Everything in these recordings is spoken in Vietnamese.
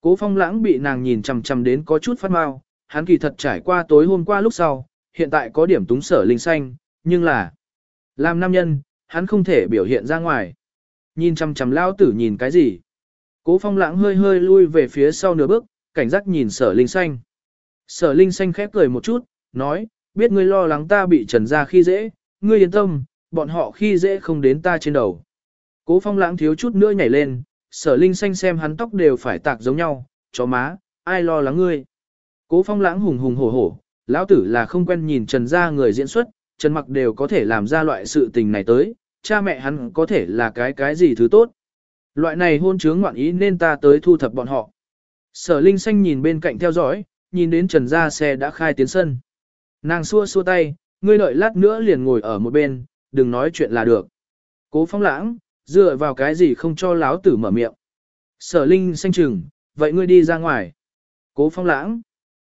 Cố phong lãng bị nàng nhìn chằm chằm đến có chút phát mau, hắn kỳ thật trải qua tối hôm qua lúc sau, hiện tại có điểm túng sở linh xanh, nhưng là làm nam nhân, hắn không thể biểu hiện ra ngoài. Nhìn chằm chằm lao tử nhìn cái gì? Cố phong lãng hơi hơi lui về phía sau nửa bước, cảnh giác nhìn sở linh xanh. Sở linh xanh khép cười một chút, nói, biết ngươi lo lắng ta bị trần ra khi dễ, ngươi yên tâm, bọn họ khi dễ không đến ta trên đầu. Cố phong lãng thiếu chút nữa nhảy lên, sở linh xanh xem hắn tóc đều phải tạc giống nhau, chó má, ai lo lắng ngươi. Cố phong lãng hùng hùng hổ hổ, lão tử là không quen nhìn trần ra người diễn xuất, trần mặc đều có thể làm ra loại sự tình này tới, cha mẹ hắn có thể là cái cái gì thứ tốt. Loại này hôn chướng ngoạn ý nên ta tới thu thập bọn họ. Sở Linh Xanh nhìn bên cạnh theo dõi, nhìn đến trần ra xe đã khai tiến sân. Nàng xua xua tay, ngươi đợi lát nữa liền ngồi ở một bên, đừng nói chuyện là được. Cố phong lãng, dựa vào cái gì không cho láo tử mở miệng. Sở Linh Xanh chừng, vậy ngươi đi ra ngoài. Cố phong lãng.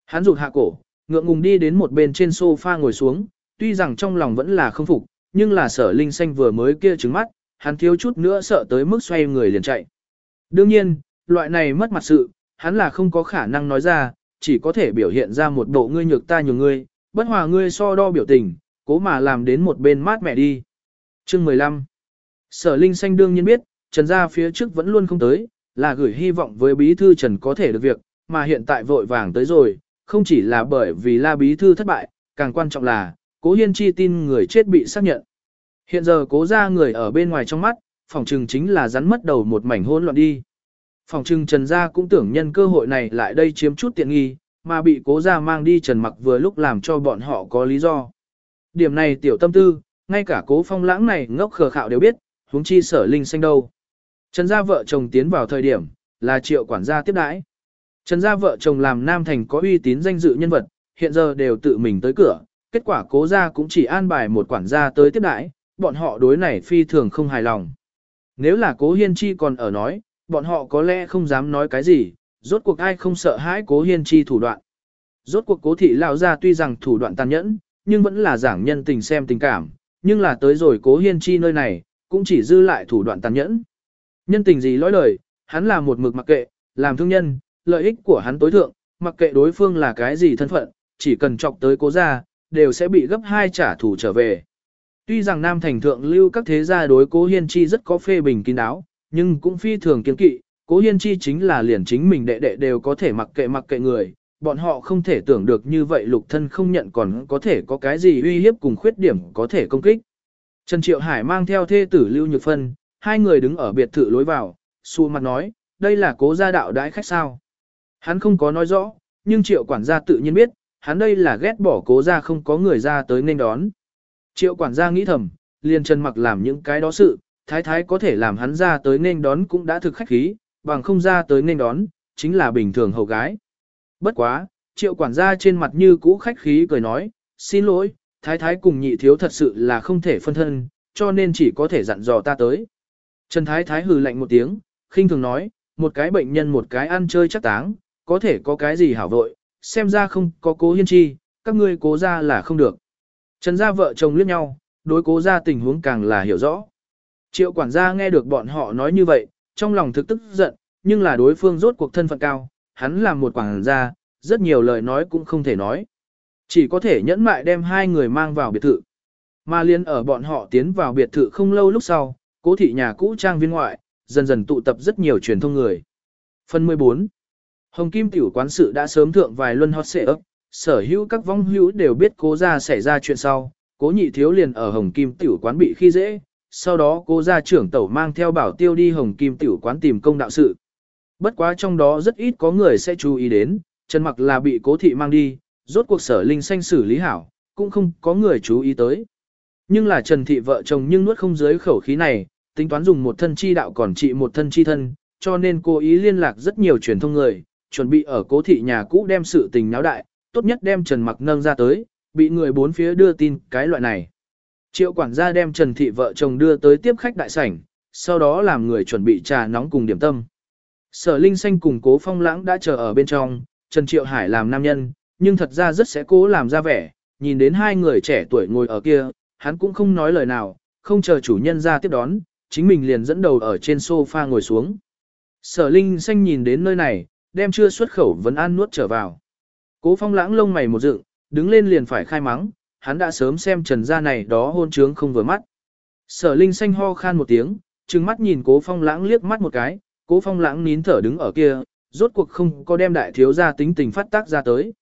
Hắn rụt hạ cổ, ngượng ngùng đi đến một bên trên sofa ngồi xuống, tuy rằng trong lòng vẫn là không phục, nhưng là sở linh xanh vừa mới kia trứng mắt, hắn thiếu chút nữa sợ tới mức xoay người liền chạy. Đương nhiên, loại này mất mặt sự, hắn là không có khả năng nói ra, chỉ có thể biểu hiện ra một bộ ngươi nhược ta nhường ngươi, bất hòa ngươi so đo biểu tình, cố mà làm đến một bên mát mẹ đi. Chương 15 Sở Linh Xanh đương nhiên biết, Trần gia phía trước vẫn luôn không tới, là gửi hy vọng với bí thư Trần có thể được việc, mà hiện tại vội vàng tới rồi, không chỉ là bởi vì la bí thư thất bại, càng quan trọng là, cố hiên chi tin người chết bị xác nhận. Hiện giờ cố ra người ở bên ngoài trong mắt, phòng trừng chính là rắn mất đầu một mảnh hỗn loạn đi. Phòng trừng Trần Gia cũng tưởng nhân cơ hội này lại đây chiếm chút tiện nghi, mà bị cố ra mang đi Trần Mặc vừa lúc làm cho bọn họ có lý do. Điểm này tiểu tâm tư, ngay cả cố phong lãng này ngốc khờ khạo đều biết, huống chi sở linh xanh đâu. Trần Gia vợ chồng tiến vào thời điểm, là triệu quản gia tiếp đãi. Trần gia vợ chồng làm Nam Thành có uy tín danh dự nhân vật, hiện giờ đều tự mình tới cửa, kết quả cố gia cũng chỉ an bài một quản gia tới tiếp đãi, bọn họ đối này phi thường không hài lòng. Nếu là cố hiên chi còn ở nói, bọn họ có lẽ không dám nói cái gì, rốt cuộc ai không sợ hãi cố hiên chi thủ đoạn. Rốt cuộc cố thị lao ra tuy rằng thủ đoạn tàn nhẫn, nhưng vẫn là giảng nhân tình xem tình cảm, nhưng là tới rồi cố hiên chi nơi này, cũng chỉ dư lại thủ đoạn tàn nhẫn. Nhân tình gì lõi lời, hắn là một mực mặc kệ, làm thương nhân, lợi ích của hắn tối thượng, mặc kệ đối phương là cái gì thân phận, chỉ cần chọc tới cố gia, đều sẽ bị gấp hai trả thù trở về. Tuy rằng Nam Thành thượng lưu các thế gia đối cố Hiên Chi rất có phê bình kín đáo, nhưng cũng phi thường kiên kỵ, cố Hiên Chi chính là liền chính mình đệ đệ đều có thể mặc kệ mặc kệ người, bọn họ không thể tưởng được như vậy lục thân không nhận còn có thể có cái gì uy hiếp cùng khuyết điểm có thể công kích. Trần Triệu Hải mang theo thê tử Lưu Nhược Phân, hai người đứng ở biệt thự lối vào, xu mặt nói, đây là cố gia đạo đãi khách sao. Hắn không có nói rõ, nhưng triệu quản gia tự nhiên biết, hắn đây là ghét bỏ cố gia không có người ra tới nên đón. Triệu quản gia nghĩ thầm, liền trần mặc làm những cái đó sự, thái thái có thể làm hắn ra tới nên đón cũng đã thực khách khí, bằng không ra tới nên đón, chính là bình thường hầu gái. Bất quá, triệu quản gia trên mặt như cũ khách khí cười nói, xin lỗi, thái thái cùng nhị thiếu thật sự là không thể phân thân, cho nên chỉ có thể dặn dò ta tới. Trần thái thái hừ lạnh một tiếng, khinh thường nói, một cái bệnh nhân một cái ăn chơi chắc táng, có thể có cái gì hảo vội, xem ra không có cố hiên chi, các ngươi cố ra là không được. Trần gia vợ chồng liếc nhau, đối cố ra tình huống càng là hiểu rõ. Triệu quản gia nghe được bọn họ nói như vậy, trong lòng thực tức giận, nhưng là đối phương rốt cuộc thân phận cao, hắn là một quản gia, rất nhiều lời nói cũng không thể nói. Chỉ có thể nhẫn mại đem hai người mang vào biệt thự. Mà liên ở bọn họ tiến vào biệt thự không lâu lúc sau, cố thị nhà cũ trang viên ngoại, dần dần tụ tập rất nhiều truyền thông người. Phần 14 Hồng Kim tiểu quán sự đã sớm thượng vài luân hot xệ ấp, sở hữu các vong hữu đều biết cố gia xảy ra chuyện sau, cố nhị thiếu liền ở Hồng Kim tiểu quán bị khi dễ, sau đó cố gia trưởng tẩu mang theo bảo tiêu đi Hồng Kim tiểu quán tìm công đạo sự. Bất quá trong đó rất ít có người sẽ chú ý đến, Trần Mặc là bị cố thị mang đi, rốt cuộc sở linh xanh xử lý hảo, cũng không có người chú ý tới. Nhưng là Trần thị vợ chồng nhưng nuốt không dưới khẩu khí này, tính toán dùng một thân chi đạo còn trị một thân chi thân, cho nên cố ý liên lạc rất nhiều truyền thông người, chuẩn bị ở cố thị nhà cũ đem sự tình náo đại, tốt nhất đem Trần Mặc nâng ra tới, bị người bốn phía đưa tin cái loại này. Triệu quản gia đem Trần Thị vợ chồng đưa tới tiếp khách đại sảnh, sau đó làm người chuẩn bị trà nóng cùng điểm tâm. Sở Linh Xanh cùng cố phong lãng đã chờ ở bên trong, Trần Triệu Hải làm nam nhân, nhưng thật ra rất sẽ cố làm ra vẻ, nhìn đến hai người trẻ tuổi ngồi ở kia, hắn cũng không nói lời nào, không chờ chủ nhân ra tiếp đón, chính mình liền dẫn đầu ở trên sofa ngồi xuống. Sở Linh Xanh nhìn đến nơi này, đem chưa xuất khẩu vấn an nuốt trở vào. Cố phong lãng lông mày một dựng, đứng lên liền phải khai mắng, hắn đã sớm xem trần gia này đó hôn trướng không vừa mắt. Sở Linh xanh ho khan một tiếng, trừng mắt nhìn cố phong lãng liếc mắt một cái, cố phong lãng nín thở đứng ở kia, rốt cuộc không có đem đại thiếu gia tính tình phát tác ra tới.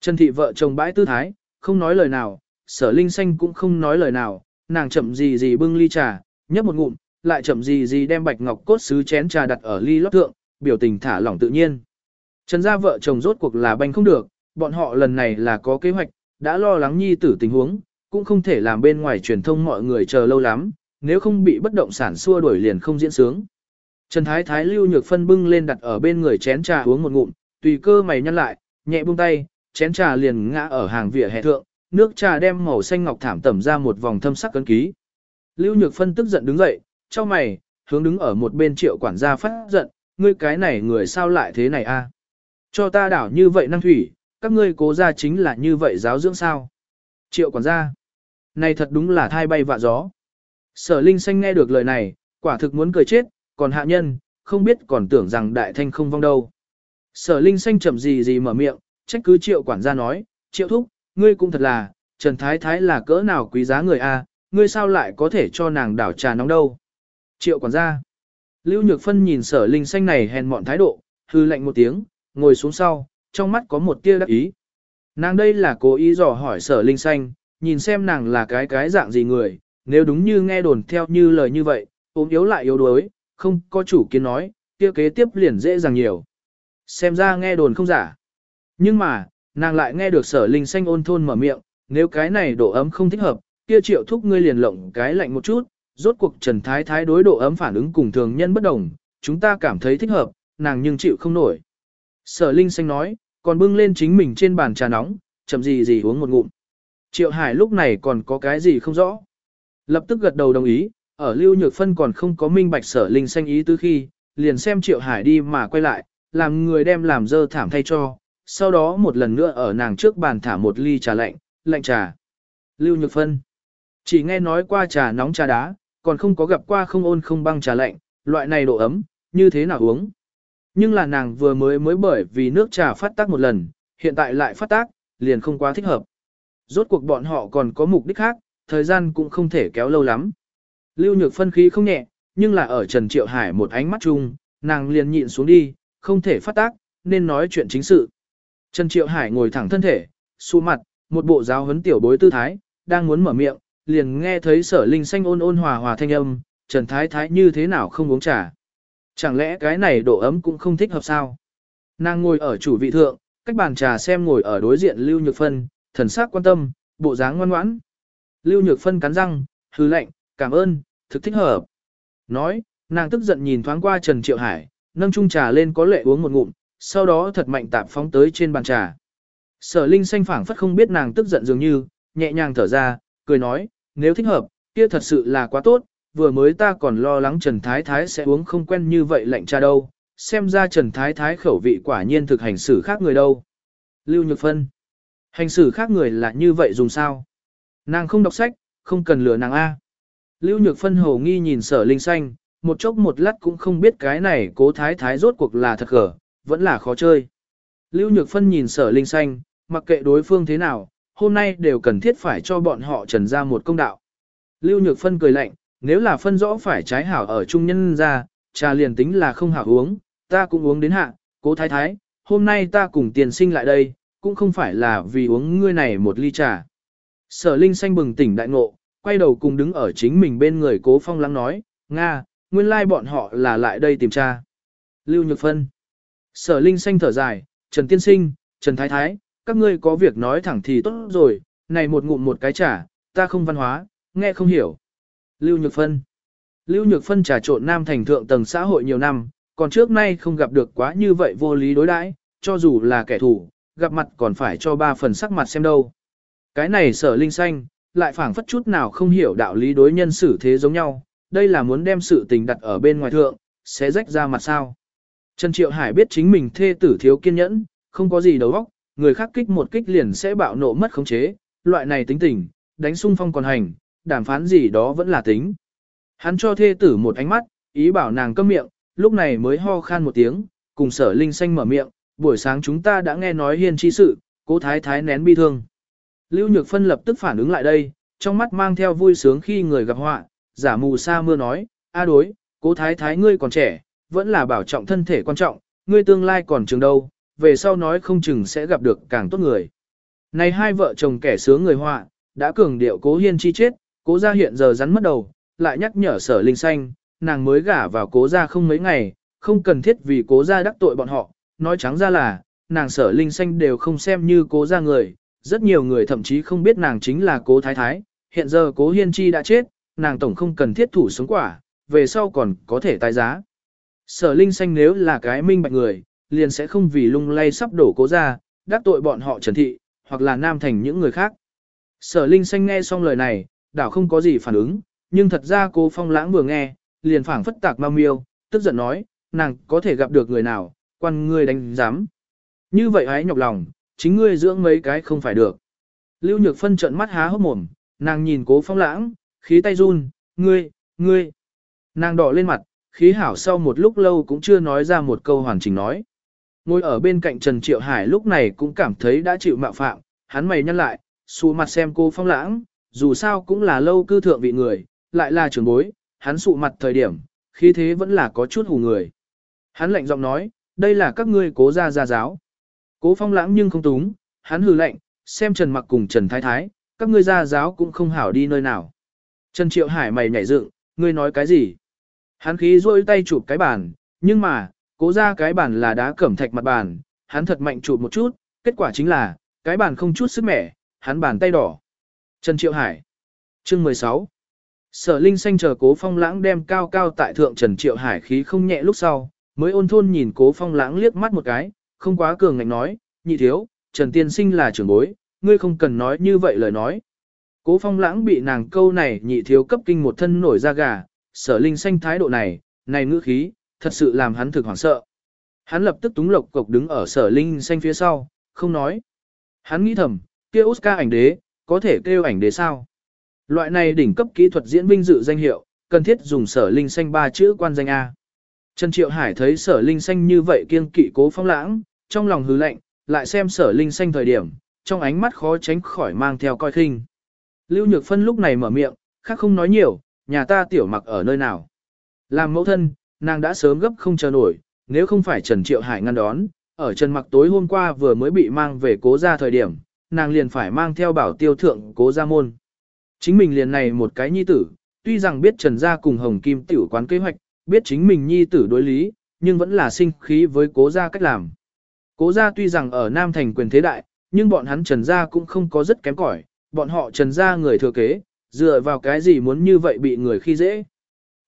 Trần thị vợ chồng bãi tư thái, không nói lời nào, sở Linh xanh cũng không nói lời nào, nàng chậm gì gì bưng ly trà, nhấp một ngụm, lại chậm gì gì đem bạch ngọc cốt sứ chén trà đặt ở ly lót thượng, biểu tình thả lỏng tự nhiên. Trần gia vợ chồng rốt cuộc là banh không được, bọn họ lần này là có kế hoạch, đã lo lắng nhi tử tình huống, cũng không thể làm bên ngoài truyền thông mọi người chờ lâu lắm, nếu không bị bất động sản xua đuổi liền không diễn sướng. Trần Thái Thái lưu nhược phân bưng lên đặt ở bên người chén trà uống một ngụm, tùy cơ mày nhăn lại, nhẹ buông tay, chén trà liền ngã ở hàng vỉa hè thượng, nước trà đem màu xanh ngọc thảm tẩm ra một vòng thâm sắc cấn ký. Lưu Nhược Phân tức giận đứng dậy, cho mày, hướng đứng ở một bên triệu quản gia phát giận, ngươi cái này người sao lại thế này a? Cho ta đảo như vậy năng thủy, các ngươi cố ra chính là như vậy giáo dưỡng sao? Triệu quản gia, này thật đúng là thai bay vạ gió. Sở Linh Xanh nghe được lời này, quả thực muốn cười chết, còn hạ nhân, không biết còn tưởng rằng đại thanh không vong đâu. Sở Linh Xanh chậm gì gì mở miệng, trách cứ triệu quản gia nói, triệu thúc, ngươi cũng thật là, Trần Thái Thái là cỡ nào quý giá người a, ngươi sao lại có thể cho nàng đảo trà nóng đâu. Triệu quản gia. Lưu Nhược Phân nhìn sở Linh Xanh này hèn mọn thái độ, hư lạnh một tiếng, ngồi xuống sau, trong mắt có một tia đắc ý. Nàng đây là cố ý dò hỏi sở Linh Xanh, nhìn xem nàng là cái cái dạng gì người, nếu đúng như nghe đồn theo như lời như vậy, ốm yếu lại yếu đuối, không có chủ kiến nói, kia kế tiếp liền dễ dàng nhiều. Xem ra nghe đồn không giả. Nhưng mà, nàng lại nghe được sở linh xanh ôn thôn mở miệng, nếu cái này độ ấm không thích hợp, kia triệu thúc ngươi liền lộng cái lạnh một chút, rốt cuộc Trần Thái Thái đối độ ấm phản ứng cùng thường nhân bất đồng, chúng ta cảm thấy thích hợp, nàng nhưng chịu không nổi. Sở Linh Xanh nói, còn bưng lên chính mình trên bàn trà nóng, chậm gì gì uống một ngụm. Triệu Hải lúc này còn có cái gì không rõ. Lập tức gật đầu đồng ý, ở Lưu Nhược Phân còn không có minh bạch Sở Linh Xanh ý tứ khi, liền xem Triệu Hải đi mà quay lại, làm người đem làm dơ thảm thay cho, sau đó một lần nữa ở nàng trước bàn thả một ly trà lạnh, lạnh trà. Lưu Nhược Phân chỉ nghe nói qua trà nóng trà đá, còn không có gặp qua không ôn không băng trà lạnh, loại này độ ấm, như thế nào uống. Nhưng là nàng vừa mới mới bởi vì nước trà phát tác một lần, hiện tại lại phát tác, liền không quá thích hợp. Rốt cuộc bọn họ còn có mục đích khác, thời gian cũng không thể kéo lâu lắm. Lưu nhược phân khí không nhẹ, nhưng là ở Trần Triệu Hải một ánh mắt chung, nàng liền nhịn xuống đi, không thể phát tác, nên nói chuyện chính sự. Trần Triệu Hải ngồi thẳng thân thể, su mặt, một bộ giáo huấn tiểu bối tư thái, đang muốn mở miệng, liền nghe thấy sở linh xanh ôn ôn hòa hòa thanh âm, Trần Thái Thái như thế nào không uống trà. Chẳng lẽ cái này độ ấm cũng không thích hợp sao? Nàng ngồi ở chủ vị thượng, cách bàn trà xem ngồi ở đối diện Lưu Nhược Phân, thần sắc quan tâm, bộ dáng ngoan ngoãn. Lưu Nhược Phân cắn răng, hư lệnh, cảm ơn, thực thích hợp. Nói, nàng tức giận nhìn thoáng qua Trần Triệu Hải, nâng chung trà lên có lệ uống một ngụm, sau đó thật mạnh tạp phóng tới trên bàn trà. Sở Linh xanh phảng phất không biết nàng tức giận dường như, nhẹ nhàng thở ra, cười nói, nếu thích hợp, kia thật sự là quá tốt, vừa mới ta còn lo lắng Trần Thái Thái sẽ uống không quen như vậy lạnh cha đâu, xem ra Trần Thái Thái khẩu vị quả nhiên thực hành xử khác người đâu. Lưu Nhược Phân Hành xử khác người là như vậy dùng sao? Nàng không đọc sách, không cần lừa nàng A. Lưu Nhược Phân hồ nghi nhìn sở linh xanh, một chốc một lát cũng không biết cái này cố thái thái rốt cuộc là thật gở, vẫn là khó chơi. Lưu Nhược Phân nhìn sở linh xanh, mặc kệ đối phương thế nào, hôm nay đều cần thiết phải cho bọn họ trần ra một công đạo. Lưu Nhược Phân cười lạnh, nếu là phân rõ phải trái hảo ở trung nhân ra, trà liền tính là không hảo uống, ta cũng uống đến hạ, cố thái thái, hôm nay ta cùng tiền sinh lại đây, cũng không phải là vì uống ngươi này một ly trà. Sở Linh xanh bừng tỉnh đại ngộ, quay đầu cùng đứng ở chính mình bên người cố phong lắng nói, Nga, nguyên lai bọn họ là lại đây tìm cha. Lưu Nhược Phân Sở Linh xanh thở dài, Trần Tiên Sinh, Trần Thái Thái, các ngươi có việc nói thẳng thì tốt rồi, này một ngụm một cái trả, ta không văn hóa, nghe không hiểu. Lưu Nhược Phân Lưu Nhược Phân trà trộn nam thành thượng tầng xã hội nhiều năm, còn trước nay không gặp được quá như vậy vô lý đối đãi, cho dù là kẻ thù, gặp mặt còn phải cho ba phần sắc mặt xem đâu. Cái này sở linh xanh, lại phảng phất chút nào không hiểu đạo lý đối nhân xử thế giống nhau, đây là muốn đem sự tình đặt ở bên ngoài thượng, sẽ rách ra mặt sao. Trần Triệu Hải biết chính mình thê tử thiếu kiên nhẫn, không có gì đầu óc, người khác kích một kích liền sẽ bạo nộ mất khống chế, loại này tính tình, đánh xung phong còn hành, đàm phán gì đó vẫn là tính. Hắn cho thê tử một ánh mắt, ý bảo nàng câm miệng, lúc này mới ho khan một tiếng, cùng sở linh xanh mở miệng, buổi sáng chúng ta đã nghe nói hiên chi sự, cố thái thái nén bi thương. Lưu Nhược Phân lập tức phản ứng lại đây, trong mắt mang theo vui sướng khi người gặp họa, giả mù sa mưa nói, a đối, cố thái thái ngươi còn trẻ, vẫn là bảo trọng thân thể quan trọng, ngươi tương lai còn trường đâu, về sau nói không chừng sẽ gặp được càng tốt người. Này hai vợ chồng kẻ sướng người họa, đã cường điệu cố hiên chi chết, cố gia hiện giờ rắn mất đầu, lại nhắc nhở sở linh xanh, nàng mới gả vào cố gia không mấy ngày, không cần thiết vì cố gia đắc tội bọn họ, nói trắng ra là, nàng sở linh xanh đều không xem như cố gia người, rất nhiều người thậm chí không biết nàng chính là cố thái thái, hiện giờ cố hiên chi đã chết, nàng tổng không cần thiết thủ sống quả, về sau còn có thể tái giá. Sở linh xanh nếu là cái minh bạch người, liền sẽ không vì lung lay sắp đổ cố ra, đắc tội bọn họ trần thị, hoặc là nam thành những người khác. Sở linh xanh nghe xong lời này, đảo không có gì phản ứng, nhưng thật ra cô phong lãng vừa nghe, liền phảng phất tạc mau miêu, tức giận nói, nàng có thể gặp được người nào, quan ngươi đánh giám. Như vậy hãy nhọc lòng, chính ngươi dưỡng mấy cái không phải được. Lưu Nhược Phân trợn mắt há hốc mồm, nàng nhìn cố phong lãng, khí tay run, ngươi, ngươi. Nàng đỏ lên mặt, khí hảo sau một lúc lâu cũng chưa nói ra một câu hoàn chỉnh nói. Ngồi ở bên cạnh Trần Triệu Hải lúc này cũng cảm thấy đã chịu mạo phạm, hắn mày nhăn lại, xù mặt xem cô phong lãng, dù sao cũng là lâu cư thượng vị người, lại là trưởng bối, hắn sụ mặt thời điểm, khí thế vẫn là có chút hù người. Hắn lạnh giọng nói, đây là các ngươi cố gia gia giáo. Cố phong lãng nhưng không túng, hắn hừ lạnh, xem Trần mặc cùng Trần Thái Thái, các ngươi gia giáo cũng không hảo đi nơi nào. Trần Triệu Hải mày nhảy dựng, ngươi nói cái gì? Hắn khí rôi tay chụp cái bàn, nhưng mà, cố ra cái bàn là đá cẩm thạch mặt bàn, hắn thật mạnh chụp một chút, kết quả chính là, cái bàn không chút sức mẻ, hắn bàn tay đỏ. Trần Triệu Hải Chương 16 Sở Linh xanh chờ cố phong lãng đem cao cao tại thượng Trần Triệu Hải khí không nhẹ lúc sau, mới ôn thôn nhìn cố phong lãng liếc mắt một cái, không quá cường ngạnh nói, nhị thiếu, Trần Tiên Sinh là trưởng bối, ngươi không cần nói như vậy lời nói. Cố phong lãng bị nàng câu này nhị thiếu cấp kinh một thân nổi da gà, sở linh xanh thái độ này, này ngữ khí, thật sự làm hắn thực hoảng sợ. Hắn lập tức túng lộc cộc đứng ở sở linh xanh phía sau, không nói. Hắn nghĩ thầm, kia Oscar ảnh đế, có thể kêu ảnh đế sao? Loại này đỉnh cấp kỹ thuật diễn vinh dự danh hiệu, cần thiết dùng sở linh xanh ba chữ quan danh A. Trần Triệu Hải thấy sở linh xanh như vậy kiên kỵ cố phong lãng, trong lòng hứ lạnh, lại xem sở linh xanh thời điểm, trong ánh mắt khó tránh khỏi mang theo coi khinh. Lưu Nhược Phân lúc này mở miệng, khác không nói nhiều, nhà ta tiểu mặc ở nơi nào. Làm mẫu thân, nàng đã sớm gấp không chờ nổi, nếu không phải Trần Triệu Hải ngăn đón, ở Trần mặc tối hôm qua vừa mới bị mang về cố ra thời điểm, nàng liền phải mang theo bảo tiêu thượng cố ra môn. Chính mình liền này một cái nhi tử, tuy rằng biết Trần gia cùng Hồng Kim tiểu quán kế hoạch, biết chính mình nhi tử đối lý, nhưng vẫn là sinh khí với cố gia cách làm. Cố gia tuy rằng ở Nam Thành quyền thế đại, nhưng bọn hắn Trần gia cũng không có rất kém cỏi, bọn họ Trần gia người thừa kế, dựa vào cái gì muốn như vậy bị người khi dễ.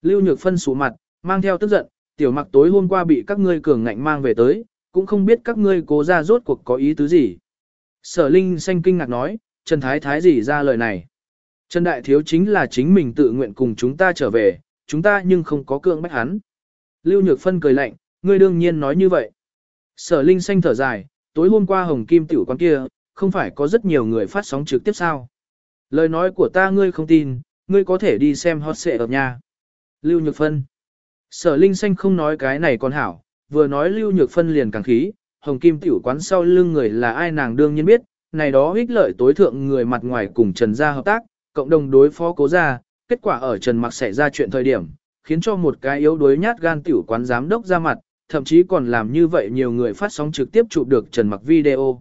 Lưu Nhược Phân sụ mặt, mang theo tức giận, tiểu mặc tối hôm qua bị các ngươi cường ngạnh mang về tới, cũng không biết các ngươi cố ra rốt cuộc có ý tứ gì. Sở Linh xanh kinh ngạc nói, Trần Thái Thái gì ra lời này. Trần Đại Thiếu chính là chính mình tự nguyện cùng chúng ta trở về, chúng ta nhưng không có cưỡng bách hắn. Lưu Nhược Phân cười lạnh, ngươi đương nhiên nói như vậy. Sở Linh xanh thở dài, tối hôm qua Hồng Kim tiểu quán kia, không phải có rất nhiều người phát sóng trực tiếp sao. Lời nói của ta ngươi không tin, ngươi có thể đi xem hot xệ ở nhà. Lưu Nhược Phân. Sở Linh xanh không nói cái này còn hảo, vừa nói Lưu Nhược Phân liền càng khí, Hồng Kim tiểu quán sau lưng người là ai nàng đương nhiên biết, này đó ích lợi tối thượng người mặt ngoài cùng Trần gia hợp tác, cộng đồng đối phó cố gia, kết quả ở Trần Mặc xảy ra chuyện thời điểm, khiến cho một cái yếu đuối nhát gan tiểu quán giám đốc ra mặt, thậm chí còn làm như vậy nhiều người phát sóng trực tiếp chụp được Trần Mặc video.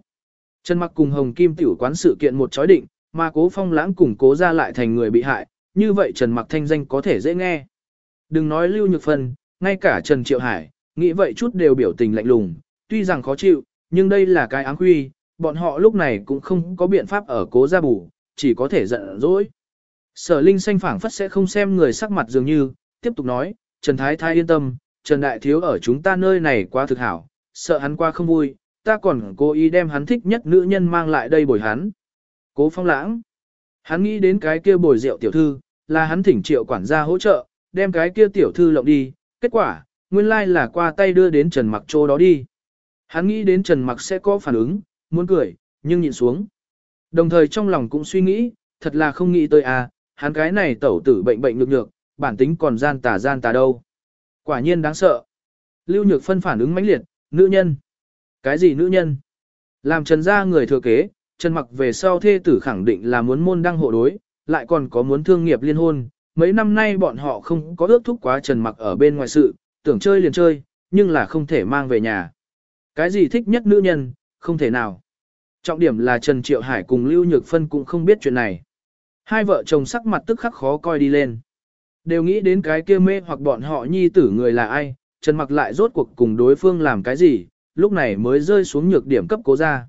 Trần Mặc cùng Hồng Kim tiểu quán sự kiện một chói định, mà Cố Phong Lãng cùng Cố gia lại thành người bị hại, như vậy Trần Mặc thanh danh có thể dễ nghe. Đừng nói Lưu Nhược Phân, ngay cả Trần Triệu Hải, nghĩ vậy chút đều biểu tình lạnh lùng, tuy rằng khó chịu, nhưng đây là cái áng quy, bọn họ lúc này cũng không có biện pháp ở Cố gia bù, chỉ có thể giận dỗi. Sở Linh xanh phảng phất sẽ không xem người sắc mặt dường như, tiếp tục nói, Trần Thái Thái yên tâm, Trần Đại Thiếu ở chúng ta nơi này quá thực hảo, sợ hắn qua không vui, ta còn cố ý đem hắn thích nhất nữ nhân mang lại đây bồi hắn. Cố phong lãng, hắn nghĩ đến cái kia bồi rượu tiểu thư, là hắn thỉnh triệu quản gia hỗ trợ, đem cái kia tiểu thư lộng đi, kết quả, nguyên lai là qua tay đưa đến Trần Mặc chỗ đó đi. Hắn nghĩ đến Trần Mặc sẽ có phản ứng, muốn cười, nhưng nhịn xuống. Đồng thời trong lòng cũng suy nghĩ, thật là không nghĩ tới à, hắn cái này tẩu tử bệnh bệnh nhược nhược, bản tính còn gian tà gian tà đâu. Quả nhiên đáng sợ. Lưu Nhược Phân phản ứng mãnh liệt, nữ nhân. Cái gì nữ nhân? Làm trần gia người thừa kế, trần mặc về sau thê tử khẳng định là muốn môn đăng hộ đối, lại còn có muốn thương nghiệp liên hôn. Mấy năm nay bọn họ không có ước thúc quá trần mặc ở bên ngoài sự, tưởng chơi liền chơi, nhưng là không thể mang về nhà. Cái gì thích nhất nữ nhân, không thể nào. Trọng điểm là Trần Triệu Hải cùng Lưu Nhược Phân cũng không biết chuyện này. Hai vợ chồng sắc mặt tức khắc khó coi đi lên. Đều nghĩ đến cái kia mê hoặc bọn họ nhi tử người là ai, Trần mặc lại rốt cuộc cùng đối phương làm cái gì, lúc này mới rơi xuống nhược điểm cấp cố ra.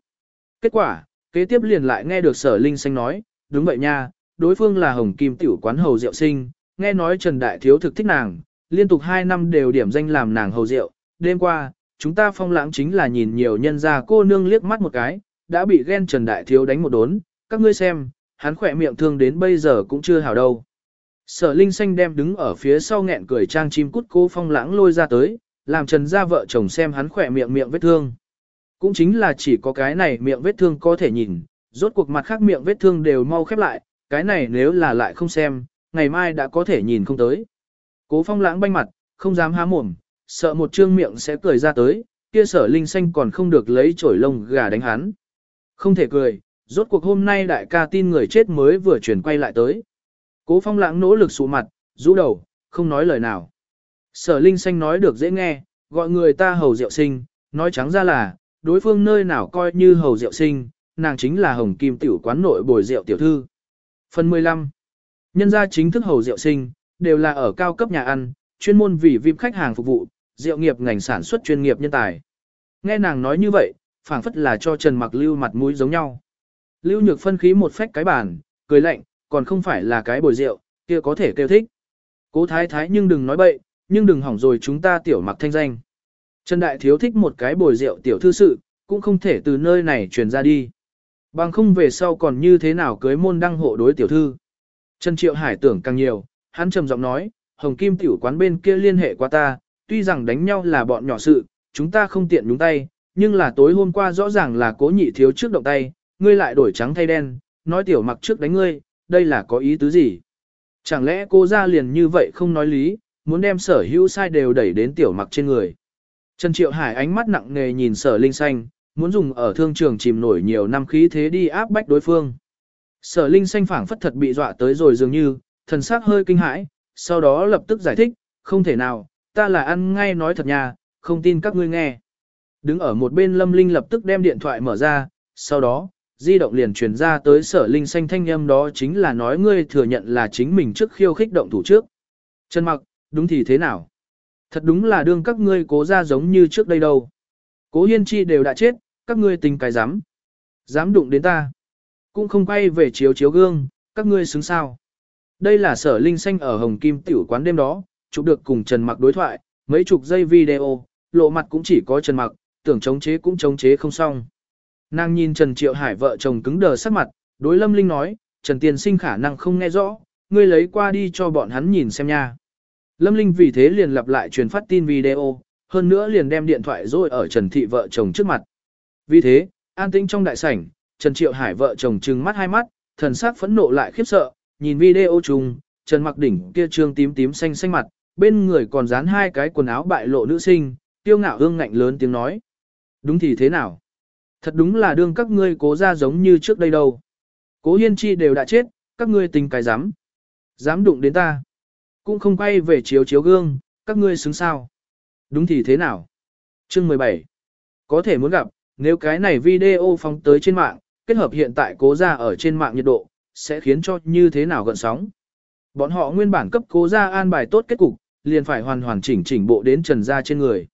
Kết quả, kế tiếp liền lại nghe được sở linh xanh nói, đúng vậy nha, đối phương là hồng kim tiểu quán hầu rượu sinh, nghe nói Trần Đại Thiếu thực thích nàng, liên tục 2 năm đều điểm danh làm nàng hầu rượu, đêm qua, chúng ta phong lãng chính là nhìn nhiều nhân gia cô nương liếc mắt một cái, đã bị ghen Trần Đại Thiếu đánh một đốn, các ngươi xem, hắn khỏe miệng thương đến bây giờ cũng chưa hảo đâu. Sở Linh Xanh đem đứng ở phía sau nghẹn cười trang chim cút cô phong lãng lôi ra tới, làm Trần gia vợ chồng xem hắn khỏe miệng miệng vết thương. Cũng chính là chỉ có cái này miệng vết thương có thể nhìn, rốt cuộc mặt khác miệng vết thương đều mau khép lại, cái này nếu là lại không xem, ngày mai đã có thể nhìn không tới. Cố phong lãng banh mặt, không dám há mồm, sợ một trương miệng sẽ cười ra tới, kia sở linh xanh còn không được lấy chổi lông gà đánh hắn. Không thể cười, rốt cuộc hôm nay đại ca tin người chết mới vừa chuyển quay lại tới. Cố phong lãng nỗ lực sụ mặt, rũ đầu, không nói lời nào. Sở linh xanh nói được dễ nghe, gọi người ta hầu rượu sinh, nói trắng ra là, đối phương nơi nào coi như hầu rượu sinh, nàng chính là hồng kim tiểu quán nội bồi rượu tiểu thư. Phần 15. Nhân gia chính thức hầu rượu sinh, đều là ở cao cấp nhà ăn, chuyên môn vì VIP khách hàng phục vụ, rượu nghiệp ngành sản xuất chuyên nghiệp nhân tài. Nghe nàng nói như vậy, phảng phất là cho Trần Mặc Lưu mặt mũi giống nhau. Lưu Nhược phân khí một phách cái bàn, cười lạnh, còn không phải là cái bồi rượu, kia có thể kêu thích. Cố thái thái nhưng đừng nói bậy, nhưng đừng hỏng rồi chúng ta tiểu mặc thanh danh. Trần Đại Thiếu thích một cái bồi rượu tiểu thư sự, cũng không thể từ nơi này truyền ra đi. Bằng không về sau còn như thế nào cưới môn đăng hộ đối tiểu thư. Trần Triệu Hải tưởng càng nhiều, hắn trầm giọng nói, Hồng Kim tiểu quán bên kia liên hệ qua ta, tuy rằng đánh nhau là bọn nhỏ sự, chúng ta không tiện nhúng tay, nhưng là tối hôm qua rõ ràng là cố nhị thiếu trước động tay, ngươi lại đổi trắng thay đen, nói tiểu mặc trước đánh ngươi, đây là có ý tứ gì? Chẳng lẽ cô ra liền như vậy không nói lý, muốn đem sở hữu sai đều đẩy đến tiểu mặc trên người. Trần Triệu Hải ánh mắt nặng nề nhìn sở linh xanh, muốn dùng ở thương trường chìm nổi nhiều năm khí thế đi áp bách đối phương. Sở linh xanh phảng phất thật bị dọa tới rồi dường như, thần sắc hơi kinh hãi, sau đó lập tức giải thích, không thể nào, ta là ăn ngay nói thật nha, không tin các ngươi nghe. Đứng ở một bên lâm linh lập tức đem điện thoại mở ra, sau đó, di động liền truyền ra tới sở linh xanh thanh âm đó chính là nói ngươi thừa nhận là chính mình trước khiêu khích động thủ trước. Trần mặc, đúng thì thế nào? Thật đúng là đương các ngươi cố ra giống như trước đây đâu. Cố hiên chi đều đã chết, các ngươi tình cái dám. Dám đụng đến ta. Cũng không quay về chiếu chiếu gương, các ngươi xứng sao. Đây là sở linh xanh ở Hồng Kim tiểu quán đêm đó, chụp được cùng Trần Mặc đối thoại, mấy chục giây video, lộ mặt cũng chỉ có Trần Mặc, tưởng chống chế cũng chống chế không xong. Nàng nhìn Trần Triệu Hải vợ chồng cứng đờ sắc mặt, đối Lâm Linh nói, Trần tiền sinh khả năng không nghe rõ, ngươi lấy qua đi cho bọn hắn nhìn xem nha. Lâm Linh vì thế liền lặp lại truyền phát tin video, hơn nữa liền đem điện thoại rồi ở Trần Thị vợ chồng trước mặt. Vì thế, an tĩnh trong đại sảnh, Trần Triệu Hải vợ chồng trừng mắt hai mắt, thần sắc phẫn nộ lại khiếp sợ, nhìn video chung, Trần Mặc Đỉnh kia trương tím tím xanh xanh mặt, bên người còn dán hai cái quần áo bại lộ nữ sinh, tiêu ngạo hương ngạnh lớn tiếng nói. Đúng thì thế nào? Thật đúng là đương các ngươi cố ra giống như trước đây đâu. Cố hiên chi đều đã chết, các ngươi tình cái dám. Dám đụng đến ta. Cũng không quay về chiếu chiếu gương, các ngươi xứng sao. Đúng thì thế nào? Chương 17. Có thể muốn gặp, nếu cái này video phóng tới trên mạng, kết hợp hiện tại cố ra ở trên mạng nhiệt độ, sẽ khiến cho như thế nào gợn sóng. Bọn họ nguyên bản cấp cố ra an bài tốt kết cục, liền phải hoàn hoàn chỉnh chỉnh bộ đến trần ra trên người.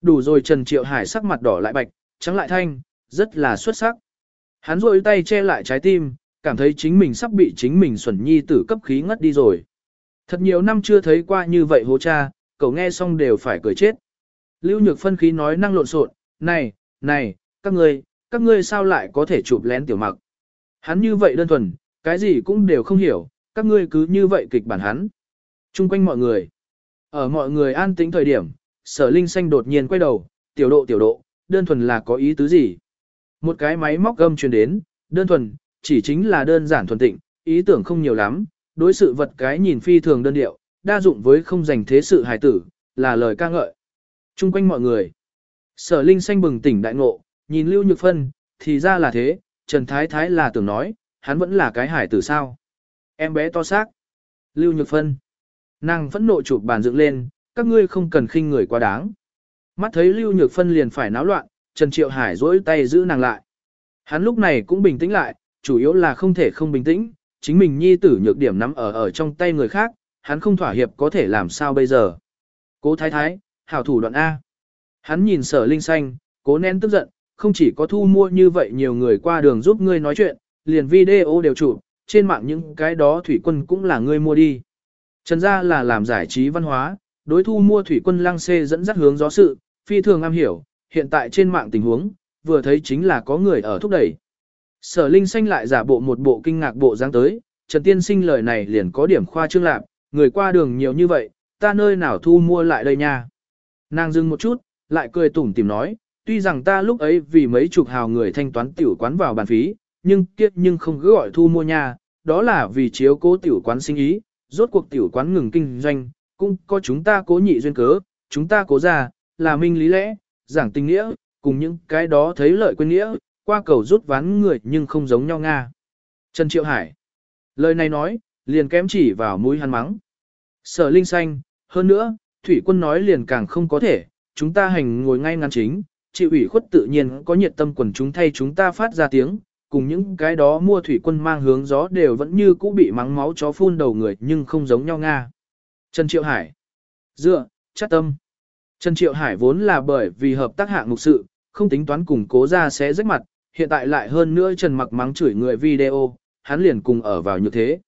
Đủ rồi Trần Triệu Hải sắc mặt đỏ lại bạch, trắng lại thanh, rất là xuất sắc. Hắn rôi tay che lại trái tim, cảm thấy chính mình sắp bị chính mình xuẩn nhi tử cấp khí ngất đi rồi. Thật nhiều năm chưa thấy qua như vậy hố cha, cậu nghe xong đều phải cười chết. Lưu Nhược phân khí nói năng lộn xộn, này, này, các ngươi, các ngươi sao lại có thể chụp lén tiểu mặc. Hắn như vậy đơn thuần, cái gì cũng đều không hiểu, các ngươi cứ như vậy kịch bản hắn. Trung quanh mọi người. Ở mọi người an tĩnh thời điểm, sở linh xanh đột nhiên quay đầu, tiểu độ tiểu độ, đơn thuần là có ý tứ gì. Một cái máy móc gâm truyền đến, đơn thuần, chỉ chính là đơn giản thuần tịnh, ý tưởng không nhiều lắm, đối sự vật cái nhìn phi thường đơn điệu, đa dụng với không dành thế sự hài tử, là lời ca ngợi. Trung quanh mọi người. Sở Linh xanh bừng tỉnh đại ngộ, nhìn Lưu Nhược Phân, thì ra là thế, Trần Thái Thái là tưởng nói, hắn vẫn là cái hải tử sao. Em bé to xác. Lưu Nhược Phân. Nàng phẫn nộ chụp bàn dựng lên, các ngươi không cần khinh người quá đáng. Mắt thấy Lưu Nhược Phân liền phải náo loạn, Trần Triệu Hải duỗi tay giữ nàng lại. Hắn lúc này cũng bình tĩnh lại, chủ yếu là không thể không bình tĩnh, chính mình nhi tử nhược điểm nắm ở ở trong tay người khác, hắn không thỏa hiệp có thể làm sao bây giờ. Cố thái thái, hảo thủ đoạn A. Hắn nhìn sở linh xanh, cố nén tức giận, không chỉ có thu mua như vậy nhiều người qua đường giúp ngươi nói chuyện, liền video đều chụp, trên mạng những cái đó thủy quân cũng là ngươi mua đi. Trần gia là làm giải trí văn hóa, đối thu mua thủy quân lăng xê dẫn dắt hướng gió sự, phi thường am hiểu, hiện tại trên mạng tình huống, vừa thấy chính là có người ở thúc đẩy. Sở Linh Xanh lại giả bộ một bộ kinh ngạc bộ dáng tới, Trần Tiên Sinh lời này liền có điểm khoa trương lạc, người qua đường nhiều như vậy, ta nơi nào thu mua lại đây nha. Nàng dừng một chút, lại cười tủm tìm nói, tuy rằng ta lúc ấy vì mấy chục hào người thanh toán tiểu quán vào bàn phí, nhưng kiếp nhưng không cứ gọi thu mua nha, đó là vì chiếu cố tiểu quán sinh ý, rốt cuộc tiểu quán ngừng kinh doanh, cũng có chúng ta cố nhị duyên cớ, chúng ta cố ra, là minh lý lẽ, giảng tình nghĩa, cùng những cái đó thấy lợi quên nghĩa, qua cầu rút ván người nhưng không giống nhau Nga. Trần Triệu Hải. Lời này nói, liền kém chỉ vào mũi hắn mắng. Sở Linh Xanh, hơn nữa, Thủy Quân nói liền càng không có thể, chúng ta hành ngồi ngay ngắn chính, chịu ủy khuất tự nhiên có nhiệt tâm quần chúng thay chúng ta phát ra tiếng, cùng những cái đó mua Thủy Quân mang hướng gió đều vẫn như cũ bị mắng máu chó phun đầu người nhưng không giống nhau Nga. Trần Triệu Hải. Dựa, chắc tâm. Trần Triệu Hải vốn là bởi vì hợp tác hạng mục sự, không tính toán củng cố ra sẽ rách mặt, hiện tại lại hơn nữa Trần mặc mắng chửi người video, hắn liền cùng ở vào như thế.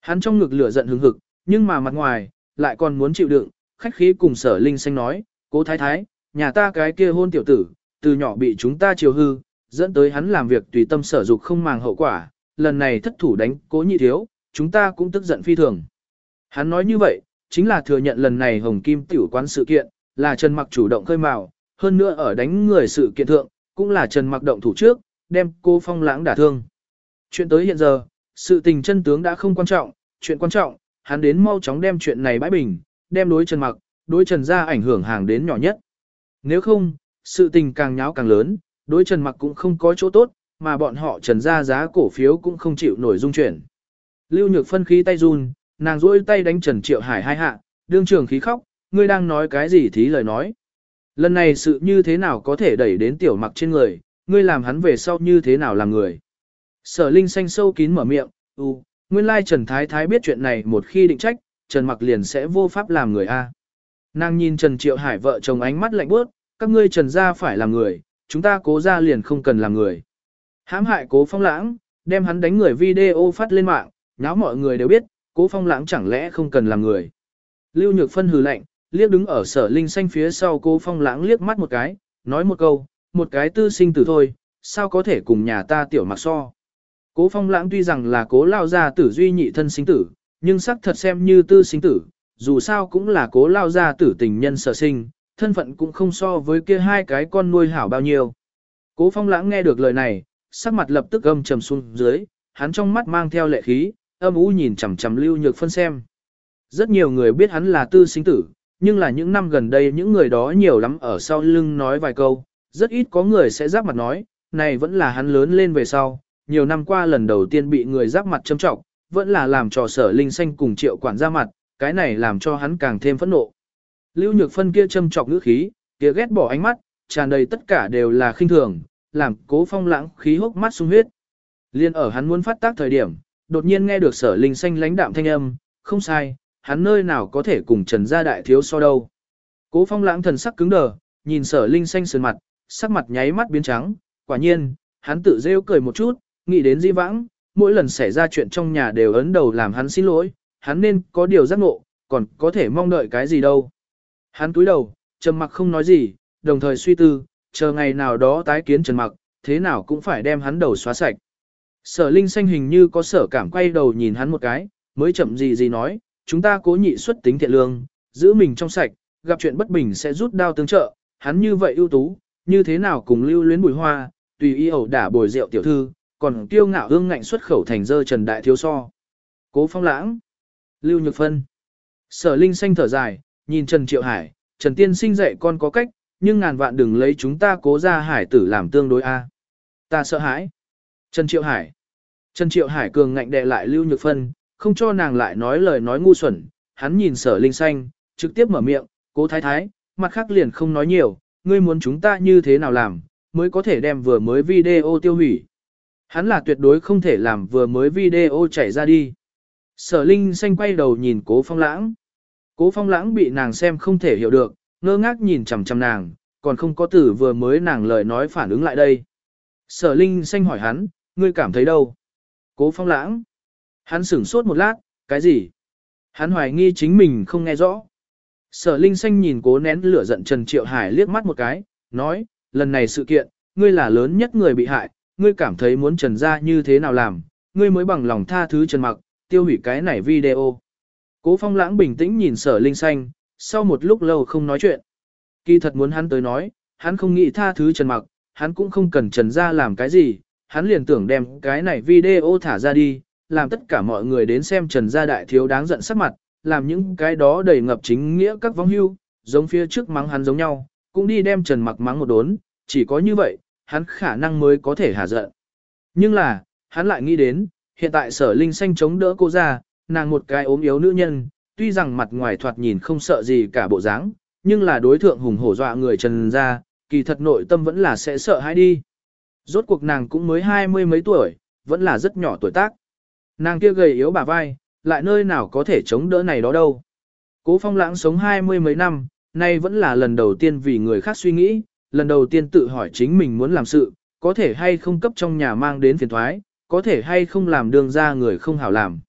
Hắn trong ngực lửa giận hứng hực, nhưng mà mặt ngoài, lại còn muốn chịu đựng, khách khí cùng sở linh xanh nói, cố thái thái, nhà ta cái kia hôn tiểu tử, từ nhỏ bị chúng ta chiều hư, dẫn tới hắn làm việc tùy tâm sở dục không màng hậu quả, lần này thất thủ đánh cố nhị thiếu, chúng ta cũng tức giận phi thường. Hắn nói như vậy, chính là thừa nhận lần này Hồng Kim tiểu quán sự kiện, là Trần Mặc chủ động khơi mào, hơn nữa ở đánh người sự kiện thượng, cũng là Trần Mặc động thủ trước, đem cô Phong Lãng đả thương. Chuyện tới hiện giờ, sự tình chân tướng đã không quan trọng, chuyện quan trọng, hắn đến mau chóng đem chuyện này bãi bình, đem đối Trần Mặc, đối Trần gia ảnh hưởng hàng đến nhỏ nhất. Nếu không, sự tình càng nháo càng lớn, đối Trần Mặc cũng không có chỗ tốt, mà bọn họ Trần gia giá cổ phiếu cũng không chịu nổi dung chuyển. Lưu Nhược phân khí tay run, nàng duỗi tay đánh Trần Triệu Hải hai hạ, đương trường khí khóc, ngươi đang nói cái gì thí lời nói. Lần này sự như thế nào có thể đẩy đến tiểu mặc trên người, ngươi làm hắn về sau như thế nào làm người. Sở Linh xanh sâu kín mở miệng, u, nguyên lai Trần Thái Thái biết chuyện này một khi định trách, Trần mặc liền sẽ vô pháp làm người A. Nàng nhìn Trần Triệu Hải vợ chồng ánh mắt lạnh bước, các ngươi Trần gia phải làm người, chúng ta cố ra liền không cần làm người. Hãm hại cố phong lãng, đem hắn đánh người video phát lên mạng, nháo mọi người đều biết, cố phong lãng chẳng lẽ không cần làm người. Lưu Nhược Phân hừ lạnh, liếc đứng ở sở linh xanh phía sau cố phong lãng liếc mắt một cái, nói một câu, một cái tư sinh tử thôi, sao có thể cùng nhà ta tiểu mặc so. Cố phong lãng tuy rằng là cố lao gia tử duy nhị thân sinh tử, nhưng sắc thật xem như tư sinh tử, dù sao cũng là cố lao gia tử tình nhân sở sinh, thân phận cũng không so với kia hai cái con nuôi hảo bao nhiêu. Cố phong lãng nghe được lời này, sắc mặt lập tức âm trầm xuống dưới, hắn trong mắt mang theo lệ khí, âm u nhìn chằm chằm lưu nhược phân xem. Rất nhiều người biết hắn là tư sinh tử, nhưng là những năm gần đây những người đó nhiều lắm ở sau lưng nói vài câu, rất ít có người sẽ giáp mặt nói, này vẫn là hắn lớn lên về sau, nhiều năm qua lần đầu tiên bị người giáp mặt châm trọng, vẫn là làm trò sở linh xanh cùng triệu quản ra mặt, cái này làm cho hắn càng thêm phẫn nộ. Lưu Nhược Phân kia châm trọng ngữ khí, kia ghét bỏ ánh mắt, tràn đầy tất cả đều là khinh thường, làm cố phong lãng khí hốc mắt sung huyết. Liên ở hắn muốn phát tác thời điểm, đột nhiên nghe được sở linh xanh lãnh đạm thanh âm, không sai, hắn nơi nào có thể cùng Trần Gia Đại Thiếu so đâu. Cố phong lãng thần sắc cứng đờ, nhìn sở linh xanh sườn mặt, sắc mặt nháy mắt biến trắng, quả nhiên, hắn tự rêu cười một chút, nghĩ đến di vãng, mỗi lần xảy ra chuyện trong nhà đều ấn đầu làm hắn xin lỗi, hắn nên có điều giác ngộ, còn có thể mong đợi cái gì đâu. Hắn túi đầu, trầm mặc không nói gì, đồng thời suy tư, chờ ngày nào đó tái kiến trần mặc, thế nào cũng phải đem hắn đầu xóa sạch. Sở Linh xanh hình như có sở cảm quay đầu nhìn hắn một cái, mới chậm gì gì nói, chúng ta cố nhị xuất tính thiện lương, giữ mình trong sạch, gặp chuyện bất bình sẽ rút đao tương trợ, hắn như vậy ưu tú, như thế nào cùng lưu luyến bùi hoa, tùy ý ẩu đả bồi rượu tiểu thư, còn kiêu ngạo ương ngạnh xuất khẩu thành dơ trần đại thiếu so. Cố phong lãng, lưu nhược phân, sở linh xanh thở dài, nhìn Trần Triệu Hải, Trần Tiên sinh dạy con có cách, nhưng ngàn vạn đừng lấy chúng ta cố ra hải tử làm tương đối a. Ta sợ hãi. Trần Triệu Hải. Trần Triệu Hải cường ngạnh đệ lại Lưu Nhược Phân, không cho nàng lại nói lời nói ngu xuẩn, hắn nhìn sở linh xanh, trực tiếp mở miệng, cố thái thái, mặt khác liền không nói nhiều, ngươi muốn chúng ta như thế nào làm, mới có thể đem vừa mới video tiêu hủy. Hắn là tuyệt đối không thể làm vừa mới video chảy ra đi. Sở Linh xanh quay đầu nhìn cố phong lãng. Cố phong lãng bị nàng xem không thể hiểu được, ngơ ngác nhìn chằm chằm nàng, còn không có từ vừa mới nàng lời nói phản ứng lại đây. Sở Linh xanh hỏi hắn, ngươi cảm thấy đâu? Cố phong lãng. Hắn sửng sốt một lát, cái gì? Hắn hoài nghi chính mình không nghe rõ. Sở Linh xanh nhìn cố nén lửa giận Trần Triệu Hải liếc mắt một cái, nói, lần này sự kiện, ngươi là lớn nhất người bị hại, ngươi cảm thấy muốn Trần ra như thế nào làm, ngươi mới bằng lòng tha thứ Trần Mặc, tiêu hủy cái này video. Cố phong lãng bình tĩnh nhìn sở Linh xanh, sau một lúc lâu không nói chuyện. Kỳ thật muốn hắn tới nói, hắn không nghĩ tha thứ Trần Mặc, hắn cũng không cần Trần ra làm cái gì, hắn liền tưởng đem cái này video thả ra đi, làm tất cả mọi người đến xem Trần gia đại thiếu đáng giận sắc mặt, làm những cái đó đầy ngập chính nghĩa các vong hưu, giống phía trước mắng hắn giống nhau, cũng đi đem Trần Mặc mắng một đốn, chỉ có như vậy, hắn khả năng mới có thể hạ giận. Nhưng là, hắn lại nghĩ đến, hiện tại sở linh xanh chống đỡ cô ra, nàng một cái ốm yếu nữ nhân, tuy rằng mặt ngoài thoạt nhìn không sợ gì cả bộ dáng, nhưng là đối thượng hùng hổ dọa người Trần gia, kỳ thật nội tâm vẫn là sẽ sợ hãi đi. Rốt cuộc nàng cũng mới hai mươi mấy tuổi, vẫn là rất nhỏ tuổi tác. Nàng kia gầy yếu bà vai, lại nơi nào có thể chống đỡ này đó đâu. Cố phong lãng sống hai mươi mấy năm, nay vẫn là lần đầu tiên vì người khác suy nghĩ, lần đầu tiên tự hỏi chính mình muốn làm sự, có thể hay không cấp trong nhà mang đến phiền thoái, có thể hay không làm đường ra người không hảo làm.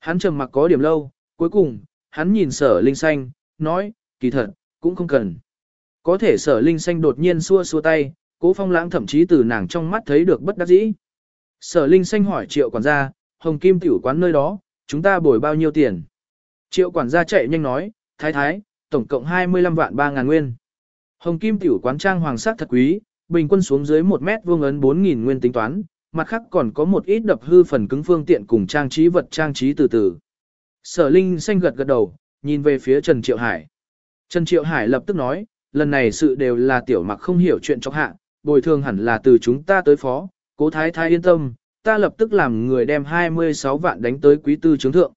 Hắn trầm mặc có điểm lâu, cuối cùng, hắn nhìn sở linh xanh, nói, kỳ thật, cũng không cần. Có thể sở linh xanh đột nhiên xua xua tay, cố phong lãng thậm chí từ nàng trong mắt thấy được bất đắc dĩ. Sở linh xanh hỏi triệu quản gia, hồng kim tiểu quán nơi đó, chúng ta bồi bao nhiêu tiền? Triệu quản gia chạy nhanh nói, thái thái, tổng cộng 25 vạn 3 ngàn nguyên. Hồng kim tiểu quán trang hoàng sắc thật quý, bình quân xuống dưới 1 mét vuông ấn 4.000 nguyên tính toán, mặt khác còn có một ít đập hư phần cứng phương tiện cùng trang trí vật trang trí từ từ. Sở Linh xanh gật gật đầu, nhìn về phía Trần Triệu Hải. Trần Triệu Hải lập tức nói, lần này sự đều là tiểu mặc không hiểu chuyện trong hạ, bồi thường hẳn là từ chúng ta tới phó, cố thái thái yên tâm, ta lập tức làm người đem 26 vạn đánh tới quý tư chứng thượng.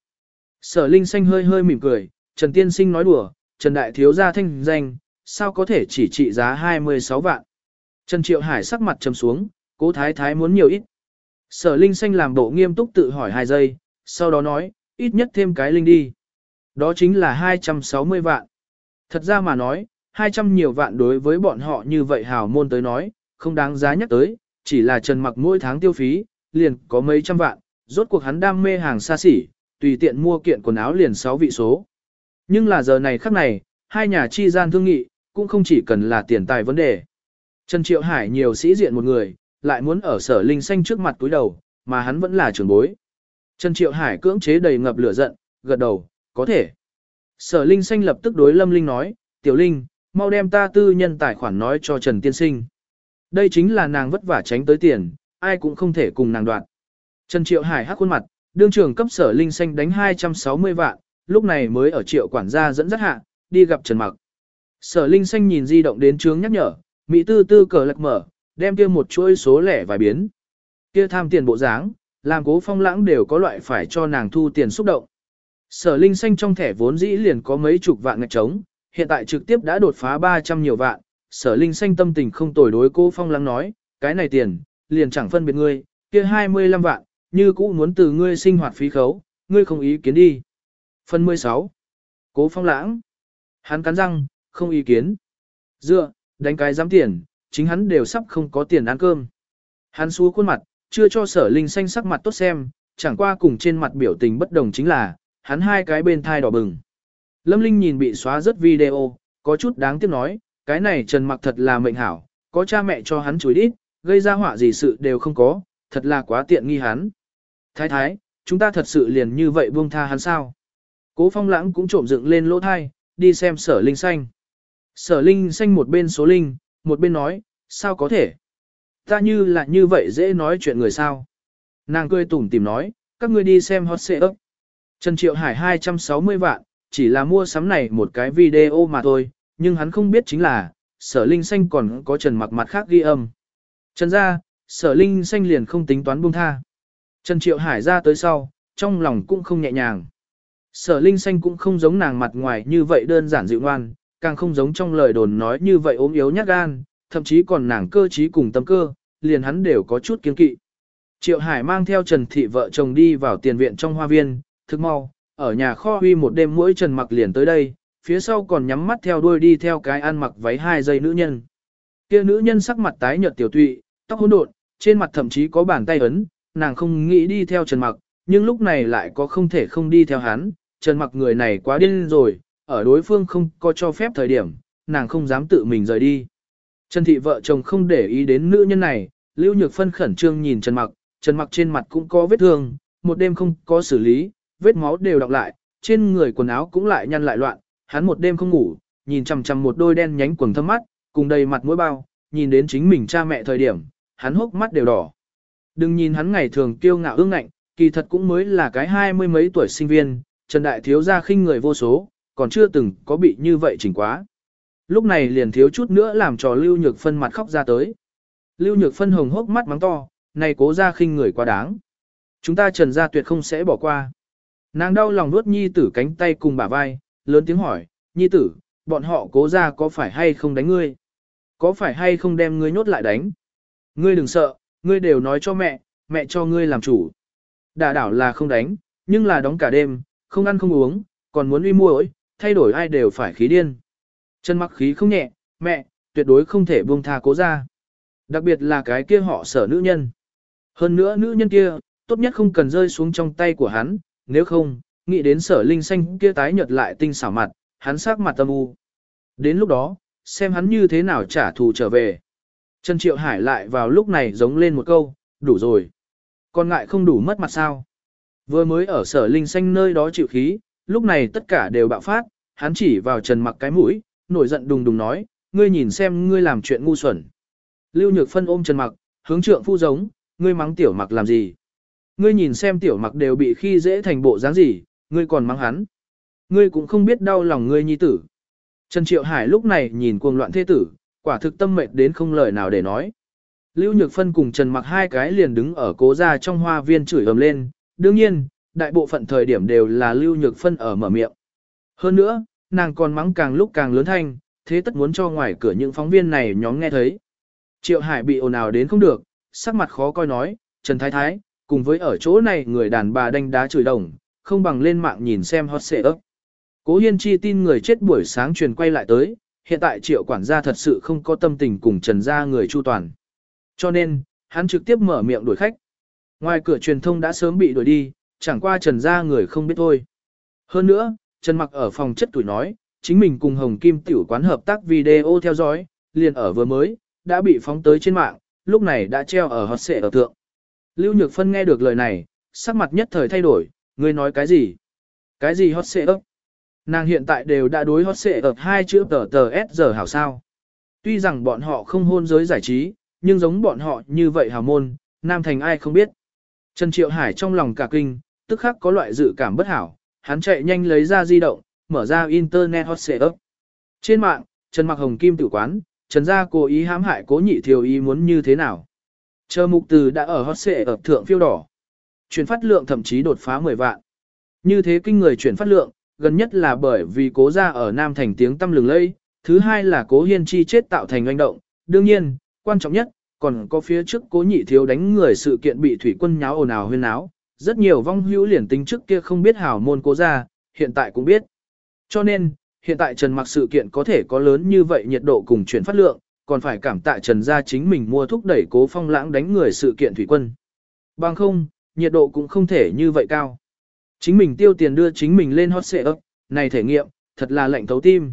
Sở Linh xanh hơi hơi mỉm cười, Trần Tiên Sinh nói đùa, Trần Đại Thiếu gia thanh danh, sao có thể chỉ trị giá 26 vạn. Trần Triệu Hải sắc mặt trầm xuống, cố thái thái muốn nhiều ít. Sở Linh xanh làm bộ nghiêm túc tự hỏi hai giây, sau đó nói, ít nhất thêm cái Linh đi. Đó chính là 260 vạn. Thật ra mà nói, 200 nhiều vạn đối với bọn họ như vậy hào môn tới nói, không đáng giá nhắc tới, chỉ là Trần mặc mỗi tháng tiêu phí, liền có mấy trăm vạn, rốt cuộc hắn đam mê hàng xa xỉ, tùy tiện mua kiện quần áo liền 6 vị số. Nhưng là giờ này khắc này, hai nhà chi gian thương nghị, cũng không chỉ cần là tiền tài vấn đề. Trần Triệu Hải nhiều sĩ diện một người, lại muốn ở sở linh xanh trước mặt túi đầu, mà hắn vẫn là trưởng bối. Trần Triệu Hải cưỡng chế đầy ngập lửa giận, gật đầu, có thể. Sở linh xanh lập tức đối Lâm Linh nói, Tiểu Linh, mau đem ta tư nhân tài khoản nói cho Trần Tiên Sinh. Đây chính là nàng vất vả tránh tới tiền, ai cũng không thể cùng nàng đoạn. Trần Triệu Hải hắc khuôn mặt, đương trưởng cấp sở linh xanh đánh 260 vạn, lúc này mới ở triệu quản gia dẫn dắt hạ, đi gặp Trần Mặc. Sở linh xanh nhìn di động đến trướng nhắc nhở, Mỹ tư tư cờ lật mở, đem kia một chuỗi số lẻ vài biến. Kia tham tiền bộ dáng, làm cố phong lãng đều có loại phải cho nàng thu tiền xúc động. Sở linh xanh trong thẻ vốn dĩ liền có mấy chục vạn ngạch trống, hiện tại trực tiếp đã đột phá 300 nhiều vạn. Sở linh xanh tâm tình không tồi đối cố phong lãng nói, cái này tiền, liền chẳng phân biệt ngươi, kia 25 vạn, như cũ muốn từ ngươi sinh hoạt phí khấu, ngươi không ý kiến đi. Phần 16. Cố phong lãng. Hắn cắn răng, không ý kiến. Dựa, đánh cái dám tiền, chính hắn đều sắp không có tiền ăn cơm. Hắn xú khuôn mặt, chưa cho sở linh xanh sắc mặt tốt xem, chẳng qua cùng trên mặt biểu tình bất đồng chính là, hắn hai cái bên thai đỏ bừng. Lâm Linh nhìn bị xóa rất video, có chút đáng tiếc nói, cái này Trần Mặc thật là mệnh hảo, có cha mẹ cho hắn chối đít, gây ra họa gì sự đều không có, thật là quá tiện nghi hắn. Thái thái, chúng ta thật sự liền như vậy buông tha hắn sao? Cố phong lãng cũng trộm dựng lên lỗ thai, đi xem sở linh xanh. Sở linh xanh một bên số linh, một bên nói, sao có thể? Ta như là như vậy dễ nói chuyện người sao? Nàng cười tủm tìm nói, các ngươi đi xem hot xệ ấp. Trần Triệu Hải 260 vạn, chỉ là mua sắm này một cái video mà thôi, nhưng hắn không biết chính là, sở linh xanh còn có trần mặc mặt khác ghi âm. Trần ra, sở linh xanh liền không tính toán buông tha. Trần Triệu Hải ra tới sau, trong lòng cũng không nhẹ nhàng. Sở linh xanh cũng không giống nàng mặt ngoài như vậy đơn giản dịu ngoan, càng không giống trong lời đồn nói như vậy ốm yếu nhát gan, thậm chí còn nàng cơ trí cùng tâm cơ, liền hắn đều có chút kiên kỵ. Triệu Hải mang theo Trần Thị vợ chồng đi vào tiền viện trong hoa viên, thức mau, ở nhà kho huy một đêm mỗi Trần mặc liền tới đây, phía sau còn nhắm mắt theo đuôi đi theo cái ăn mặc váy hai giây nữ nhân. Kia nữ nhân sắc mặt tái nhợt tiểu tụy, tóc hỗn độn, trên mặt thậm chí có bàn tay ấn, nàng không nghĩ đi theo Trần mặc, nhưng lúc này lại có không thể không đi theo hắn, Trần mặc người này quá điên rồi, ở đối phương không có cho phép thời điểm, nàng không dám tự mình rời đi. Trần thị vợ chồng không để ý đến nữ nhân này, Lưu Nhược Phân khẩn trương nhìn Trần mặc, Trần mặc trên mặt cũng có vết thương, một đêm không có xử lý, vết máu đều đọng lại, trên người quần áo cũng lại nhăn lại loạn, hắn một đêm không ngủ, nhìn chằm chằm một đôi đen nhánh quần thâm mắt, cùng đầy mặt mũi bao, nhìn đến chính mình cha mẹ thời điểm, hắn hốc mắt đều đỏ. Đừng nhìn hắn ngày thường kiêu ngạo ương ngạnh, kỳ thật cũng mới là cái hai mươi mấy tuổi sinh viên, Trần Đại Thiếu gia khinh người vô số, còn chưa từng có bị như vậy chỉnh quá. Lúc này liền thiếu chút nữa làm trò Lưu Nhược Phân mặt khóc ra tới. Lưu Nhược Phân hồng hốc mắt mắng to, này cố ra khinh người quá đáng. Chúng ta Trần gia tuyệt không sẽ bỏ qua. Nàng đau lòng nuốt nhi tử cánh tay cùng bả vai, lớn tiếng hỏi, nhi tử, bọn họ cố ra có phải hay không đánh ngươi? Có phải hay không đem ngươi nhốt lại đánh? Ngươi đừng sợ, ngươi đều nói cho mẹ, mẹ cho ngươi làm chủ. Đả đảo là không đánh, nhưng là đóng cả đêm, không ăn không uống, còn muốn uy muội, thay đổi ai đều phải khí điên. Chân mặc khí không nhẹ, mẹ, tuyệt đối không thể buông tha cố ra. Đặc biệt là cái kia họ sở nữ nhân. Hơn nữa nữ nhân kia, tốt nhất không cần rơi xuống trong tay của hắn, nếu không, nghĩ đến sở linh xanh kia tái nhợt lại tinh xảo mặt, hắn sắc mặt tâm u. Đến lúc đó, xem hắn như thế nào trả thù trở về. Trần Triệu Hải lại vào lúc này giống lên một câu, đủ rồi. Còn ngại không đủ mất mặt sao. Vừa mới ở sở linh xanh nơi đó chịu khí, lúc này tất cả đều bạo phát, hắn chỉ vào Trần mặc cái mũi, nổi giận đùng đùng nói, ngươi nhìn xem ngươi làm chuyện ngu xuẩn. Lưu Nhược Phân ôm Trần mặc, hướng trượng phu giống, ngươi mắng tiểu mặc làm gì. Ngươi nhìn xem tiểu mặc đều bị khi dễ thành bộ dáng gì, ngươi còn mắng hắn. Ngươi cũng không biết đau lòng ngươi nhi tử. Trần Triệu Hải lúc này nhìn cuồng loạn thế tử, quả thực tâm mệt đến không lời nào để nói. Lưu Nhược Phân cùng Trần Mặc hai cái liền đứng ở cố gia trong hoa viên chửi ầm lên, đương nhiên, đại bộ phận thời điểm đều là Lưu Nhược Phân ở mở miệng. Hơn nữa, nàng còn mắng càng lúc càng lớn thanh, thế tất muốn cho ngoài cửa những phóng viên này nhóm nghe thấy. Triệu Hải bị ồn ào đến không được, sắc mặt khó coi nói, Trần Thái Thái, cùng với ở chỗ này người đàn bà đánh đá chửi đồng, không bằng lên mạng nhìn xem hot xệ ấp. Cố Hiên Chi tin người chết buổi sáng truyền quay lại tới, hiện tại triệu quản gia thật sự không có tâm tình cùng trần gia người chu toàn. Cho nên, hắn trực tiếp mở miệng đuổi khách. Ngoài cửa truyền thông đã sớm bị đuổi đi, chẳng qua trần gia người không biết thôi. Hơn nữa, Trần mặc ở phòng chất tuổi nói, chính mình cùng Hồng Kim tiểu quán hợp tác video theo dõi, liền ở vừa mới, đã bị phóng tới trên mạng, lúc này đã treo ở hot xệ ở thượng. Lưu Nhược Phân nghe được lời này, sắc mặt nhất thời thay đổi, ngươi nói cái gì? Cái gì hot xệ ấp? Nàng hiện tại đều đã đối hot xệ ập hai chữ tờ tờ S giờ hảo sao. Tuy rằng bọn họ không hôn giới giải trí, nhưng giống bọn họ như vậy hào môn, nam thành ai không biết. Trần Triệu Hải trong lòng cả kinh, tức khắc có loại dự cảm bất hảo, hắn chạy nhanh lấy ra di động, mở ra internet hot xệ ấp. Trên mạng, Trần Mặc Hồng Kim tử quán, Trần gia cố ý hãm hại cố nhị thiếu ý muốn như thế nào. Chờ mục từ đã ở hot xệ ập thượng phiêu đỏ. Chuyển phát lượng thậm chí đột phá 10 vạn. Như thế kinh người chuyển phát lượng, gần nhất là bởi vì cố gia ở Nam Thành tiếng tâm lừng lây, thứ hai là cố hiên chi chết tạo thành oanh động, đương nhiên, quan trọng nhất, còn có phía trước cố nhị thiếu đánh người sự kiện bị thủy quân nháo ồn ào huyên náo, rất nhiều vong hữu liền tính trước kia không biết hảo môn cố gia, hiện tại cũng biết. Cho nên, hiện tại Trần Mặc sự kiện có thể có lớn như vậy nhiệt độ cùng chuyển phát lượng, còn phải cảm tạ Trần gia chính mình mua thúc đẩy cố phong lãng đánh người sự kiện thủy quân. Bằng không, nhiệt độ cũng không thể như vậy cao. Chính mình tiêu tiền đưa chính mình lên hot xệ ấp, này thể nghiệm, thật là lạnh thấu tim.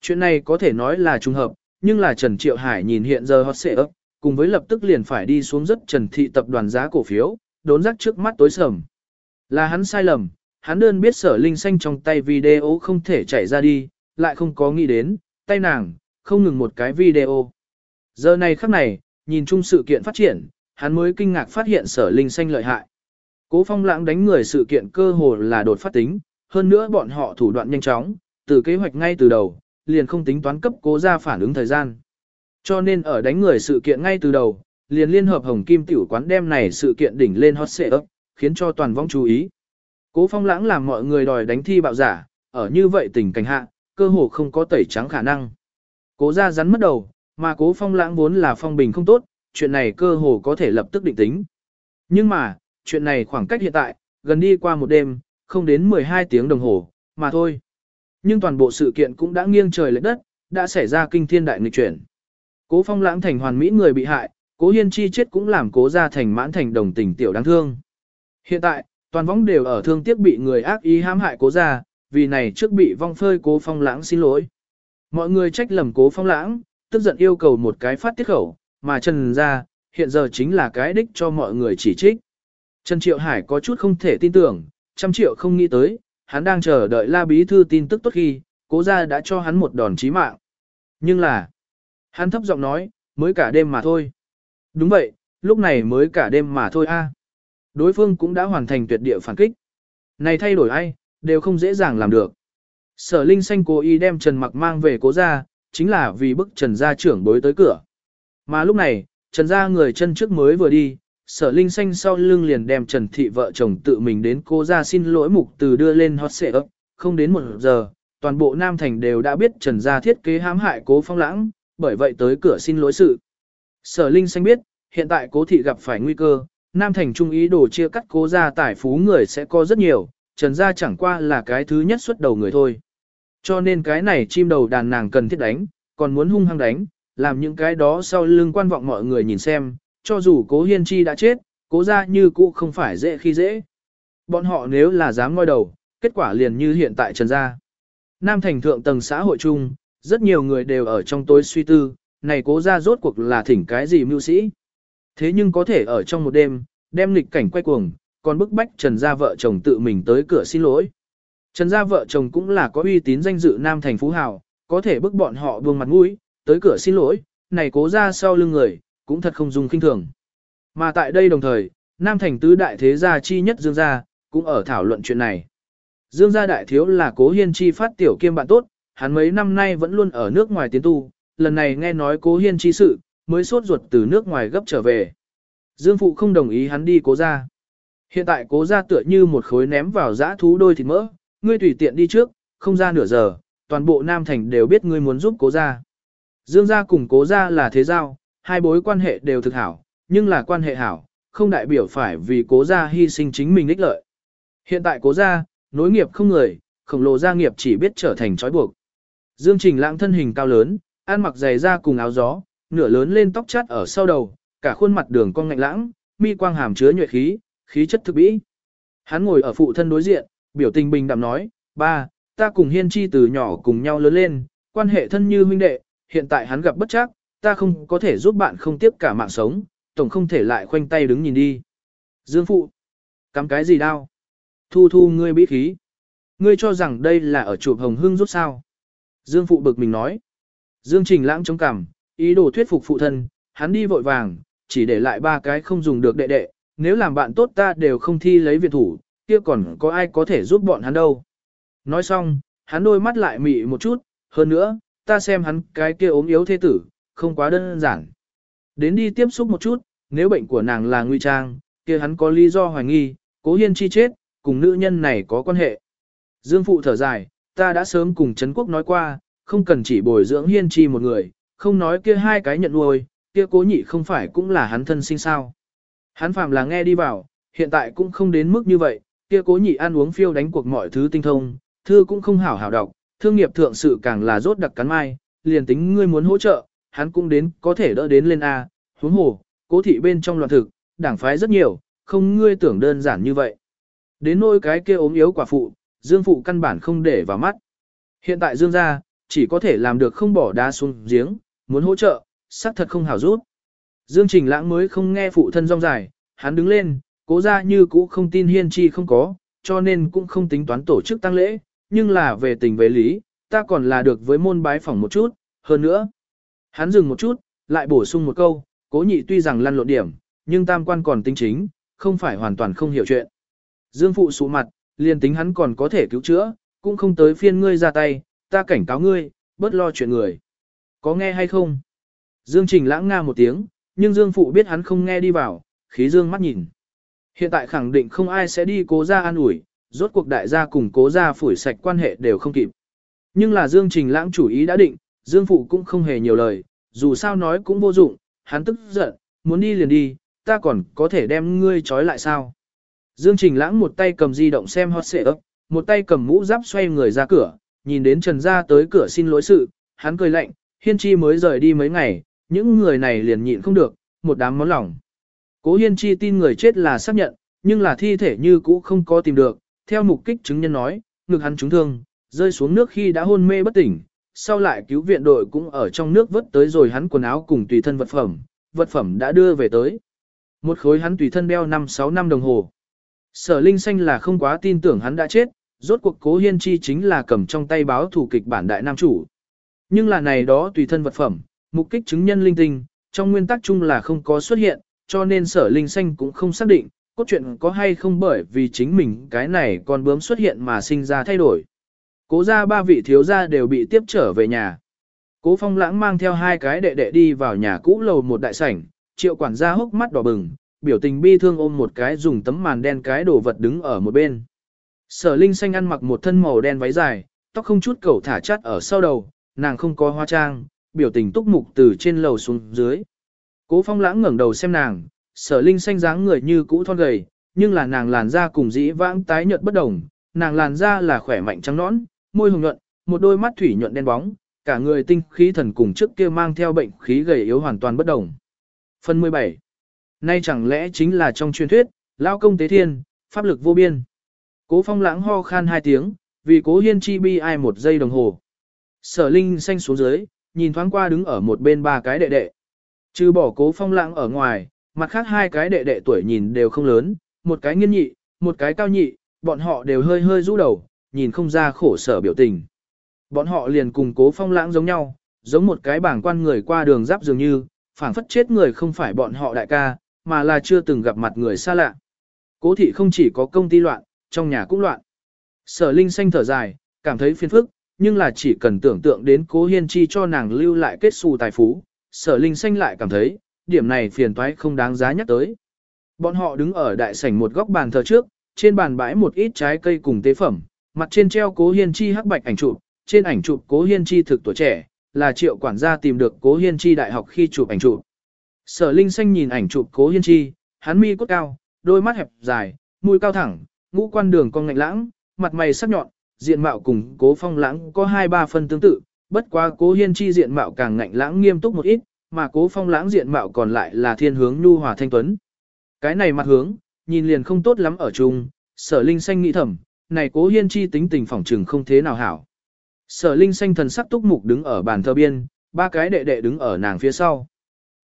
Chuyện này có thể nói là trùng hợp, nhưng là Trần Triệu Hải nhìn hiện giờ hot xệ ấp, cùng với lập tức liền phải đi xuống rất Trần Thị tập đoàn giá cổ phiếu, đốn rắc trước mắt tối sầm. Là hắn sai lầm, hắn đơn biết sở linh xanh trong tay video không thể chạy ra đi, lại không có nghĩ đến, tay nàng, không ngừng một cái video. Giờ này khắc này, nhìn chung sự kiện phát triển, hắn mới kinh ngạc phát hiện sở linh xanh lợi hại. Cố phong lãng đánh người sự kiện cơ hồ là đột phát tính, hơn nữa bọn họ thủ đoạn nhanh chóng, từ kế hoạch ngay từ đầu, liền không tính toán cấp cố ra phản ứng thời gian. Cho nên ở đánh người sự kiện ngay từ đầu, liền liên hợp Hồng Kim tiểu quán đem này sự kiện đỉnh lên hot xệ ấp, khiến cho toàn vong chú ý. Cố phong lãng làm mọi người đòi đánh thi bạo giả, ở như vậy tình cảnh hạ, cơ hồ không có tẩy trắng khả năng. Cố ra rắn mất đầu, mà cố phong lãng vốn là phong bình không tốt, chuyện này cơ hồ có thể lập tức định tính. Nhưng mà, chuyện này khoảng cách hiện tại, gần đi qua một đêm, không đến 12 tiếng đồng hồ, mà thôi. Nhưng toàn bộ sự kiện cũng đã nghiêng trời lệch đất, đã xảy ra kinh thiên đại nghịch chuyển. Cố phong lãng thành hoàn mỹ người bị hại, cố hiên chi chết cũng làm cố ra thành mãn thành đồng tình tiểu đáng thương. Hiện tại, toàn võng đều ở thương tiếc bị người ác ý hãm hại cố ra, vì này trước bị vong phơi cố phong lãng xin lỗi. Mọi người trách lầm cố phong lãng, tức giận yêu cầu một cái phát tiết khẩu, mà Trần ra, hiện giờ chính là cái đích cho mọi người chỉ trích. Trần Triệu Hải có chút không thể tin tưởng, trăm triệu không nghĩ tới, hắn đang chờ đợi La Bí Thư tin tức tốt khi, cố ra đã cho hắn một đòn chí mạng. Nhưng là, hắn thấp giọng nói, mới cả đêm mà thôi. Đúng vậy, lúc này mới cả đêm mà thôi a. Đối phương cũng đã hoàn thành tuyệt địa phản kích. Này thay đổi ai, đều không dễ dàng làm được. Sở Linh Xanh cố ý đem Trần Mặc mang về cố ra, chính là vì bức Trần gia trưởng bối tới cửa. Mà lúc này, Trần gia người chân trước mới vừa đi, sở Linh Xanh sau lưng liền đem Trần Thị vợ chồng tự mình đến cố ra xin lỗi mục từ đưa lên hot xệ ấp, không đến một giờ, toàn bộ Nam Thành đều đã biết Trần gia thiết kế hãm hại cố phong lãng, bởi vậy tới cửa xin lỗi sự. Sở Linh Xanh biết, hiện tại cố thị gặp phải nguy cơ, Nam Thành trung ý đồ chia cắt cố gia tài phú người sẽ có rất nhiều, Trần gia chẳng qua là cái thứ nhất xuất đầu người thôi. Cho nên cái này chim đầu đàn nàng cần thiết đánh, còn muốn hung hăng đánh, làm những cái đó sau lưng quan vọng mọi người nhìn xem, cho dù cố hiên chi đã chết, cố gia như cũ không phải dễ khi dễ. Bọn họ nếu là dám ngoi đầu, kết quả liền như hiện tại Trần gia. Nam Thành thượng tầng xã hội chung, rất nhiều người đều ở trong tối suy tư, này cố gia rốt cuộc là thỉnh cái gì mưu sĩ. Thế nhưng có thể ở trong một đêm, đem lịch cảnh quay cuồng, còn bức bách Trần gia vợ chồng tự mình tới cửa xin lỗi. Trần gia vợ chồng cũng là có uy tín danh dự nam thành phú hào, có thể bức bọn họ buông mặt mũi, tới cửa xin lỗi, này cố ra sau lưng người, cũng thật không dùng kinh thường. Mà tại đây đồng thời, nam thành tứ đại thế gia chi nhất Dương gia, cũng ở thảo luận chuyện này. Dương gia đại thiếu là cố hiên chi phát tiểu kiêm bạn tốt, hắn mấy năm nay vẫn luôn ở nước ngoài tiến tu, lần này nghe nói cố hiên chi sự, mới sốt ruột từ nước ngoài gấp trở về. Dương phụ không đồng ý hắn đi cố gia. Hiện tại cố gia tựa như một khối ném vào giã thú đôi thịt mỡ, ngươi tùy tiện đi trước, không ra nửa giờ, toàn bộ Nam Thành đều biết ngươi muốn giúp cố gia. Dương gia cùng cố gia là thế giao, hai bối quan hệ đều thực hảo, nhưng là quan hệ hảo, không đại biểu phải vì cố gia hy sinh chính mình ích lợi. Hiện tại cố gia nối nghiệp không người, khổng lồ gia nghiệp chỉ biết trở thành trói buộc. Dương Trình lãng thân hình cao lớn, ăn mặc dày da cùng áo gió, nửa lớn lên tóc chắt ở sau đầu, cả khuôn mặt đường cong ngạnh lãng, mi quang hàm chứa nhuệ khí, khí chất thực bĩ. Hắn ngồi ở phụ thân đối diện, biểu tình bình đạm nói, ba, ta cùng hiên chi từ nhỏ cùng nhau lớn lên, quan hệ thân như huynh đệ, hiện tại hắn gặp bất chắc, ta không có thể giúp bạn không tiếp cả mạng sống, tổng không thể lại khoanh tay đứng nhìn đi. Dương phụ, cắm cái gì đau? Thu thu ngươi bí khí. Ngươi cho rằng đây là ở chụp hồng hương rút sao? Dương phụ bực mình nói. Dương Trình lãng chống cằm, ý đồ thuyết phục phụ thân, hắn đi vội vàng, chỉ để lại ba cái không dùng được đệ đệ, nếu làm bạn tốt ta đều không thi lấy viện thủ, kia còn có ai có thể giúp bọn hắn đâu. Nói xong, hắn đôi mắt lại mị một chút, hơn nữa, ta xem hắn cái kia ốm yếu thế tử, không quá đơn giản. Đến đi tiếp xúc một chút, nếu bệnh của nàng là nguy trang, kia hắn có lý do hoài nghi, cố hiên chi chết, cùng nữ nhân này có quan hệ. Dương phụ thở dài, ta đã sớm cùng Trấn Quốc nói qua, không cần chỉ bồi dưỡng hiên chi một người, không nói kia hai cái nhận nuôi, kia cố nhị không phải cũng là hắn thân sinh sao. Hắn phàm là nghe đi vào, hiện tại cũng không đến mức như vậy, kia cố nhị ăn uống phiêu đánh cuộc mọi thứ tinh thông, thư cũng không hảo hảo đọc, thương nghiệp thượng sự càng là rốt đặc cắn mai, liền tính ngươi muốn hỗ trợ, hắn cũng đến có thể đỡ đến lên A, huống hồ, cố thị bên trong loạn thực, đảng phái rất nhiều, không ngươi tưởng đơn giản như vậy. Đến nỗi cái kia ốm yếu quả phụ, Dương phụ căn bản không để vào mắt. Hiện tại Dương gia, chỉ có thể làm được không bỏ đá xuống giếng, muốn hỗ trợ, xác thật không hảo rút. Dương Trình Lãng mới không nghe phụ thân rong dài, hắn đứng lên, cố ra như cũ không tin hiên chi không có, cho nên cũng không tính toán tổ chức tăng lễ, nhưng là về tình về lý, ta còn là được với môn bái phỏng một chút, hơn nữa. Hắn dừng một chút, lại bổ sung một câu, cố nhị tuy rằng lăn lộn điểm, nhưng tam quan còn tinh chính, không phải hoàn toàn không hiểu chuyện. Dương phụ sụ mặt, liền tính hắn còn có thể cứu chữa, cũng không tới phiên ngươi ra tay, ta cảnh cáo ngươi, bớt lo chuyện người. Có nghe hay không? Dương Trình lãng nga một tiếng, nhưng Dương Phụ biết hắn không nghe đi vào, khí Dương mắt nhìn. Hiện tại khẳng định không ai sẽ đi cố ra an ủi, rốt cuộc đại gia cùng cố ra phủi sạch quan hệ đều không kịp. Nhưng là Dương Trình lãng chủ ý đã định, Dương Phụ cũng không hề nhiều lời, dù sao nói cũng vô dụng, hắn tức giận, muốn đi liền đi, ta còn có thể đem ngươi trói lại sao. Dương Trình lãng một tay cầm di động xem hot xệ ấp, một tay cầm mũ giáp xoay người ra cửa, nhìn đến Trần Gia tới cửa xin lỗi sự, hắn cười lạnh, Hiên Chi mới rời đi mấy ngày, những người này liền nhịn không được, một đám món lòng. Cố Hiên Chi tin người chết là xác nhận, nhưng là thi thể như cũ không có tìm được, theo mục kích chứng nhân nói, ngực hắn trúng thương, rơi xuống nước khi đã hôn mê bất tỉnh, sau lại cứu viện đội cũng ở trong nước vớt tới rồi hắn quần áo cùng tùy thân vật phẩm, vật phẩm đã đưa về tới. Một khối hắn tùy thân đeo 5-6 năm đồng hồ. Sở Linh Xanh là không quá tin tưởng hắn đã chết, rốt cuộc cố hiên chi chính là cầm trong tay báo thủ kịch bản đại nam chủ. Nhưng là này đó tùy thân vật phẩm, mục kích chứng nhân linh tinh, trong nguyên tắc chung là không có xuất hiện, cho nên sở linh xanh cũng không xác định, cốt truyện có hay không bởi vì chính mình cái này còn bướm xuất hiện mà sinh ra thay đổi. Cố ra ba vị thiếu gia đều bị tiếp trở về nhà. Cố phong lãng mang theo hai cái đệ đệ đi vào nhà cũ lầu một đại sảnh, triệu quản gia hốc mắt đỏ bừng, biểu tình bi thương ôm một cái dùng tấm màn đen cái đồ vật đứng ở một bên. Sở Linh xanh ăn mặc một thân màu đen váy dài, tóc không chút cẩu thả chắt ở sau đầu, nàng không có hoa trang, biểu tình túc mục từ trên lầu xuống dưới. Cố Phong lãng ngẩng đầu xem nàng, Sở Linh xanh dáng người như cũ thon gầy, nhưng là nàng làn da cùng dĩ vãng tái nhợt bất đồng, nàng làn da là khỏe mạnh trắng nõn, môi hồng nhuận, một đôi mắt thủy nhuận đen bóng, cả người tinh khí thần cùng trước kia mang theo bệnh khí gầy yếu hoàn toàn bất đồng. Phần 17. Nay chẳng lẽ chính là trong truyền thuyết, lao công tế thiên, pháp lực vô biên. Cố phong lãng ho khan hai tiếng, vì cố hiên chi bi ai một giây đồng hồ. Sở linh xanh xuống dưới, nhìn thoáng qua đứng ở một bên ba cái đệ đệ. Trừ bỏ cố phong lãng ở ngoài, mặt khác hai cái đệ đệ tuổi nhìn đều không lớn, một cái nghiên nhị, một cái cao nhị, bọn họ đều hơi hơi rũ đầu, nhìn không ra khổ sở biểu tình. Bọn họ liền cùng cố phong lãng giống nhau, giống một cái bảng quan người qua đường giáp dường như, phảng phất chết người không phải bọn họ đại ca, mà là chưa từng gặp mặt người xa lạ. Cố thị không chỉ có công ty loạn, trong nhà cũng loạn. Sở Linh xanh thở dài, cảm thấy phiền phức, nhưng là chỉ cần tưởng tượng đến cố hiên chi cho nàng lưu lại kết xù tài phú, sở Linh xanh lại cảm thấy, điểm này phiền toái không đáng giá nhắc tới. Bọn họ đứng ở đại sảnh một góc bàn thờ trước, trên bàn bãi một ít trái cây cùng tế phẩm, mặt trên treo cố hiên chi hắc bạch ảnh chụp, trên ảnh chụp cố hiên chi thực tuổi trẻ, là triệu quản gia tìm được cố hiên chi đại học khi chụp ảnh chụp. Sở Linh xanh nhìn ảnh chụp cố hiên chi, hắn mi cốt cao, đôi mắt hẹp dài, mũi cao thẳng, ngũ quan đường cong ngạnh lãng, mặt mày sắc nhọn, diện mạo cùng cố phong lãng có hai ba phần tương tự, bất quá cố hiên chi diện mạo càng ngạnh lãng nghiêm túc một ít, mà cố phong lãng diện mạo còn lại là thiên hướng nhu hòa thanh tuấn. Cái này mặt hướng, nhìn liền không tốt lắm ở chung, sở linh xanh nghĩ thầm, này cố hiên chi tính tình phỏng trừng không thế nào hảo. Sở linh xanh thần sắc túc mục đứng ở bàn thờ biên, ba cái đệ đệ đứng ở nàng phía sau.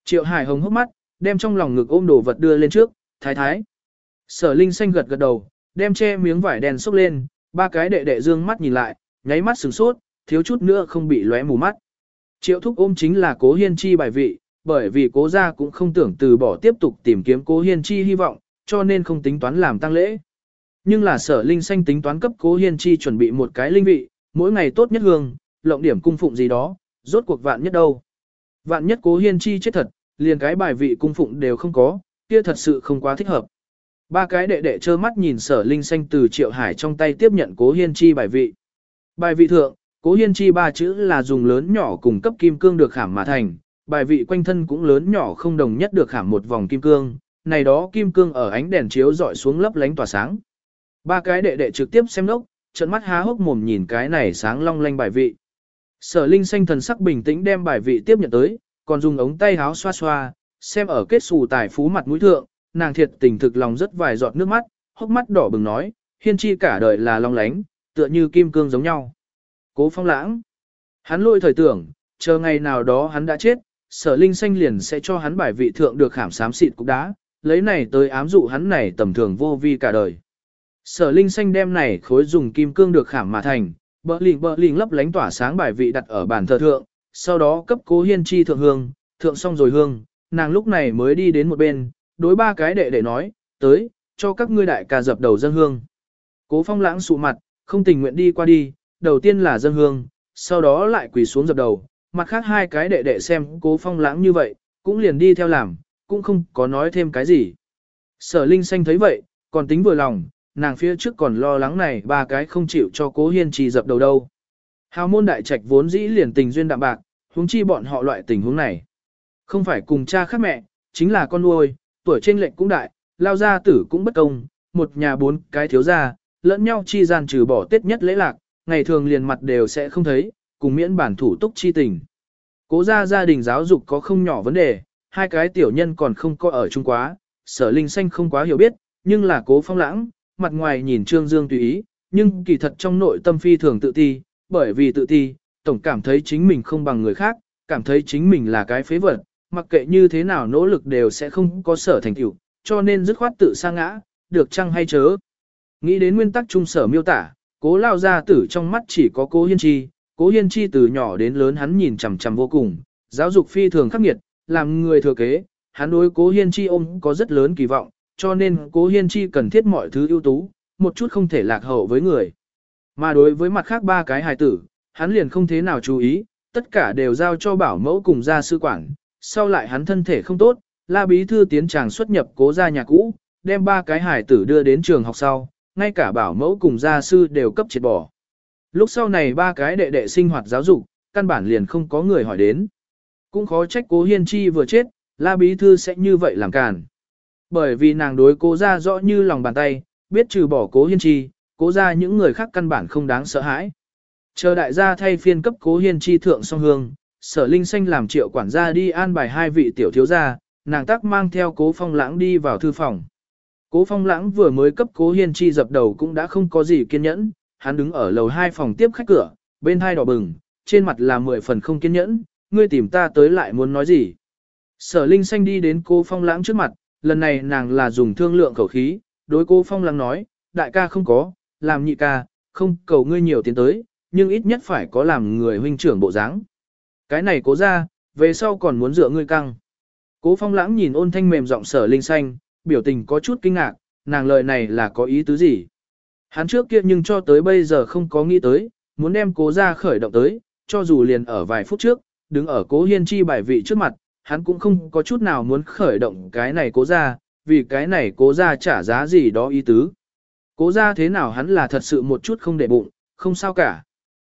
Triệu hải hồng hốc mắt, đem trong lòng ngực ôm đồ vật đưa lên trước, thái thái. Sở linh xanh gật gật đầu, đem che miếng vải đen xốc lên, ba cái đệ đệ dương mắt nhìn lại, nháy mắt sửng sốt, thiếu chút nữa không bị lóe mù mắt. Triệu thúc ôm chính là cố hiên chi bài vị, bởi vì cố gia cũng không tưởng từ bỏ tiếp tục tìm kiếm cố hiên chi hy vọng, cho nên không tính toán làm tăng lễ. Nhưng là sở linh xanh tính toán cấp cố hiên chi chuẩn bị một cái linh vị, mỗi ngày tốt nhất hương, lộng điểm cung phụng gì đó, rốt cuộc vạn nhất đâu. Vạn nhất cố hiên chi chết thật, liền cái bài vị cung phụng đều không có, kia thật sự không quá thích hợp. Ba cái đệ đệ trơ mắt nhìn sở linh xanh từ triệu hải trong tay tiếp nhận cố hiên chi bài vị. Bài vị thượng, cố hiên chi ba chữ là dùng lớn nhỏ cùng cấp kim cương được khảm mà thành, bài vị quanh thân cũng lớn nhỏ không đồng nhất được khảm một vòng kim cương, này đó kim cương ở ánh đèn chiếu dọi xuống lấp lánh tỏa sáng. Ba cái đệ đệ trực tiếp xem lốc, trận mắt há hốc mồm nhìn cái này sáng long lanh bài vị. Sở linh xanh thần sắc bình tĩnh đem bài vị tiếp nhận tới, còn dùng ống tay háo xoa xoa, xem ở kết xù tài phú mặt mũi thượng, nàng thiệt tình thực lòng rất vài giọt nước mắt, hốc mắt đỏ bừng nói, hiên chi cả đời là long lánh, tựa như kim cương giống nhau. Cố phong lãng. Hắn lôi thời tưởng, chờ ngày nào đó hắn đã chết, sở linh xanh liền sẽ cho hắn bài vị thượng được khảm sám xịt cục đá, lấy này tới ám dụ hắn này tầm thường vô vi cả đời. Sở linh xanh đem này khối dùng kim cương được khảm mà thành, bờ lình bờ lình lấp lánh tỏa sáng bài vị đặt ở bàn thờ thượng, sau đó cấp cố hiên chi thượng hương, thượng xong rồi hương, nàng lúc này mới đi đến một bên, đối ba cái đệ đệ nói, tới, cho các ngươi đại ca dập đầu dân hương. Cố phong lãng sụ mặt, không tình nguyện đi qua đi, đầu tiên là dân hương, sau đó lại quỳ xuống dập đầu, mặt khác hai cái đệ đệ xem cố phong lãng như vậy, cũng liền đi theo làm, cũng không có nói thêm cái gì. Sở Linh Xanh thấy vậy, còn tính vừa lòng, nàng phía trước còn lo lắng này ba cái không chịu cho cố hiên trì dập đầu đâu. Hào môn đại trạch vốn dĩ liền tình duyên đạm bạc, huống chi bọn họ loại tình huống này. Không phải cùng cha khác mẹ, chính là con nuôi, tuổi trên lệnh cũng đại, lao gia tử cũng bất công, một nhà bốn cái thiếu gia, lẫn nhau chi gian trừ bỏ tết nhất lễ lạc, ngày thường liền mặt đều sẽ không thấy, cùng miễn bản thủ túc chi tình. Cố gia gia đình giáo dục có không nhỏ vấn đề, hai cái tiểu nhân còn không có ở chung quá, sở linh xanh không quá hiểu biết, nhưng là cố phong lãng, mặt ngoài nhìn trương dương tùy ý, nhưng kỳ thật trong nội tâm phi thường tự ti, bởi vì tự ti, tổng cảm thấy chính mình không bằng người khác, cảm thấy chính mình là cái phế vật, mặc kệ như thế nào nỗ lực đều sẽ không có sở thành tựu, cho nên dứt khoát tự sa ngã, được chăng hay chớ. Nghĩ đến nguyên tắc trung sở miêu tả, cố lao gia tử trong mắt chỉ có cố hiên chi, cố hiên chi từ nhỏ đến lớn hắn nhìn chằm chằm vô cùng, giáo dục phi thường khắc nghiệt, làm người thừa kế, hắn đối cố hiên chi ôm có rất lớn kỳ vọng, cho nên cố hiên chi cần thiết mọi thứ ưu tú, một chút không thể lạc hậu với người. Mà đối với mặt khác ba cái hài tử, hắn liền không thế nào chú ý, tất cả đều giao cho bảo mẫu cùng gia sư quản, sau lại hắn thân thể không tốt, la bí thư tiến tràng xuất nhập cố gia nhà cũ, đem ba cái hài tử đưa đến trường học sau, ngay cả bảo mẫu cùng gia sư đều cấp triệt bỏ. Lúc sau này ba cái đệ đệ sinh hoạt giáo dục, căn bản liền không có người hỏi đến. Cũng khó trách cố hiên chi vừa chết, la bí thư sẽ như vậy làm càn. Bởi vì nàng đối cố ra rõ như lòng bàn tay, biết trừ bỏ cố hiên chi, cố ra những người khác căn bản không đáng sợ hãi. Chờ đại gia thay phiên cấp cố hiên chi thượng song hương, sở linh xanh làm triệu quản gia đi an bài hai vị tiểu thiếu gia, nàng tắc mang theo cố phong lãng đi vào thư phòng. Cố phong lãng vừa mới cấp cố hiên chi dập đầu cũng đã không có gì kiên nhẫn, hắn đứng ở lầu hai phòng tiếp khách cửa, bên hai đỏ bừng, trên mặt là mười phần không kiên nhẫn, ngươi tìm ta tới lại muốn nói gì. Sở Linh Xanh đi đến cố Phong Lãng trước mặt, lần này nàng là dùng thương lượng khẩu khí, đối cô Phong Lãng nói, đại ca không có, làm nhị ca, không cầu ngươi nhiều tiền tới, nhưng ít nhất phải có làm người huynh trưởng bộ dáng. Cái này cố ra, về sau còn muốn dựa ngươi căng. Cố Phong Lãng nhìn ôn thanh mềm giọng Sở Linh Xanh, biểu tình có chút kinh ngạc, nàng lời này là có ý tứ gì. Hắn trước kia nhưng cho tới bây giờ không có nghĩ tới, muốn đem cố ra khởi động tới, cho dù liền ở vài phút trước, đứng ở cố hiên chi bài vị trước mặt, hắn cũng không có chút nào muốn khởi động cái này cố ra, vì cái này cố ra trả giá gì đó ý tứ. Cố ra thế nào hắn là thật sự một chút không để bụng, không sao cả.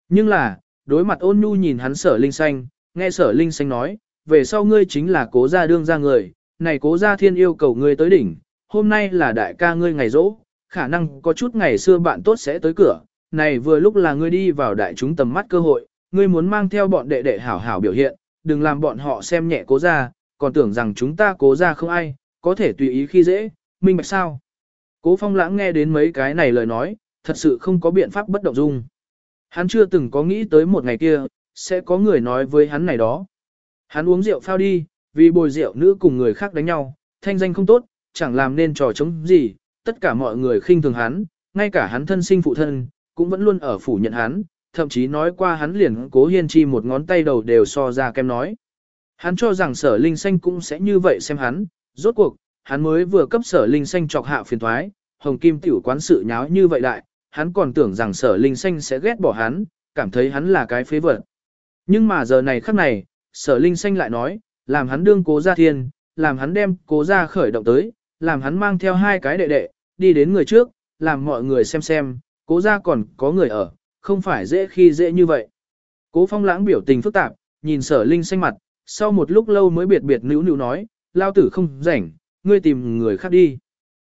Nhưng là, đối mặt ôn nhu nhìn hắn sở linh xanh, nghe sở linh xanh nói, về sau ngươi chính là cố gia đương ra người, này cố gia thiên yêu cầu ngươi tới đỉnh, hôm nay là đại ca ngươi ngày rỗ, khả năng có chút ngày xưa bạn tốt sẽ tới cửa, này vừa lúc là ngươi đi vào đại chúng tầm mắt cơ hội, ngươi muốn mang theo bọn đệ đệ hảo hảo biểu hiện, đừng làm bọn họ xem nhẹ cố gia, còn tưởng rằng chúng ta cố gia không ai, có thể tùy ý khi dễ, minh bạch sao. Cố phong lãng nghe đến mấy cái này lời nói, thật sự không có biện pháp bất động dung. Hắn chưa từng có nghĩ tới một ngày kia, sẽ có người nói với hắn này đó. Hắn uống rượu phao đi, vì bồi rượu nữ cùng người khác đánh nhau, thanh danh không tốt, chẳng làm nên trò chống gì, tất cả mọi người khinh thường hắn, ngay cả hắn thân sinh phụ thân, cũng vẫn luôn ở phủ nhận hắn, thậm chí nói qua hắn liền cố hiên chi một ngón tay đầu đều so ra kem nói. Hắn cho rằng sở linh xanh cũng sẽ như vậy xem hắn, rốt cuộc, hắn mới vừa cấp sở linh xanh chọc hạ phiền thoái, hồng kim tiểu quán sự nháo như vậy đại, hắn còn tưởng rằng sở linh xanh sẽ ghét bỏ hắn, cảm thấy hắn là cái phế vật. Nhưng mà giờ này khắc này, sở linh xanh lại nói, làm hắn đương cố gia thiên, làm hắn đem cố gia khởi động tới, làm hắn mang theo hai cái đệ đệ, đi đến người trước, làm mọi người xem xem, cố gia còn có người ở, không phải dễ khi dễ như vậy. Cố phong lãng biểu tình phức tạp, nhìn sở linh xanh mặt, sau một lúc lâu mới biệt biệt nữ nữ nói, lao tử không rảnh, ngươi tìm người khác đi.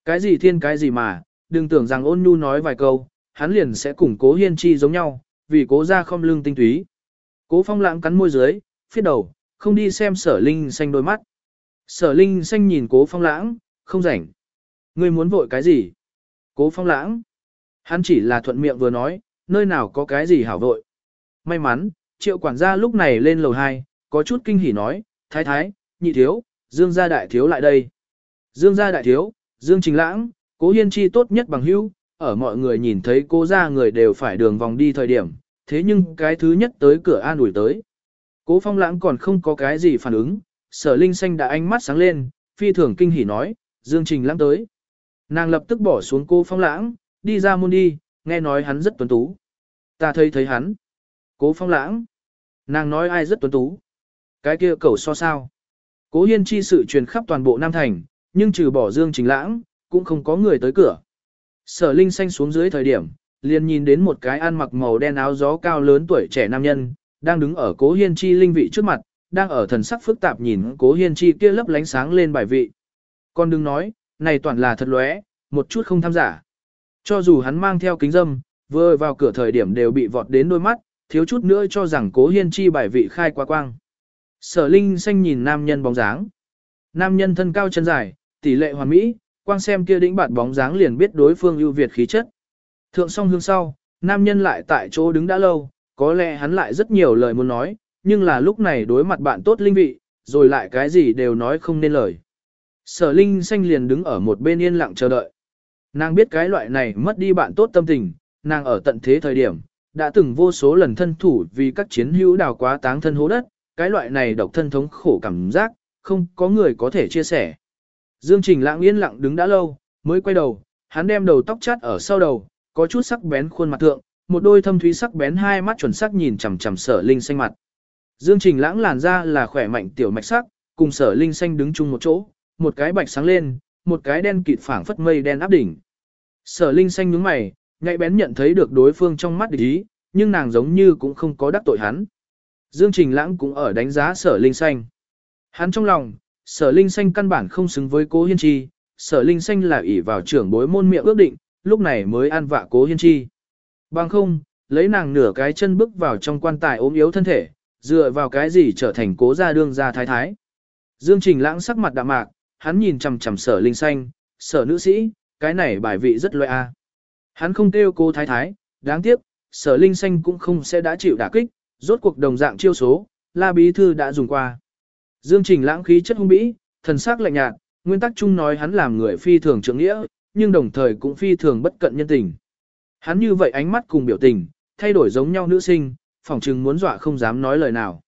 Cái gì thiên cái gì mà, đừng tưởng rằng ôn nhu nói vài câu, hắn liền sẽ cùng cố hiên chi giống nhau, vì cố ra không lương tinh túy. Cố phong lãng cắn môi dưới, phiết đầu, không đi xem sở linh xanh đôi mắt. Sở linh xanh nhìn cố phong lãng, không rảnh. Ngươi muốn vội cái gì? Cố phong lãng. Hắn chỉ là thuận miệng vừa nói, nơi nào có cái gì hảo vội. May mắn, triệu quản gia lúc này lên lầu 2, có chút kinh hỉ nói, thái thái, nhị thiếu, dương gia đại thiếu lại đây. Dương gia đại thiếu, dương trình lãng, cố hiên chi tốt nhất bằng hữu, ở mọi người nhìn thấy cô ra người đều phải đường vòng đi thời điểm, thế nhưng cái thứ nhất tới cửa an ủi tới. Cố phong lãng còn không có cái gì phản ứng, sở linh xanh đã ánh mắt sáng lên, phi thường kinh hỉ nói, dương trình lãng tới. Nàng lập tức bỏ xuống cô phong lãng, đi ra môn đi, nghe nói hắn rất tuấn tú. Ta thấy thấy hắn. Cố phong lãng. Nàng nói ai rất tuấn tú. Cái kia cầu so sao. Cố hiên chi sự truyền khắp toàn bộ Nam Thành, nhưng trừ bỏ Dương Trình Lãng, cũng không có người tới cửa. Sở Linh xanh xuống dưới thời điểm, liền nhìn đến một cái ăn mặc màu đen áo gió cao lớn tuổi trẻ nam nhân, đang đứng ở cố hiên chi linh vị trước mặt, đang ở thần sắc phức tạp nhìn cố hiên chi kia lấp lánh sáng lên bài vị. Con đừng nói, này toàn là thật lóe, một chút không tham giả. Cho dù hắn mang theo kính dâm, vừa vào cửa thời điểm đều bị vọt đến đôi mắt, thiếu chút nữa cho rằng cố hiên chi bài vị khai quá quang. Sở Linh xanh nhìn nam nhân bóng dáng. Nam nhân thân cao chân dài, tỷ lệ hoàn mỹ, quang xem kia đĩnh bạt bóng dáng liền biết đối phương ưu việt khí chất. Thượng song hương sau, nam nhân lại tại chỗ đứng đã lâu, có lẽ hắn lại rất nhiều lời muốn nói, nhưng là lúc này đối mặt bạn tốt linh vị, rồi lại cái gì đều nói không nên lời. Sở Linh xanh liền đứng ở một bên yên lặng chờ đợi. Nàng biết cái loại này mất đi bạn tốt tâm tình, nàng ở tận thế thời điểm, đã từng vô số lần thân thủ vì các chiến hữu đào quá táng thân hố đất, cái loại này độc thân thống khổ cảm giác, không có người có thể chia sẻ. Dương Trình lãng yên lặng đứng đã lâu, mới quay đầu, hắn đem đầu tóc chát ở sau đầu, có chút sắc bén khuôn mặt thượng, một đôi thâm thúy sắc bén hai mắt chuẩn sắc nhìn chằm chằm sở linh xanh mặt. Dương Trình lãng làn da là khỏe mạnh tiểu mạch sắc, cùng sở linh xanh đứng chung một chỗ, một cái bạch sáng lên, một cái đen kịt phảng phất mây đen áp đỉnh. Sở linh xanh nhướng mày, nhạy bén nhận thấy được đối phương trong mắt địch ý, nhưng nàng giống như cũng không có đắc tội hắn. Dương Trình lãng cũng ở đánh giá sở linh xanh. Hắn trong lòng, sở linh xanh căn bản không xứng với cố hiên chi, sở linh xanh là ỷ vào trưởng bối môn miệng ước định, lúc này mới an vạ cố hiên chi. Bằng không, lấy nàng nửa cái chân bước vào trong quan tài ốm yếu thân thể, dựa vào cái gì trở thành cố gia đương gia thái thái. Dương Trình lãng sắc mặt đạm mạc, hắn nhìn chằm chằm sở linh xanh, sở nữ sĩ, cái này bài vị rất loại a. Hắn không kêu cô thái thái, đáng tiếc, sở linh xanh cũng không sẽ đã chịu đả kích, rốt cuộc đồng dạng chiêu số, la bí thư đã dùng qua. Dương Trình lãng khí chất hung bĩ, thần sắc lạnh nhạt, nguyên tắc chung nói hắn làm người phi thường trưởng nghĩa, nhưng đồng thời cũng phi thường bất cận nhân tình. Hắn như vậy ánh mắt cùng biểu tình, thay đổi giống nhau nữ sinh, phỏng chừng muốn dọa không dám nói lời nào.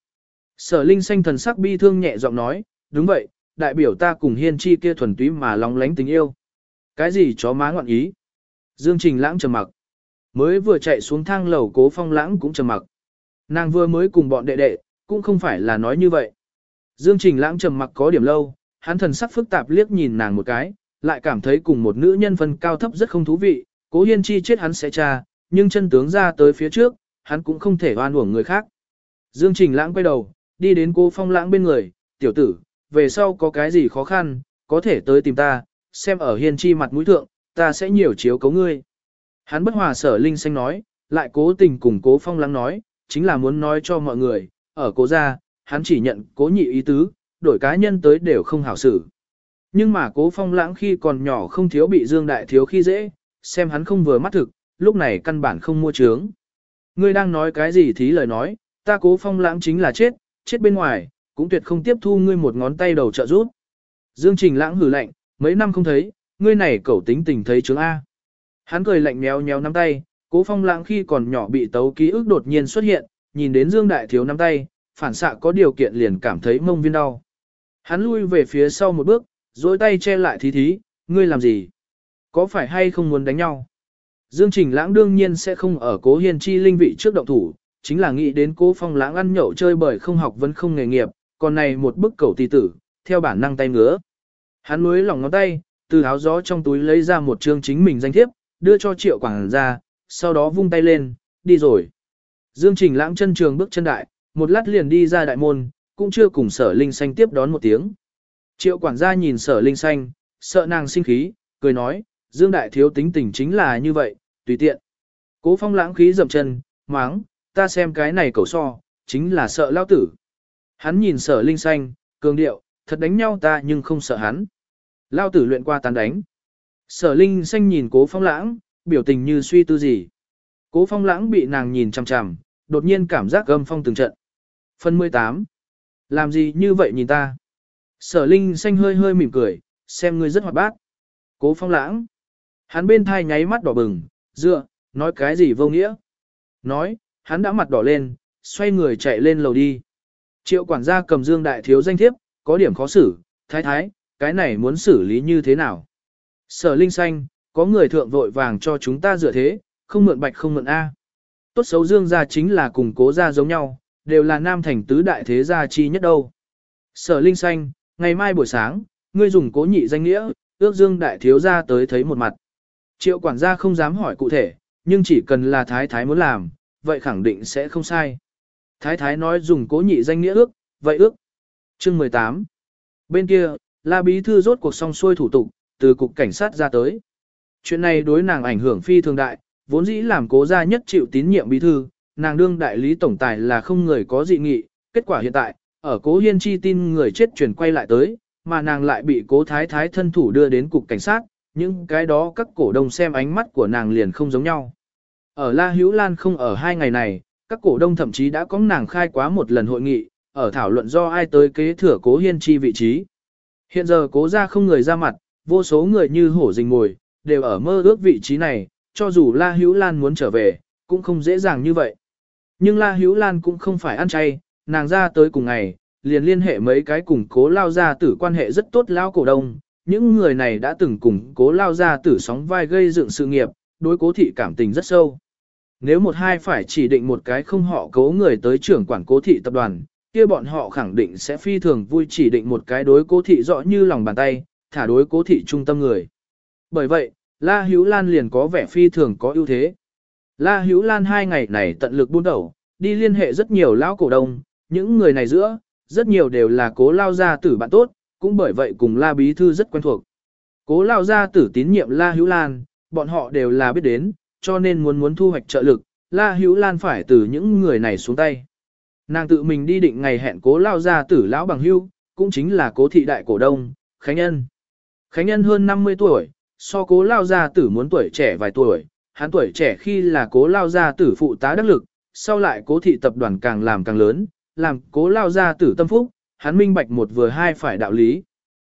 Sở Linh xanh thần sắc bi thương nhẹ giọng nói, đúng vậy, đại biểu ta cùng hiên chi kia thuần túy mà lòng lánh tình yêu. Cái gì chó má ngoạn ý? Dương Trình lãng trầm mặc. Mới vừa chạy xuống thang lầu cố phong lãng cũng trầm mặc. Nàng vừa mới cùng bọn đệ đệ, cũng không phải là nói như vậy. Dương Trình lãng trầm mặc có điểm lâu, hắn thần sắc phức tạp liếc nhìn nàng một cái, lại cảm thấy cùng một nữ nhân phân cao thấp rất không thú vị, cố hiên chi chết hắn sẽ tra, nhưng chân tướng ra tới phía trước, hắn cũng không thể oan uổng người khác. Dương Trình lãng quay đầu, đi đến cố phong lãng bên người, tiểu tử, về sau có cái gì khó khăn, có thể tới tìm ta, xem ở hiên chi mặt mũi thượng, ta sẽ nhiều chiếu cấu ngươi. Hắn bất hòa sở linh xanh nói, lại cố tình cùng cố phong lãng nói, chính là muốn nói cho mọi người, ở cố gia, hắn chỉ nhận cố nhị ý tứ, đổi cá nhân tới đều không hảo xử. Nhưng mà cố phong lãng khi còn nhỏ không thiếu bị dương đại thiếu khi dễ, xem hắn không vừa mắt thực, lúc này căn bản không mua trướng. Ngươi đang nói cái gì thí lời nói, ta cố phong lãng chính là chết, chết bên ngoài, cũng tuyệt không tiếp thu ngươi một ngón tay đầu trợ rút. Dương Trình lãng hử lạnh, mấy năm không thấy, ngươi này cẩu tính tình thấy chứng A. Hắn cười lạnh méo méo nắm tay, cố phong lãng khi còn nhỏ bị tấu ký ức đột nhiên xuất hiện, nhìn đến Dương Đại Thiếu nắm tay, phản xạ có điều kiện liền cảm thấy mông viên đau. Hắn lui về phía sau một bước, dối tay che lại thí thí, ngươi làm gì? Có phải hay không muốn đánh nhau? Dương Trình Lãng đương nhiên sẽ không ở cố hiên chi linh vị trước động thủ, chính là nghĩ đến cố phong lãng ăn nhậu chơi bởi không học vẫn không nghề nghiệp, còn này một bức cầu tỷ tử, theo bản năng tay ngứa. Hắn nuối lòng ngón tay, từ áo gió trong túi lấy ra một chương chính mình danh thiếp, đưa cho triệu quảng ra, sau đó vung tay lên, đi rồi. Dương Trình Lãng chân trường bước chân đại, một lát liền đi ra đại môn, cũng chưa cùng sở linh xanh tiếp đón một tiếng. Triệu quản gia nhìn sở linh xanh, sợ nàng sinh khí, cười nói, Dương Đại Thiếu tính tình chính là như vậy, tùy tiện. Cố phong lãng khí dậm chân, máng, ta xem cái này cầu so, chính là sợ lao tử. Hắn nhìn sở linh xanh, cường điệu, thật đánh nhau ta nhưng không sợ hắn. Lao tử luyện qua tán đánh. Sở linh xanh nhìn cố phong lãng, biểu tình như suy tư gì. Cố phong lãng bị nàng nhìn chằm chằm, đột nhiên cảm giác gâm phong từng trận. Phần 18. Làm gì như vậy nhìn ta? Sở Linh xanh hơi hơi mỉm cười, xem ngươi rất hoạt bát. Cố phong lãng. Hắn bên thai nháy mắt đỏ bừng, dựa, nói cái gì vô nghĩa. Nói, hắn đã mặt đỏ lên, xoay người chạy lên lầu đi. Triệu quản gia cầm dương đại thiếu danh thiếp, có điểm khó xử, thái thái, cái này muốn xử lý như thế nào? Sở Linh xanh, có người thượng vội vàng cho chúng ta dựa thế, không mượn bạch không mượn A. tốt xấu dương gia chính là cùng cố gia giống nhau, đều là nam thành tứ đại thế gia chi nhất đâu. Sở Linh Xanh, ngày mai buổi sáng, ngươi dùng cố nhị danh nghĩa, ước dương đại thiếu gia tới thấy một mặt. Triệu quản gia không dám hỏi cụ thể, nhưng chỉ cần là thái thái muốn làm, vậy khẳng định sẽ không sai. Thái thái nói dùng cố nhị danh nghĩa ước, vậy ước. Chương 18 Bên kia, La Bí Thư rốt cuộc xong xuôi thủ tục, từ cục cảnh sát ra tới. Chuyện này đối nàng ảnh hưởng phi thường đại, vốn dĩ làm cố gia nhất chịu tín nhiệm Bí Thư, nàng đương đại lý tổng tài là không người có dị nghị, kết quả hiện tại, ở cố hiên chi tin người chết chuyển quay lại tới, mà nàng lại bị cố thái thái thân thủ đưa đến cục cảnh sát, những cái đó các cổ đông xem ánh mắt của nàng liền không giống nhau. Ở La Hữu Lan không ở hai ngày này, các cổ đông thậm chí đã có nàng khai quá một lần hội nghị, ở thảo luận do ai tới kế thừa cố hiên chi vị trí. Hiện giờ cố ra không người ra mặt, vô số người như hổ rình ngồi, đều ở mơ ước vị trí này, cho dù La Hữu Lan muốn trở về, cũng không dễ dàng như vậy. Nhưng La Hữu Lan cũng không phải ăn chay, nàng ra tới cùng ngày, liền liên hệ mấy cái cùng cố lao gia tử quan hệ rất tốt lao cổ đông. Những người này đã từng cùng cố lao gia tử sóng vai gây dựng sự nghiệp, đối cố thị cảm tình rất sâu. Nếu một hai phải chỉ định một cái không họ cố người tới trưởng quản cố thị tập đoàn, kia bọn họ khẳng định sẽ phi thường vui chỉ định một cái đối cố thị rõ như lòng bàn tay, thả đối cố thị trung tâm người. Bởi vậy, La Hữu Lan liền có vẻ phi thường có ưu thế. La Hữu Lan hai ngày này tận lực buôn đầu, đi liên hệ rất nhiều lão cổ đông, những người này giữa, rất nhiều đều là cố lao gia tử bạn tốt, cũng bởi vậy cùng La Bí Thư rất quen thuộc. Cố lao gia tử tín nhiệm La Hữu Lan, bọn họ đều là biết đến, cho nên muốn muốn thu hoạch trợ lực, La Hữu Lan phải từ những người này xuống tay. Nàng tự mình đi định ngày hẹn cố lao gia tử lão bằng hưu, cũng chính là cố thị đại cổ đông, Khánh Nhân. Khánh Nhân hơn 50 tuổi, so cố lao gia tử muốn tuổi trẻ vài tuổi, hắn tuổi trẻ khi là cố lao gia tử phụ tá đắc lực, sau lại cố thị tập đoàn càng làm càng lớn, làm cố lao gia tử tâm phúc, hắn minh bạch một vừa hai phải đạo lý.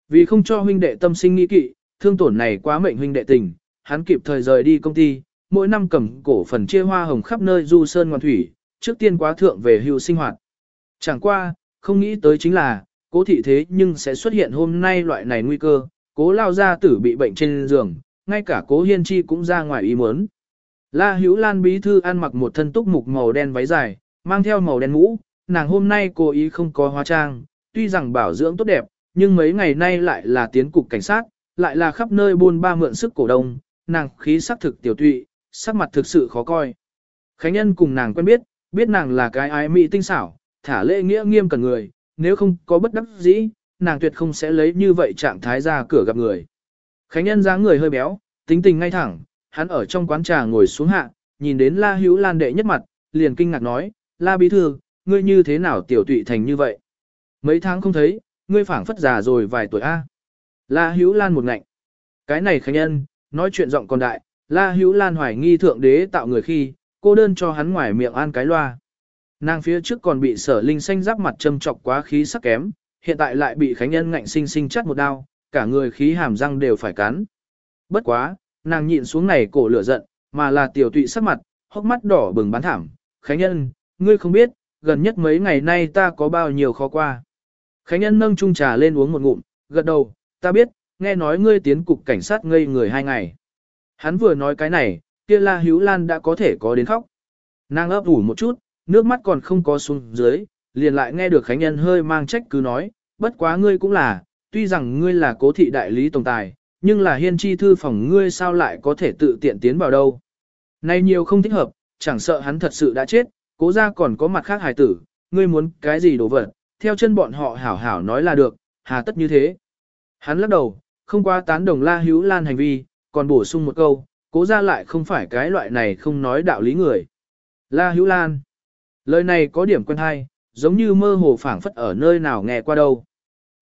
Vì không cho huynh đệ tâm sinh nghi kỵ, thương tổn này quá mệnh huynh đệ tình, hắn kịp thời rời đi công ty, mỗi năm cầm cổ phần chia hoa hồng khắp nơi du sơn ngoan thủy, trước tiên quá thượng về hưu sinh hoạt. Chẳng qua, không nghĩ tới chính là, cố thị thế nhưng sẽ xuất hiện hôm nay loại này nguy cơ, cố lao gia tử bị bệnh trên giường, ngay cả cố hiên chi cũng ra ngoài ý muốn. La Hữu Lan bí thư ăn mặc một thân túc mục màu đen váy dài, mang theo màu đen mũ, nàng hôm nay cố ý không có hóa trang, tuy rằng bảo dưỡng tốt đẹp, nhưng mấy ngày nay lại là tiến cục cảnh sát, lại là khắp nơi buôn ba mượn sức cổ đông, nàng khí sắc thực tiểu tụy, sắc mặt thực sự khó coi. Khánh Nhân cùng nàng quen biết, biết nàng là cái ái mỹ tinh xảo, thả lễ nghĩa nghiêm cần người, nếu không có bất đắc dĩ, nàng tuyệt không sẽ lấy như vậy trạng thái ra cửa gặp người. Khánh Nhân dáng người hơi béo, tính tình ngay thẳng, hắn ở trong quán trà ngồi xuống hạ, nhìn đến La Hữu Lan đệ nhất mặt, liền kinh ngạc nói, La Bí Thư, ngươi như thế nào tiểu tụy thành như vậy? Mấy tháng không thấy, ngươi phảng phất già rồi vài tuổi A. La Hữu Lan một ngạnh. Cái này Khánh Nhân, nói chuyện giọng còn đại, La Hữu Lan hoài nghi thượng đế tạo người khi, cô đơn cho hắn ngoài miệng an cái loa. Nàng phía trước còn bị sở linh xanh giáp mặt châm chọc quá khí sắc kém, hiện tại lại bị Khánh Nhân ngạnh sinh sinh chắt một đao, cả người khí hàm răng đều phải cắn. Bất quá, nàng nhịn xuống này cổ lửa giận, mà là tiểu tụy sắc mặt, hốc mắt đỏ bừng bán thảm. Khánh Nhân, ngươi không biết, gần nhất mấy ngày nay ta có bao nhiêu khó qua. Khánh Nhân nâng chung trà lên uống một ngụm, gật đầu, ta biết, nghe nói ngươi tiến cục cảnh sát ngây người hai ngày. Hắn vừa nói cái này, kia La Hữu Lan đã có thể có đến khóc. Nàng ấp ủ một chút, nước mắt còn không có xuống dưới, liền lại nghe được Khánh Nhân hơi mang trách cứ nói, bất quá ngươi cũng là, tuy rằng ngươi là cố thị đại lý tổng tài, nhưng là hiên chi thư phòng ngươi sao lại có thể tự tiện tiến vào đâu. Nay nhiều không thích hợp, chẳng sợ hắn thật sự đã chết, cố ra còn có mặt khác hài tử, ngươi muốn cái gì đồ vật, theo chân bọn họ hảo hảo nói là được, hà tất như thế. Hắn lắc đầu, không qua tán đồng la hữu lan hành vi, còn bổ sung một câu, cố ra lại không phải cái loại này không nói đạo lý người. La hữu lan. Lời này có điểm quen hay, giống như mơ hồ phảng phất ở nơi nào nghe qua đâu.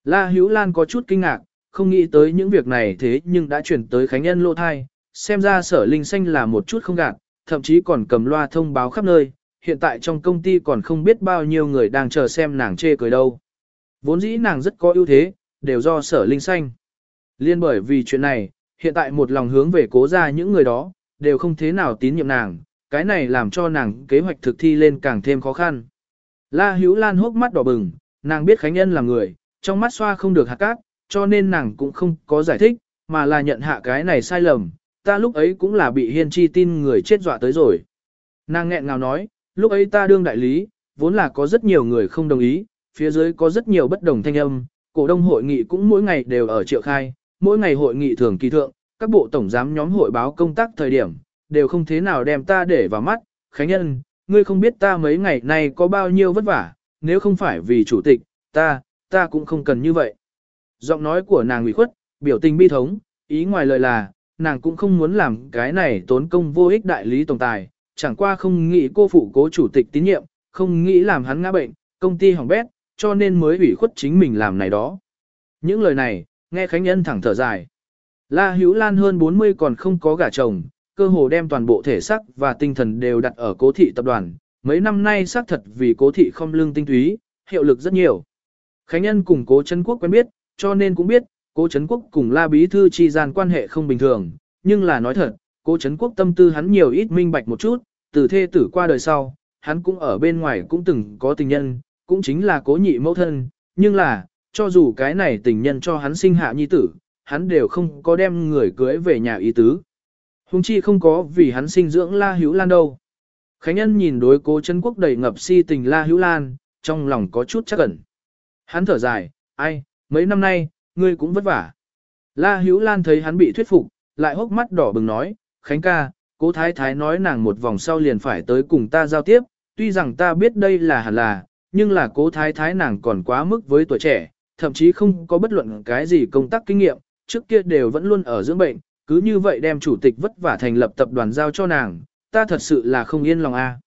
La hữu lan có chút kinh ngạc, không nghĩ tới những việc này thế nhưng đã chuyển tới Khánh Nhân lô thai, xem ra sở linh xanh là một chút không gạt, thậm chí còn cầm loa thông báo khắp nơi, hiện tại trong công ty còn không biết bao nhiêu người đang chờ xem nàng chê cười đâu. Vốn dĩ nàng rất có ưu thế, đều do sở linh xanh. Liên bởi vì chuyện này, hiện tại một lòng hướng về cố ra những người đó, đều không thế nào tín nhiệm nàng, cái này làm cho nàng kế hoạch thực thi lên càng thêm khó khăn. La Hữu Lan hốc mắt đỏ bừng, nàng biết Khánh Nhân là người, trong mắt xoa không được hạt cát, cho nên nàng cũng không có giải thích, mà là nhận hạ cái này sai lầm, ta lúc ấy cũng là bị hiên chi tin người chết dọa tới rồi. Nàng nghẹn ngào nói, lúc ấy ta đương đại lý, vốn là có rất nhiều người không đồng ý, phía dưới có rất nhiều bất đồng thanh âm, cổ đông hội nghị cũng mỗi ngày đều ở triệu khai, mỗi ngày hội nghị thường kỳ thượng, các bộ tổng giám nhóm hội báo công tác thời điểm, đều không thế nào đem ta để vào mắt, Khánh Nhân, ngươi không biết ta mấy ngày nay có bao nhiêu vất vả, nếu không phải vì chủ tịch, ta, ta cũng không cần như vậy. Giọng nói của nàng ủy khuất, biểu tình bi thống, ý ngoài lời là, nàng cũng không muốn làm cái này tốn công vô ích đại lý tổng tài, chẳng qua không nghĩ cô phụ cố chủ tịch tín nhiệm, không nghĩ làm hắn ngã bệnh, công ty hỏng bét, cho nên mới ủy khuất chính mình làm này đó. Những lời này, nghe Khánh Nhân thẳng thở dài. La Hữu Lan hơn 40 còn không có gả chồng, cơ hồ đem toàn bộ thể xác và tinh thần đều đặt ở cố thị tập đoàn. Mấy năm nay xác thật vì cố thị không lương tinh túy, hiệu lực rất nhiều. Khánh Nhân cùng cố Trấn Quốc quen biết, cho nên cũng biết, cố Trấn Quốc cùng La Bí Thư chi gian quan hệ không bình thường. Nhưng là nói thật, cố Trấn Quốc tâm tư hắn nhiều ít minh bạch một chút, từ thê tử qua đời sau, hắn cũng ở bên ngoài cũng từng có tình nhân, cũng chính là cố nhị mẫu thân, nhưng là, cho dù cái này tình nhân cho hắn sinh hạ nhi tử, hắn đều không có đem người cưới về nhà ý tứ. Hùng chi không có vì hắn sinh dưỡng La Hữu Lan đâu. Khánh Nhân nhìn đối cố chân quốc đầy ngập si tình La Hữu Lan, trong lòng có chút chắc ẩn. Hắn thở dài, ai, mấy năm nay, ngươi cũng vất vả. La Hữu Lan thấy hắn bị thuyết phục, lại hốc mắt đỏ bừng nói, Khánh ca, cố thái thái nói nàng một vòng sau liền phải tới cùng ta giao tiếp, tuy rằng ta biết đây là hẳn là, nhưng là cố thái thái nàng còn quá mức với tuổi trẻ, thậm chí không có bất luận cái gì công tác kinh nghiệm, trước kia đều vẫn luôn ở dưỡng bệnh, cứ như vậy đem chủ tịch vất vả thành lập tập đoàn giao cho nàng, ta thật sự là không yên lòng a.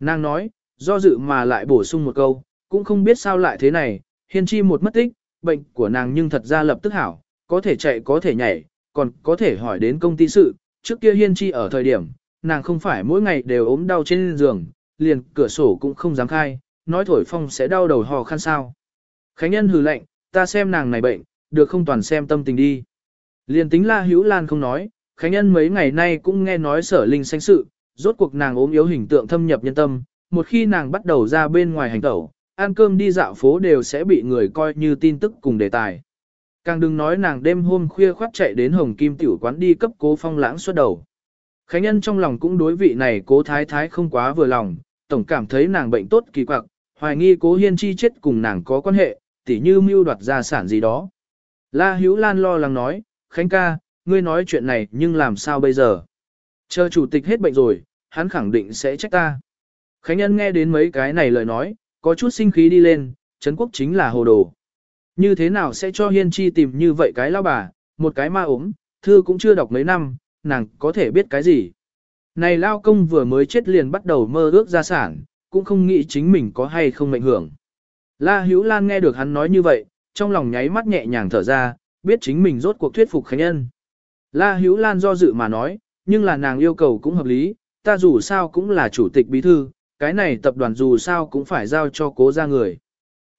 Nàng nói, do dự mà lại bổ sung một câu, cũng không biết sao lại thế này, hiên chi một mất tích, bệnh của nàng nhưng thật ra lập tức hảo, có thể chạy có thể nhảy, còn có thể hỏi đến công ty sự, trước kia hiên chi ở thời điểm, nàng không phải mỗi ngày đều ốm đau trên giường, liền cửa sổ cũng không dám khai, nói thổi phong sẽ đau đầu hò khăn sao. Khánh Nhân hừ lạnh, ta xem nàng này bệnh, được không toàn xem tâm tình đi. Liên tính La Hữu Lan không nói, Khánh Nhân mấy ngày nay cũng nghe nói sở linh sanh sự, rốt cuộc nàng ốm yếu hình tượng thâm nhập nhân tâm, một khi nàng bắt đầu ra bên ngoài hành tẩu, ăn cơm đi dạo phố đều sẽ bị người coi như tin tức cùng đề tài. Càng đừng nói nàng đêm hôm khuya khoát chạy đến Hồng Kim tiểu quán đi cấp cố phong lãng xuất đầu. Khánh Nhân trong lòng cũng đối vị này cố thái thái không quá vừa lòng, tổng cảm thấy nàng bệnh tốt kỳ quặc, hoài nghi cố hiên chi chết cùng nàng có quan hệ, tỉ như mưu đoạt gia sản gì đó. La Hữu Lan lo lắng nói, Khánh ca, ngươi nói chuyện này nhưng làm sao bây giờ? Chờ chủ tịch hết bệnh rồi, hắn khẳng định sẽ trách ta. Khánh Nhân nghe đến mấy cái này lời nói, có chút sinh khí đi lên, Trấn Quốc chính là hồ đồ. Như thế nào sẽ cho Hiên Chi tìm như vậy cái lao bà, một cái ma ốm, thư cũng chưa đọc mấy năm, nàng có thể biết cái gì. Này lao công vừa mới chết liền bắt đầu mơ ước gia sản, cũng không nghĩ chính mình có hay không mệnh hưởng. La Hữu Lan nghe được hắn nói như vậy, trong lòng nháy mắt nhẹ nhàng thở ra, biết chính mình rốt cuộc thuyết phục Khánh Nhân. La Hữu Lan do dự mà nói, nhưng là nàng yêu cầu cũng hợp lý, ta dù sao cũng là chủ tịch bí thư, cái này tập đoàn dù sao cũng phải giao cho cố ra người.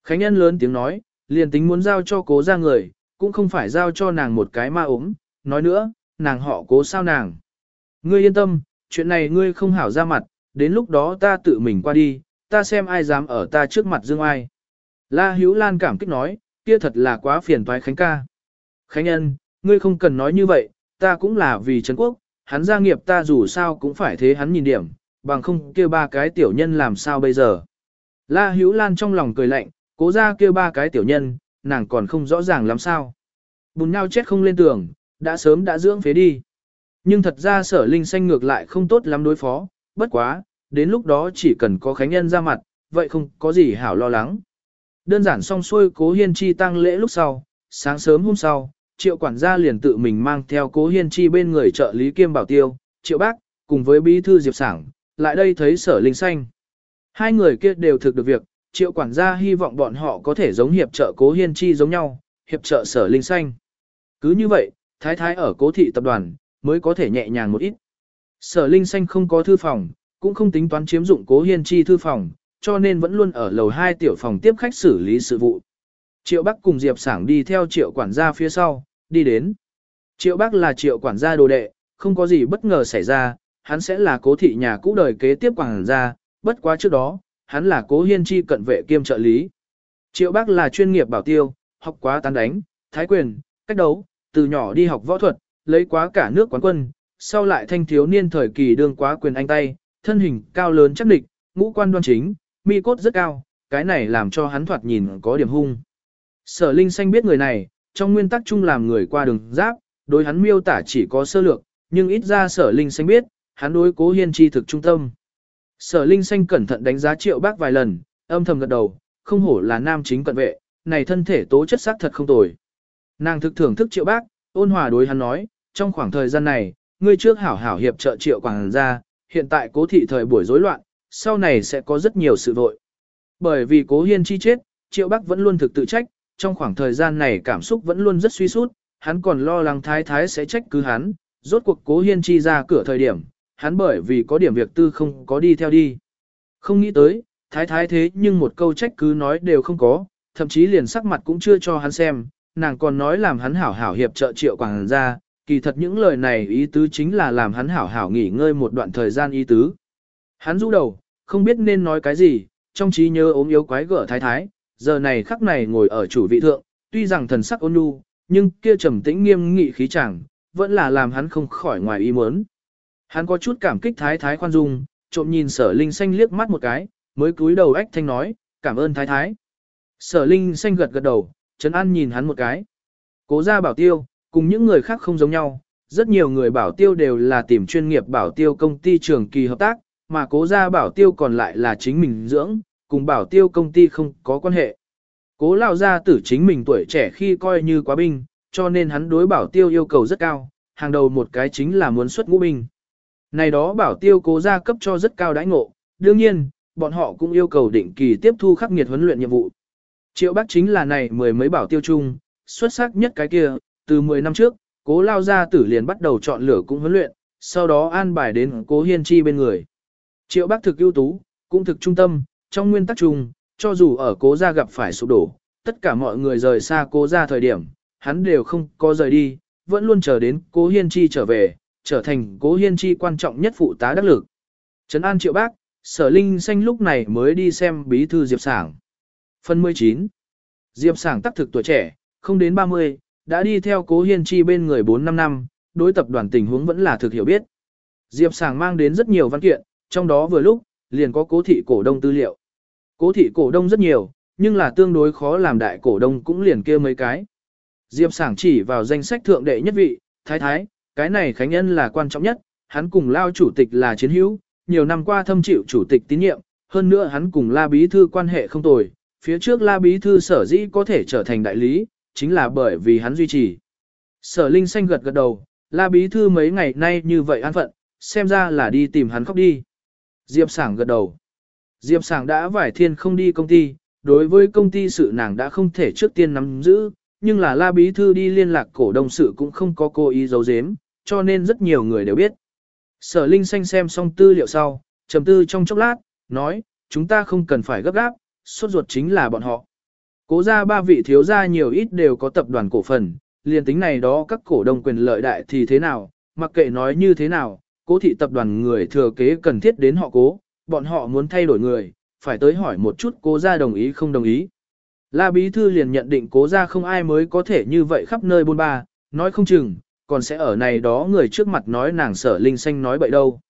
Khánh Nhân lớn tiếng nói, liền tính muốn giao cho cố ra người, cũng không phải giao cho nàng một cái ma ốm, nói nữa, nàng họ cố sao nàng. Ngươi yên tâm, chuyện này ngươi không hảo ra mặt, đến lúc đó ta tự mình qua đi, ta xem ai dám ở ta trước mặt dương ai. La Hữu Lan cảm kích nói, kia thật là quá phiền toái Khánh ca. Khánh Nhân, ngươi không cần nói như vậy, ta cũng là vì Trấn Quốc, hắn gia nghiệp ta dù sao cũng phải thế hắn nhìn điểm, bằng không kia ba cái tiểu nhân làm sao bây giờ. La Hữu Lan trong lòng cười lạnh, cố ra kia ba cái tiểu nhân, nàng còn không rõ ràng làm sao. Bùn nhau chết không lên tường, đã sớm đã dưỡng phế đi. Nhưng thật ra sở linh xanh ngược lại không tốt lắm đối phó, bất quá, đến lúc đó chỉ cần có khánh nhân ra mặt, vậy không có gì hảo lo lắng. Đơn giản xong xuôi cố hiên chi tăng lễ lúc sau, sáng sớm hôm sau, triệu quản gia liền tự mình mang theo cố hiên chi bên người trợ lý kiêm bảo tiêu, triệu bác, cùng với bí thư diệp sảng, lại đây thấy sở linh xanh. Hai người kia đều thực được việc, triệu quản gia hy vọng bọn họ có thể giống hiệp trợ cố hiên chi giống nhau, hiệp trợ sở linh xanh. Cứ như vậy, thái thái ở cố thị tập đoàn, mới có thể nhẹ nhàng một ít. Sở linh xanh không có thư phòng, cũng không tính toán chiếm dụng cố hiên chi thư phòng, cho nên vẫn luôn ở lầu 2 tiểu phòng tiếp khách xử lý sự vụ. Triệu Bắc cùng Diệp Sảng đi theo triệu quản gia phía sau, đi đến. Triệu Bắc là triệu quản gia đồ đệ, không có gì bất ngờ xảy ra, hắn sẽ là cố thị nhà cũ đời kế tiếp quản gia, bất quá trước đó, hắn là cố hiên chi cận vệ kiêm trợ lý. Triệu Bắc là chuyên nghiệp bảo tiêu, học quá tán đánh, thái quyền, cách đấu, từ nhỏ đi học võ thuật, lấy quá cả nước quán quân, sau lại thanh thiếu niên thời kỳ đương quá quyền anh tay, thân hình cao lớn chắc địch, ngũ quan đoan chính, mi cốt rất cao, cái này làm cho hắn thoạt nhìn có điểm hung. Sở Linh Xanh biết người này, trong nguyên tắc chung làm người qua đường giáp, đối hắn miêu tả chỉ có sơ lược, nhưng ít ra Sở Linh Xanh biết, hắn đối cố hiên chi thực trung tâm. Sở Linh Xanh cẩn thận đánh giá triệu bác vài lần, âm thầm gật đầu, không hổ là nam chính cận vệ, này thân thể tố chất sắc thật không tồi. Nàng thực thưởng thức triệu bác, ôn hòa đối hắn nói, trong khoảng thời gian này, ngươi trước hảo hảo hiệp trợ triệu quảng gia, hiện tại cố thị thời buổi rối loạn, sau này sẽ có rất nhiều sự vội. Bởi vì cố hiên chi chết, triệu bác vẫn luôn thực tự trách, trong khoảng thời gian này cảm xúc vẫn luôn rất suy sút, hắn còn lo lắng thái thái sẽ trách cứ hắn, rốt cuộc cố hiên chi ra cửa thời điểm, hắn bởi vì có điểm việc tư không có đi theo đi. Không nghĩ tới, thái thái thế nhưng một câu trách cứ nói đều không có, thậm chí liền sắc mặt cũng chưa cho hắn xem, nàng còn nói làm hắn hảo hảo hiệp trợ triệu quảng ra, kỳ thật những lời này ý tứ chính là làm hắn hảo hảo nghỉ ngơi một đoạn thời gian ý tứ. Hắn rũ đầu, không biết nên nói cái gì, trong trí nhớ ốm yếu quái gở thái thái, giờ này khắc này ngồi ở chủ vị thượng, tuy rằng thần sắc ôn nhu, nhưng kia trầm tĩnh nghiêm nghị khí chẳng, vẫn là làm hắn không khỏi ngoài ý muốn. Hắn có chút cảm kích thái thái khoan dung, trộm nhìn sở linh xanh liếc mắt một cái, mới cúi đầu ách thanh nói, cảm ơn thái thái. Sở linh xanh gật gật đầu, Trấn An nhìn hắn một cái. Cố ra bảo tiêu, cùng những người khác không giống nhau, rất nhiều người bảo tiêu đều là tìm chuyên nghiệp bảo tiêu công ty trường kỳ hợp tác, mà cố gia bảo tiêu còn lại là chính mình dưỡng, cùng bảo tiêu công ty không có quan hệ. Cố lao gia tử chính mình tuổi trẻ khi coi như quá binh, cho nên hắn đối bảo tiêu yêu cầu rất cao, hàng đầu một cái chính là muốn xuất ngũ binh. Này đó bảo tiêu cố gia cấp cho rất cao đãi ngộ, đương nhiên, bọn họ cũng yêu cầu định kỳ tiếp thu khắc nghiệt huấn luyện nhiệm vụ. Triệu bác chính là này mười mấy bảo tiêu chung, xuất sắc nhất cái kia, từ 10 năm trước, cố lao gia tử liền bắt đầu chọn lửa cũng huấn luyện, sau đó an bài đến cố hiên chi bên người. Triệu bác thực ưu tú, cũng thực trung tâm, trong nguyên tắc chung, cho dù ở cố gia gặp phải sụp đổ, tất cả mọi người rời xa cố gia thời điểm, hắn đều không có rời đi, vẫn luôn chờ đến cố hiên chi trở về, trở thành cố hiên chi quan trọng nhất phụ tá đắc lực. Trấn an triệu bác, sở linh xanh lúc này mới đi xem bí thư Diệp Sảng. Phần 19 Diệp Sảng tác thực tuổi trẻ, không đến 30, đã đi theo cố hiên chi bên người 4-5 năm, đối tập đoàn tình huống vẫn là thực hiểu biết. Diệp Sảng mang đến rất nhiều văn kiện, trong đó vừa lúc, liền có cố thị cổ đông tư liệu. Cố thị cổ đông rất nhiều, nhưng là tương đối khó làm đại cổ đông cũng liền kia mấy cái. Diệp Sảng chỉ vào danh sách thượng đệ nhất vị, thái thái, cái này Khánh Nhân là quan trọng nhất, hắn cùng lao chủ tịch là chiến hữu, nhiều năm qua thâm chịu chủ tịch tín nhiệm, hơn nữa hắn cùng La Bí Thư quan hệ không tồi, phía trước La Bí Thư sở dĩ có thể trở thành đại lý, chính là bởi vì hắn duy trì. Sở Linh Xanh gật gật đầu, La Bí Thư mấy ngày nay như vậy an phận, xem ra là đi tìm hắn khóc đi. Diệp Sảng gật đầu. Diệp Sảng đã vải thiên không đi công ty, đối với công ty sự nàng đã không thể trước tiên nắm giữ, nhưng là La Bí Thư đi liên lạc cổ đông sự cũng không có cố ý giấu giếm, cho nên rất nhiều người đều biết. Sở Linh Xanh xem xong tư liệu sau, trầm tư trong chốc lát, nói, chúng ta không cần phải gấp gáp, sốt ruột chính là bọn họ. Cố ra ba vị thiếu gia nhiều ít đều có tập đoàn cổ phần, liền tính này đó các cổ đông quyền lợi đại thì thế nào, mặc kệ nói như thế nào, cố thị tập đoàn người thừa kế cần thiết đến họ cố, bọn họ muốn thay đổi người, phải tới hỏi một chút cố gia đồng ý không đồng ý. La Bí Thư liền nhận định cố gia không ai mới có thể như vậy khắp nơi bôn ba, nói không chừng, còn sẽ ở này đó người trước mặt nói nàng sở linh xanh nói bậy đâu.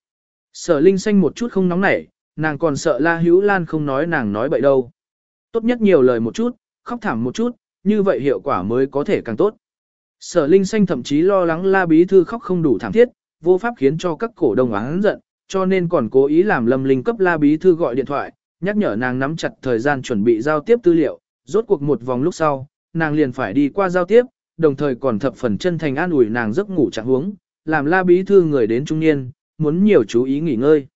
Sở linh xanh một chút không nóng nảy, nàng còn sợ La Hữu Lan không nói nàng nói bậy đâu. Tốt nhất nhiều lời một chút, khóc thảm một chút, như vậy hiệu quả mới có thể càng tốt. Sở linh xanh thậm chí lo lắng La Bí Thư khóc không đủ thảm thiết, vô pháp khiến cho các cổ đông oán giận, cho nên còn cố ý làm Lâm Linh cấp La Bí Thư gọi điện thoại, nhắc nhở nàng nắm chặt thời gian chuẩn bị giao tiếp tư liệu, rốt cuộc một vòng lúc sau, nàng liền phải đi qua giao tiếp, đồng thời còn thập phần chân thành an ủi nàng giấc ngủ trạng huống, làm La Bí Thư người đến trung niên, muốn nhiều chú ý nghỉ ngơi.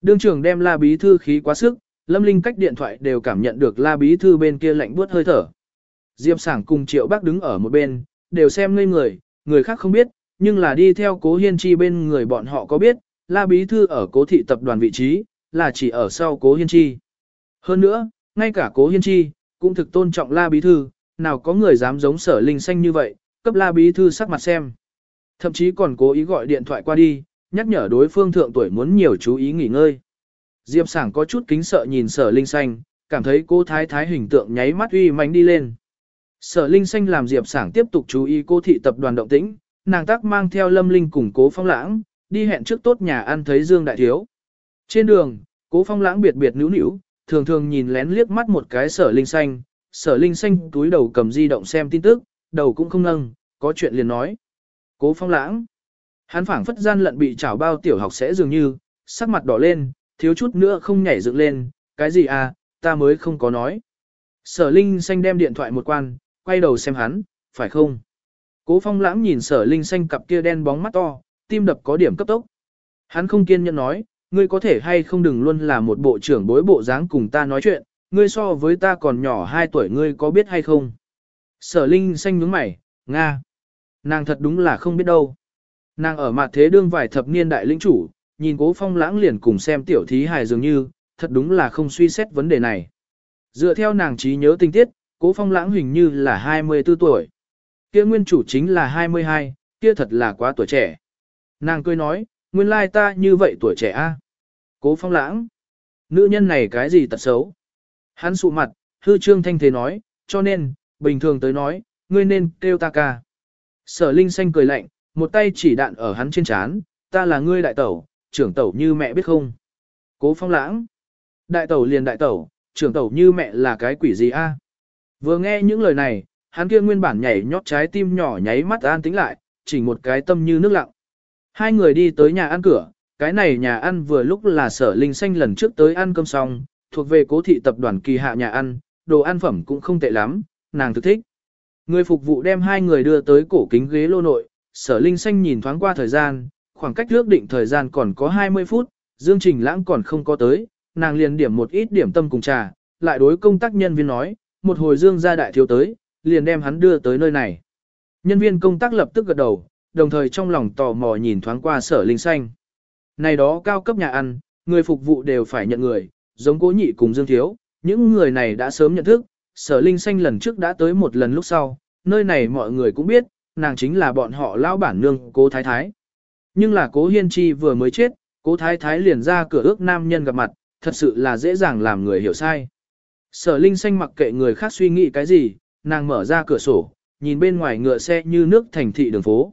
Đương trưởng đem La Bí Thư khí quá sức, Lâm Linh cách điện thoại đều cảm nhận được La Bí Thư bên kia lạnh buốt hơi thở. Diệp Sảng cùng Triệu Bác đứng ở một bên, đều xem ngây người, người khác không biết, nhưng là đi theo Cố Hiên Chi bên người bọn họ có biết, La Bí Thư ở Cố Thị Tập đoàn vị trí, là chỉ ở sau Cố Hiên Chi. Hơn nữa, ngay cả Cố Hiên Chi, cũng thực tôn trọng La Bí Thư, nào có người dám giống sở linh xanh như vậy, cấp La Bí Thư sắc mặt xem. Thậm chí còn cố ý gọi điện thoại qua đi, nhắc nhở đối phương thượng tuổi muốn nhiều chú ý nghỉ ngơi. Diệp Sảng có chút kính sợ nhìn sở linh xanh, cảm thấy cô thái thái hình tượng nháy mắt uy mánh đi lên. Sở linh xanh làm Diệp Sảng tiếp tục chú ý cô thị tập đoàn động tĩnh, nàng tác mang theo lâm linh cùng cố phong lãng, đi hẹn trước tốt nhà ăn thấy Dương Đại Thiếu. Trên đường, cố phong lãng biệt biệt nữu nữu, thường thường nhìn lén liếc mắt một cái sở linh xanh, sở linh xanh túi đầu cầm di động xem tin tức, đầu cũng không nâng, có chuyện liền nói. Cố phong lãng, hắn phảng phất gian lận bị chảo bao tiểu học sẽ dường như, sắc mặt đỏ lên, thiếu chút nữa không nhảy dựng lên, cái gì à, ta mới không có nói. Sở linh xanh đem điện thoại một quan, quay đầu xem hắn, phải không? Cố phong lãng nhìn sở linh xanh cặp kia đen bóng mắt to, tim đập có điểm cấp tốc. Hắn không kiên nhẫn nói, ngươi có thể hay không đừng luôn là một bộ trưởng bối bộ dáng cùng ta nói chuyện, ngươi so với ta còn nhỏ 2 tuổi ngươi có biết hay không? Sở Linh xanh nhướng mày, Nga. Nàng thật đúng là không biết đâu. Nàng ở mặt thế đương vài thập niên đại lĩnh chủ, nhìn cố phong lãng liền cùng xem tiểu thí hài dường như, thật đúng là không suy xét vấn đề này. Dựa theo nàng trí nhớ tinh tiết, cố phong lãng hình như là 24 tuổi. Kia nguyên chủ chính là 22, kia thật là quá tuổi trẻ. Nàng cười nói, nguyên lai ta như vậy tuổi trẻ a. Cố phong lãng. Nữ nhân này cái gì tật xấu? Hắn sụ mặt, hư trương thanh thế nói, cho nên, bình thường tới nói, ngươi nên kêu ta ca. Sở Linh xanh cười lạnh, một tay chỉ đạn ở hắn trên chán, ta là ngươi đại tẩu, trưởng tẩu như mẹ biết không. Cố phong lãng. Đại tẩu liền đại tẩu, trưởng tẩu như mẹ là cái quỷ gì a? Vừa nghe những lời này, hắn kia nguyên bản nhảy nhót trái tim nhỏ nháy mắt an tĩnh lại, chỉ một cái tâm như nước lặng. Hai người đi tới nhà ăn cửa, cái này nhà ăn vừa lúc là sở linh xanh lần trước tới ăn cơm xong, thuộc về cố thị tập đoàn kỳ hạ nhà ăn, đồ ăn phẩm cũng không tệ lắm, nàng thực thích. Người phục vụ đem hai người đưa tới cổ kính ghế lô nội, sở linh xanh nhìn thoáng qua thời gian, khoảng cách ước định thời gian còn có 20 phút, Dương Trình Lãng còn không có tới, nàng liền điểm một ít điểm tâm cùng trà, lại đối công tác nhân viên nói, một hồi Dương gia đại thiếu tới, liền đem hắn đưa tới nơi này. Nhân viên công tác lập tức gật đầu, đồng thời trong lòng tò mò nhìn thoáng qua sở linh xanh. Này đó cao cấp nhà ăn, người phục vụ đều phải nhận người, giống cố nhị cùng Dương Thiếu, những người này đã sớm nhận thức, sở linh xanh lần trước đã tới một lần lúc sau, nơi này mọi người cũng biết, nàng chính là bọn họ lao bản nương cố thái thái. Nhưng là cố hiên chi vừa mới chết, cố thái thái liền ra cửa ước nam nhân gặp mặt, thật sự là dễ dàng làm người hiểu sai. Sở linh xanh mặc kệ người khác suy nghĩ cái gì, nàng mở ra cửa sổ, nhìn bên ngoài ngựa xe như nước thành thị đường phố.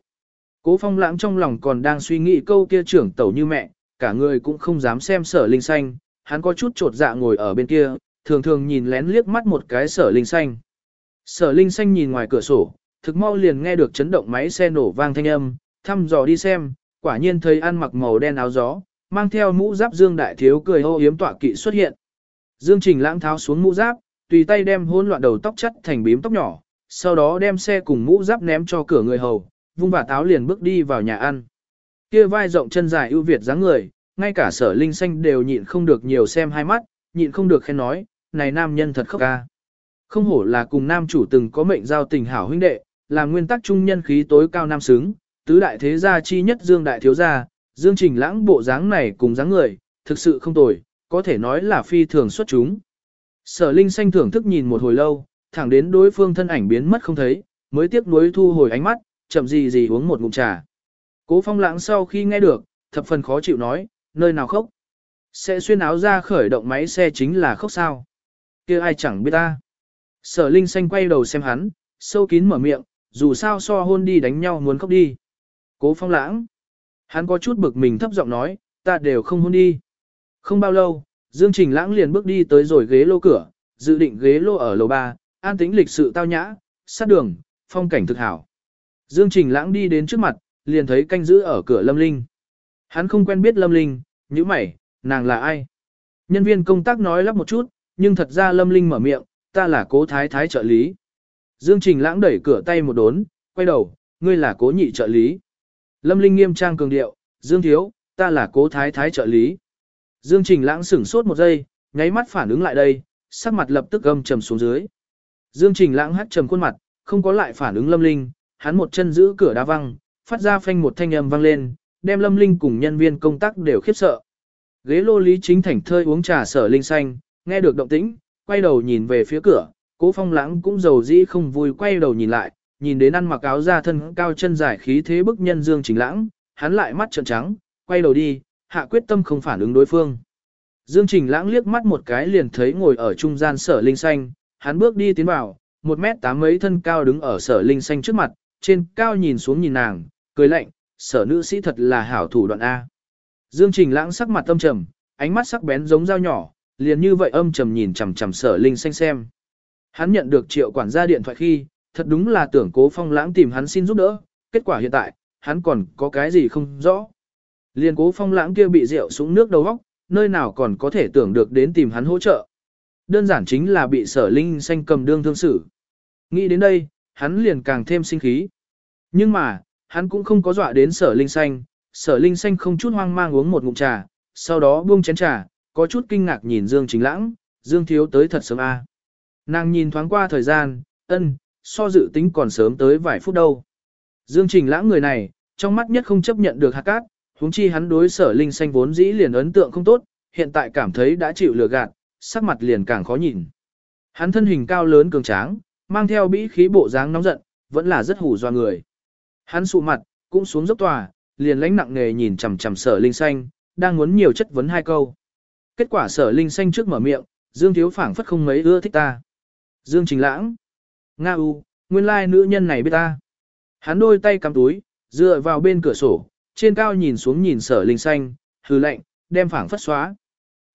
Cố phong lãng trong lòng còn đang suy nghĩ câu kia trưởng tẩu như mẹ, cả người cũng không dám xem sở linh xanh, hắn có chút trột dạ ngồi ở bên kia, thường thường nhìn lén liếc mắt một cái sở linh xanh. Sở linh xanh nhìn ngoài cửa sổ, thực mau liền nghe được chấn động máy xe nổ vang thanh âm, thăm dò đi xem, quả nhiên thấy ăn mặc màu đen áo gió, mang theo mũ giáp Dương Đại Thiếu cười hô hiếm tọa kỵ xuất hiện. Dương Trình lãng tháo xuống mũ giáp, tùy tay đem hỗn loạn đầu tóc chất thành bím tóc nhỏ, sau đó đem xe cùng mũ giáp ném cho cửa người hầu, vung và táo liền bước đi vào nhà ăn. Kia vai rộng chân dài ưu việt dáng người, ngay cả sở linh xanh đều nhịn không được nhiều xem hai mắt, nhịn không được khen nói, này nam nhân thật khóc ca. Không hổ là cùng nam chủ từng có mệnh giao tình hảo huynh đệ, là nguyên tắc trung nhân khí tối cao nam xứng, tứ đại thế gia chi nhất dương đại thiếu gia, dương trình lãng bộ dáng này cùng dáng người, thực sự không tồi, có thể nói là phi thường xuất chúng. Sở linh xanh thưởng thức nhìn một hồi lâu, thẳng đến đối phương thân ảnh biến mất không thấy, mới tiếc nuối thu hồi ánh mắt, chậm gì gì uống một ngụm trà. Cố phong lãng sau khi nghe được, thập phần khó chịu nói, nơi nào khóc. Sẽ xuyên áo ra khởi động máy xe chính là khóc sao. kia ai chẳng biết ta. Sở Linh xanh quay đầu xem hắn, sâu kín mở miệng, dù sao so hôn đi đánh nhau muốn khóc đi. Cố phong lãng. Hắn có chút bực mình thấp giọng nói, ta đều không hôn đi. Không bao lâu, Dương Trình lãng liền bước đi tới rồi ghế lô cửa, dự định ghế lô ở lầu 3, an tĩnh lịch sự tao nhã, sát đường, phong cảnh thực hảo. Dương Trình lãng đi đến trước mặt, liền thấy canh giữ ở cửa Lâm Linh. Hắn không quen biết Lâm Linh, như mày, nàng là ai? Nhân viên công tác nói lắp một chút, nhưng thật ra Lâm Linh mở miệng, ta là cố thái thái trợ lý. Dương Trình lãng đẩy cửa tay một đốn, quay đầu, ngươi là cố nhị trợ lý. Lâm Linh nghiêm trang cường điệu, Dương Thiếu, ta là cố thái thái trợ lý. Dương Trình lãng sửng sốt một giây, nháy mắt phản ứng lại đây, sắc mặt lập tức gầm trầm xuống dưới. Dương Trình lãng hắt trầm khuôn mặt, không có lại phản ứng Lâm Linh, hắn một chân giữ cửa đá văng, phát ra phanh một thanh âm vang lên, đem Lâm Linh cùng nhân viên công tác đều khiếp sợ. Ghế lô lý chính thảnh thơi uống trà sở linh xanh, nghe được động tĩnh, quay đầu nhìn về phía cửa, cố phong lãng cũng giàu dĩ không vui quay đầu nhìn lại, nhìn đến ăn mặc áo da thân cao chân dài khí thế bức nhân dương Trình lãng, hắn lại mắt trợn trắng, quay đầu đi, hạ quyết tâm không phản ứng đối phương. Dương Trình Lãng liếc mắt một cái liền thấy ngồi ở trung gian sở linh xanh, hắn bước đi tiến vào, một mét tám mấy thân cao đứng ở sở linh xanh trước mặt, trên cao nhìn xuống nhìn nàng, cười lạnh, sở nữ sĩ thật là hảo thủ đoạn A. Dương Trình Lãng sắc mặt âm trầm, ánh mắt sắc bén giống dao nhỏ, liền như vậy âm trầm nhìn chằm chằm sở linh xanh xem. Hắn nhận được triệu quản gia điện thoại khi, thật đúng là tưởng cố phong lãng tìm hắn xin giúp đỡ, kết quả hiện tại, hắn còn có cái gì không rõ. Liền cố phong lãng kia bị rượu súng nước đầu góc, nơi nào còn có thể tưởng được đến tìm hắn hỗ trợ. Đơn giản chính là bị sở linh xanh cầm đương thương xử. Nghĩ đến đây, hắn liền càng thêm sinh khí. Nhưng mà, hắn cũng không có dọa đến sở linh xanh, sở linh xanh không chút hoang mang uống một ngụm trà, sau đó buông chén trà, có chút kinh ngạc nhìn Dương Chính Lãng, Dương Thiếu tới thật sớm a. Nàng nhìn thoáng qua thời gian, ân, so dự tính còn sớm tới vài phút đâu. Dương Trình Lãng người này, trong mắt nhất không chấp nhận được hạt cát, huống chi hắn đối sở linh xanh vốn dĩ liền ấn tượng không tốt, hiện tại cảm thấy đã chịu lừa gạt, sắc mặt liền càng khó nhìn. Hắn thân hình cao lớn cường tráng, mang theo bĩ khí bộ dáng nóng giận, vẫn là rất hù doa người. Hắn sụ mặt, cũng xuống dốc tòa, liền lãnh nặng nề nhìn chằm chằm sở linh xanh, đang muốn nhiều chất vấn hai câu. Kết quả sở linh xanh trước mở miệng, Dương Thiếu phảng phất không mấy ưa thích ta. Dương Trình Lãng. Nga u, nguyên lai nữ nhân này biết ta. Hắn đôi tay cầm túi, dựa vào bên cửa sổ, trên cao nhìn xuống nhìn sở linh xanh, hư lạnh, đem phảng phất xóa.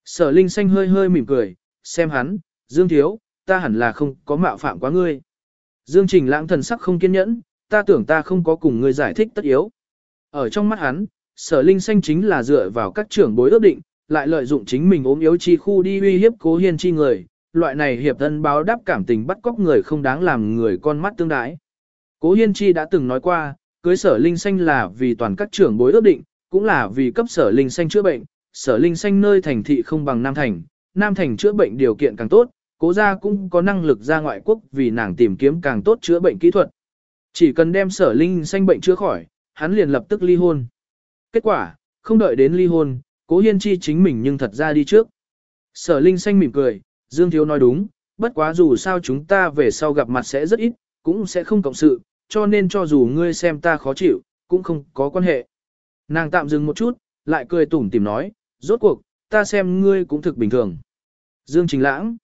Sở linh xanh hơi hơi mỉm cười, xem hắn, Dương Thiếu, ta hẳn là không có mạo phạm quá ngươi. Dương Trình lãng thần sắc không kiên nhẫn, ta tưởng ta không có cùng ngươi giải thích tất yếu. Ở trong mắt hắn, sở linh xanh chính là dựa vào các trưởng bối ước định, lại lợi dụng chính mình ốm yếu chi khu đi uy hiếp cố hiên chi người, loại này hiệp thân báo đáp cảm tình bắt cóc người không đáng làm người con mắt tương đái. Cố hiên chi đã từng nói qua, cưới sở linh xanh là vì toàn các trưởng bối ước định, cũng là vì cấp sở linh xanh chữa bệnh, sở linh xanh nơi thành thị không bằng Nam Thành, Nam Thành chữa bệnh điều kiện càng tốt, cố gia cũng có năng lực ra ngoại quốc vì nàng tìm kiếm càng tốt chữa bệnh kỹ thuật. Chỉ cần đem sở linh xanh bệnh chữa khỏi, hắn liền lập tức ly hôn. Kết quả, không đợi đến ly hôn, cố hiên chi chính mình nhưng thật ra đi trước. Sở linh xanh mỉm cười, Dương Thiếu nói đúng, bất quá dù sao chúng ta về sau gặp mặt sẽ rất ít, cũng sẽ không cộng sự, cho nên cho dù ngươi xem ta khó chịu, cũng không có quan hệ. Nàng tạm dừng một chút, lại cười tủm tìm nói, rốt cuộc, ta xem ngươi cũng thực bình thường. Dương Trình Lãng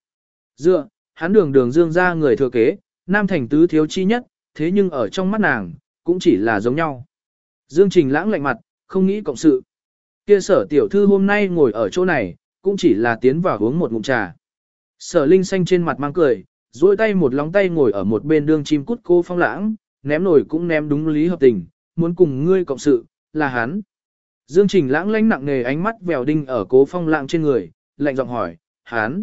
Dựa, hắn đường đường Dương ra người thừa kế, nam thành tứ thiếu chi nhất, thế nhưng ở trong mắt nàng, cũng chỉ là giống nhau. Dương Trình Lãng lạnh mặt, không nghĩ cộng sự. Kia sở tiểu thư hôm nay ngồi ở chỗ này, cũng chỉ là tiến vào uống một ngụm trà. Sở Linh xanh trên mặt mang cười, duỗi tay một lóng tay ngồi ở một bên đương chim cút cô phong lãng, ném nổi cũng ném đúng lý hợp tình, muốn cùng ngươi cộng sự, là hắn. Dương Trình lãng lãnh nặng nề ánh mắt vèo đinh ở cố phong lãng trên người, lạnh giọng hỏi, hắn.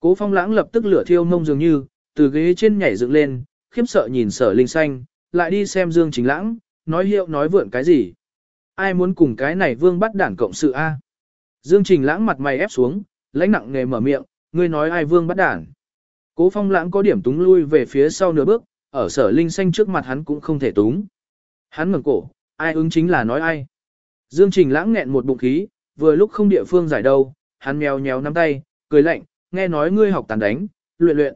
Cố phong lãng lập tức lửa thiêu mông dường như, từ ghế trên nhảy dựng lên, khiếp sợ nhìn sở linh xanh, lại đi xem Dương Trình lãng, nói hiệu nói vượn cái gì. Ai muốn cùng cái này vương bắt đảng cộng sự a? Dương Trình lãng mặt mày ép xuống, lãnh nặng nề mở miệng, ngươi nói ai vương bắt đảng. Cố phong lãng có điểm túng lui về phía sau nửa bước, ở sở linh xanh trước mặt hắn cũng không thể túng. Hắn ngẩng cổ, ai ứng chính là nói ai. Dương Trình lãng nghẹn một bụng khí, vừa lúc không địa phương giải đâu, hắn mèo nhéo nắm tay, cười lạnh, nghe nói ngươi học tàn đánh, luyện luyện.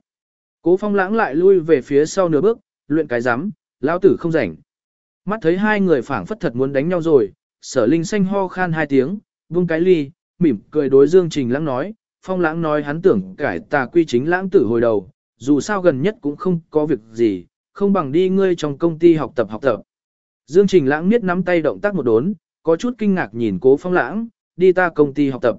Cố phong lãng lại lui về phía sau nửa bước, luyện cái rắm lão tử không rảnh. Mắt thấy hai người phảng phất thật muốn đánh nhau rồi, sở linh xanh ho khan hai tiếng, vung cái ly, mỉm cười đối Dương Trình lãng nói, phong lãng nói hắn tưởng cải tà quy chính lãng tử hồi đầu, dù sao gần nhất cũng không có việc gì, không bằng đi ngươi trong công ty học tập học tập. Dương Trình lãng miết nắm tay động tác một đốn, có chút kinh ngạc nhìn cố phong lãng, đi ta công ty học tập.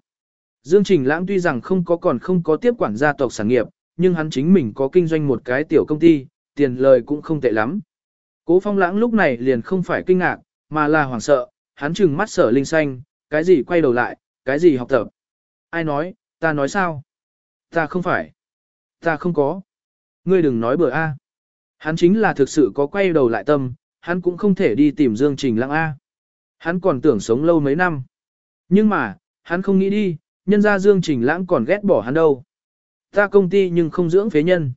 Dương Trình lãng tuy rằng không có còn không có tiếp quản gia tộc sản nghiệp, nhưng hắn chính mình có kinh doanh một cái tiểu công ty, tiền lời cũng không tệ lắm. Cố phong lãng lúc này liền không phải kinh ngạc, mà là hoảng sợ, hắn trừng mắt sở linh xanh, cái gì quay đầu lại, cái gì học tập. Ai nói, ta nói sao? Ta không phải. Ta không có. Ngươi đừng nói bừa A. Hắn chính là thực sự có quay đầu lại tâm, hắn cũng không thể đi tìm Dương Trình Lãng A. Hắn còn tưởng sống lâu mấy năm. Nhưng mà, hắn không nghĩ đi, nhân ra Dương Trình Lãng còn ghét bỏ hắn đâu. Ta công ty nhưng không dưỡng phế nhân.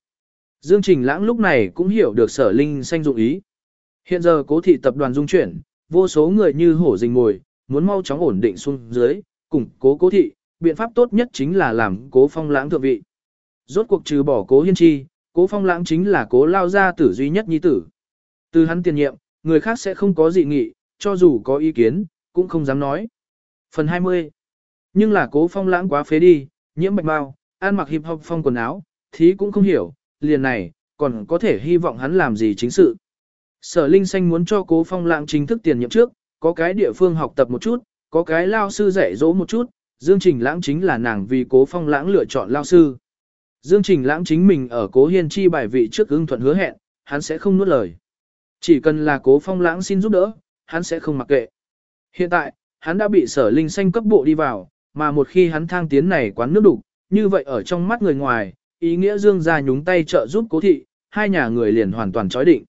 Dương Trình Lãng lúc này cũng hiểu được sở linh xanh dụng ý. Hiện giờ cố thị tập đoàn dung chuyển, vô số người như hổ rình mồi, muốn mau chóng ổn định xuống dưới, củng cố cố thị, biện pháp tốt nhất chính là làm cố phong lãng thượng vị. Rốt cuộc trừ bỏ cố hiên chi, cố phong lãng chính là cố lao gia tử duy nhất nhi tử. Từ hắn tiền nhiệm, người khác sẽ không có dị nghị, cho dù có ý kiến, cũng không dám nói. Phần 20. Nhưng là cố phong lãng quá phế đi, nhiễm bạch bao, ăn mặc hiệp học phong quần áo, thí cũng không hiểu, liền này, còn có thể hy vọng hắn làm gì chính sự. Sở Linh Xanh muốn cho cố phong lãng chính thức tiền nhiệm trước, có cái địa phương học tập một chút, có cái lao sư dạy dỗ một chút, Dương Trình Lãng chính là nàng vì cố phong lãng lựa chọn lao sư. Dương Trình Lãng chính mình ở cố hiên chi bài vị trước ưng thuận hứa hẹn, hắn sẽ không nuốt lời. Chỉ cần là cố phong lãng xin giúp đỡ, hắn sẽ không mặc kệ. Hiện tại, hắn đã bị sở linh xanh cấp bộ đi vào, mà một khi hắn thang tiến này quán nước đục, như vậy ở trong mắt người ngoài, ý nghĩa Dương ra nhúng tay trợ giúp cố thị, hai nhà người liền hoàn toàn chói định.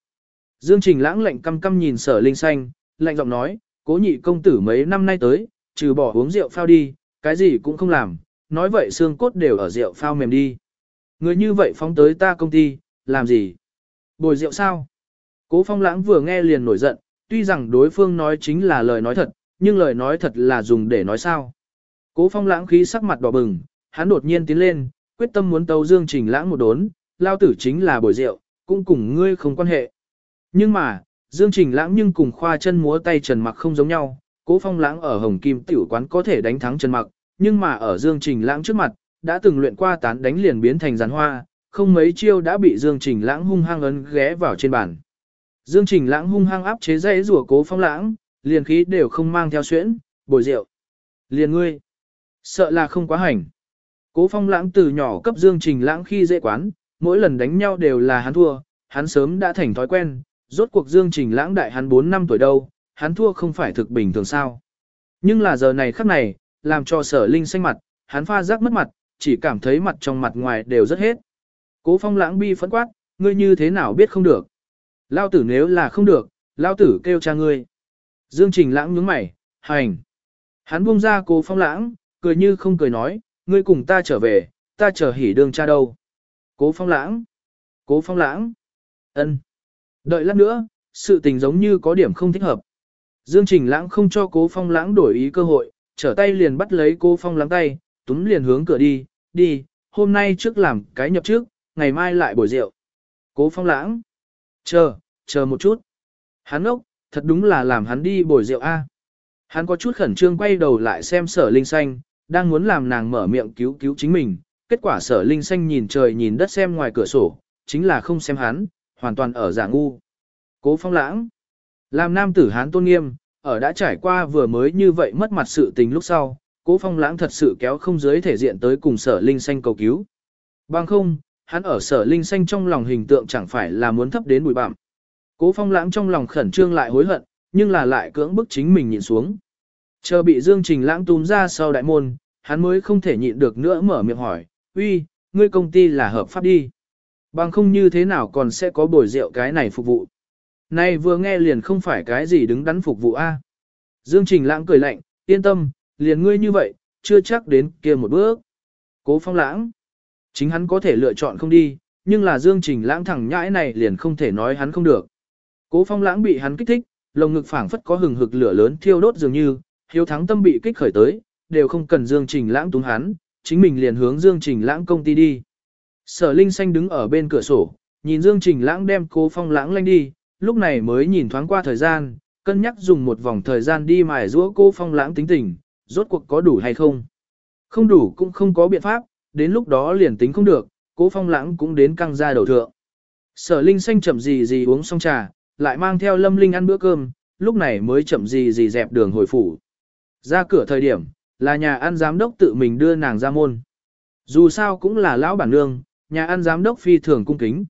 Dương Trình lãng lệnh căm căm nhìn sở linh xanh, lạnh giọng nói, cố nhị công tử mấy năm nay tới, trừ bỏ uống rượu phao đi, cái gì cũng không làm, nói vậy xương cốt đều ở rượu phao mềm đi. Người như vậy phóng tới ta công ty, làm gì? Bồi rượu sao? Cố phong lãng vừa nghe liền nổi giận, tuy rằng đối phương nói chính là lời nói thật, nhưng lời nói thật là dùng để nói sao. Cố phong lãng khí sắc mặt đỏ bừng, hắn đột nhiên tiến lên, quyết tâm muốn tấu dương trình lãng một đốn, lao tử chính là bồi rượu, cũng cùng ngươi không quan hệ. Nhưng mà, dương trình lãng nhưng cùng khoa chân múa tay trần mặc không giống nhau, cố phong lãng ở hồng kim tiểu quán có thể đánh thắng trần mặc, nhưng mà ở dương trình lãng trước mặt, đã từng luyện qua tán đánh liền biến thành giàn hoa, không mấy chiêu đã bị dương trình lãng hung hăng ấn ghé vào trên bàn. Dương Trình Lãng hung hăng áp chế dãy rủa cố phong lãng, liền khí đều không mang theo xuyễn, bồi rượu. Liền ngươi, sợ là không quá hành. Cố phong lãng từ nhỏ cấp Dương Trình Lãng khi dễ quán, mỗi lần đánh nhau đều là hắn thua, hắn sớm đã thành thói quen, rốt cuộc Dương Trình Lãng đại hắn 4 năm tuổi đâu, hắn thua không phải thực bình thường sao. Nhưng là giờ này khắc này, làm cho sở linh xanh mặt, hắn pha rắc mất mặt, chỉ cảm thấy mặt trong mặt ngoài đều rất hết. Cố phong lãng bi phẫn quát, ngươi như thế nào biết không được. Lao tử nếu là không được, lao tử kêu cha ngươi. Dương Trình lãng nhướng mày, hành. Hắn buông ra cố phong lãng, cười như không cười nói, ngươi cùng ta trở về, ta chờ hỉ đường cha đâu. Cố phong lãng. Cố phong lãng. ân. Đợi lát nữa, sự tình giống như có điểm không thích hợp. Dương Trình lãng không cho cố phong lãng đổi ý cơ hội, trở tay liền bắt lấy cố phong lãng tay, túm liền hướng cửa đi, đi, hôm nay trước làm cái nhập trước, ngày mai lại bồi rượu. Cố phong lãng. Chờ, chờ một chút. Hắn ốc, thật đúng là làm hắn đi bồi rượu A. Hắn có chút khẩn trương quay đầu lại xem sở linh xanh, đang muốn làm nàng mở miệng cứu cứu chính mình. Kết quả sở linh xanh nhìn trời nhìn đất xem ngoài cửa sổ, chính là không xem hắn, hoàn toàn ở giả ngu. Cố phong lãng. Làm nam tử hán tôn nghiêm, ở đã trải qua vừa mới như vậy mất mặt sự tình lúc sau, cố phong lãng thật sự kéo không dưới thể diện tới cùng sở linh xanh cầu cứu. Bằng không, hắn ở sở linh xanh trong lòng hình tượng chẳng phải là muốn thấp đến bụi bặm. Cố phong lãng trong lòng khẩn trương lại hối hận, nhưng là lại cưỡng bức chính mình nhìn xuống. Chờ bị Dương Trình lãng túm ra sau đại môn, hắn mới không thể nhịn được nữa mở miệng hỏi, uy, ngươi công ty là hợp pháp đi. Bằng không như thế nào còn sẽ có bồi rượu cái này phục vụ. Này vừa nghe liền không phải cái gì đứng đắn phục vụ A. Dương Trình lãng cười lạnh, yên tâm, liền ngươi như vậy, chưa chắc đến kia một bước. Cố phong lãng. Chính hắn có thể lựa chọn không đi, nhưng là Dương Trình lãng thẳng nhãi này liền không thể nói hắn không được. Cố phong lãng bị hắn kích thích, lồng ngực phảng phất có hừng hực lửa lớn thiêu đốt dường như, hiếu thắng tâm bị kích khởi tới, đều không cần Dương Trình lãng túng hắn, chính mình liền hướng Dương Trình lãng công ty đi. Sở Linh Xanh đứng ở bên cửa sổ, nhìn Dương Trình lãng đem cố phong lãng lanh đi, lúc này mới nhìn thoáng qua thời gian, cân nhắc dùng một vòng thời gian đi mài giũa cô phong lãng tính tình, rốt cuộc có đủ hay không. Không đủ cũng không có biện pháp, đến lúc đó liền tính không được, cố phong lãng cũng đến căng ra đầu thượng. Sở Linh Xanh chậm gì gì uống xong trà, lại mang theo Lâm Linh ăn bữa cơm, lúc này mới chậm gì gì dẹp đường hồi phủ. Ra cửa thời điểm, là nhà ăn giám đốc tự mình đưa nàng ra môn. Dù sao cũng là lão bản nương, nhà ăn giám đốc phi thường cung kính.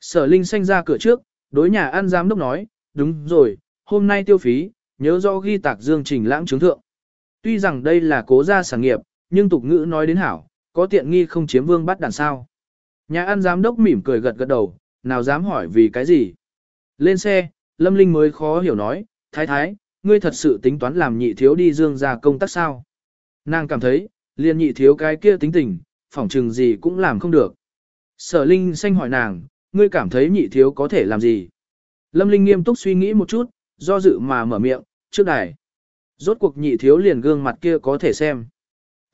Sở Linh Xanh ra cửa trước, đối nhà ăn giám đốc nói, đúng rồi, hôm nay tiêu phí, nhớ rõ ghi tạc dương trình lãng chứng thượng. Tuy rằng đây là cố gia sản nghiệp, nhưng tục ngữ nói đến hảo, có tiện nghi không chiếm vương bắt đàn sao. Nhà ăn giám đốc mỉm cười gật gật đầu, nào dám hỏi vì cái gì. Lên xe, Lâm Linh mới khó hiểu nói, thái thái, ngươi thật sự tính toán làm nhị thiếu đi dương ra công tác sao. Nàng cảm thấy, liền nhị thiếu cái kia tính tình, phỏng chừng gì cũng làm không được. Sở Linh xanh hỏi nàng, ngươi cảm thấy nhị thiếu có thể làm gì? Lâm Linh nghiêm túc suy nghĩ một chút, do dự mà mở miệng, trước đài. Rốt cuộc nhị thiếu liền gương mặt kia có thể xem.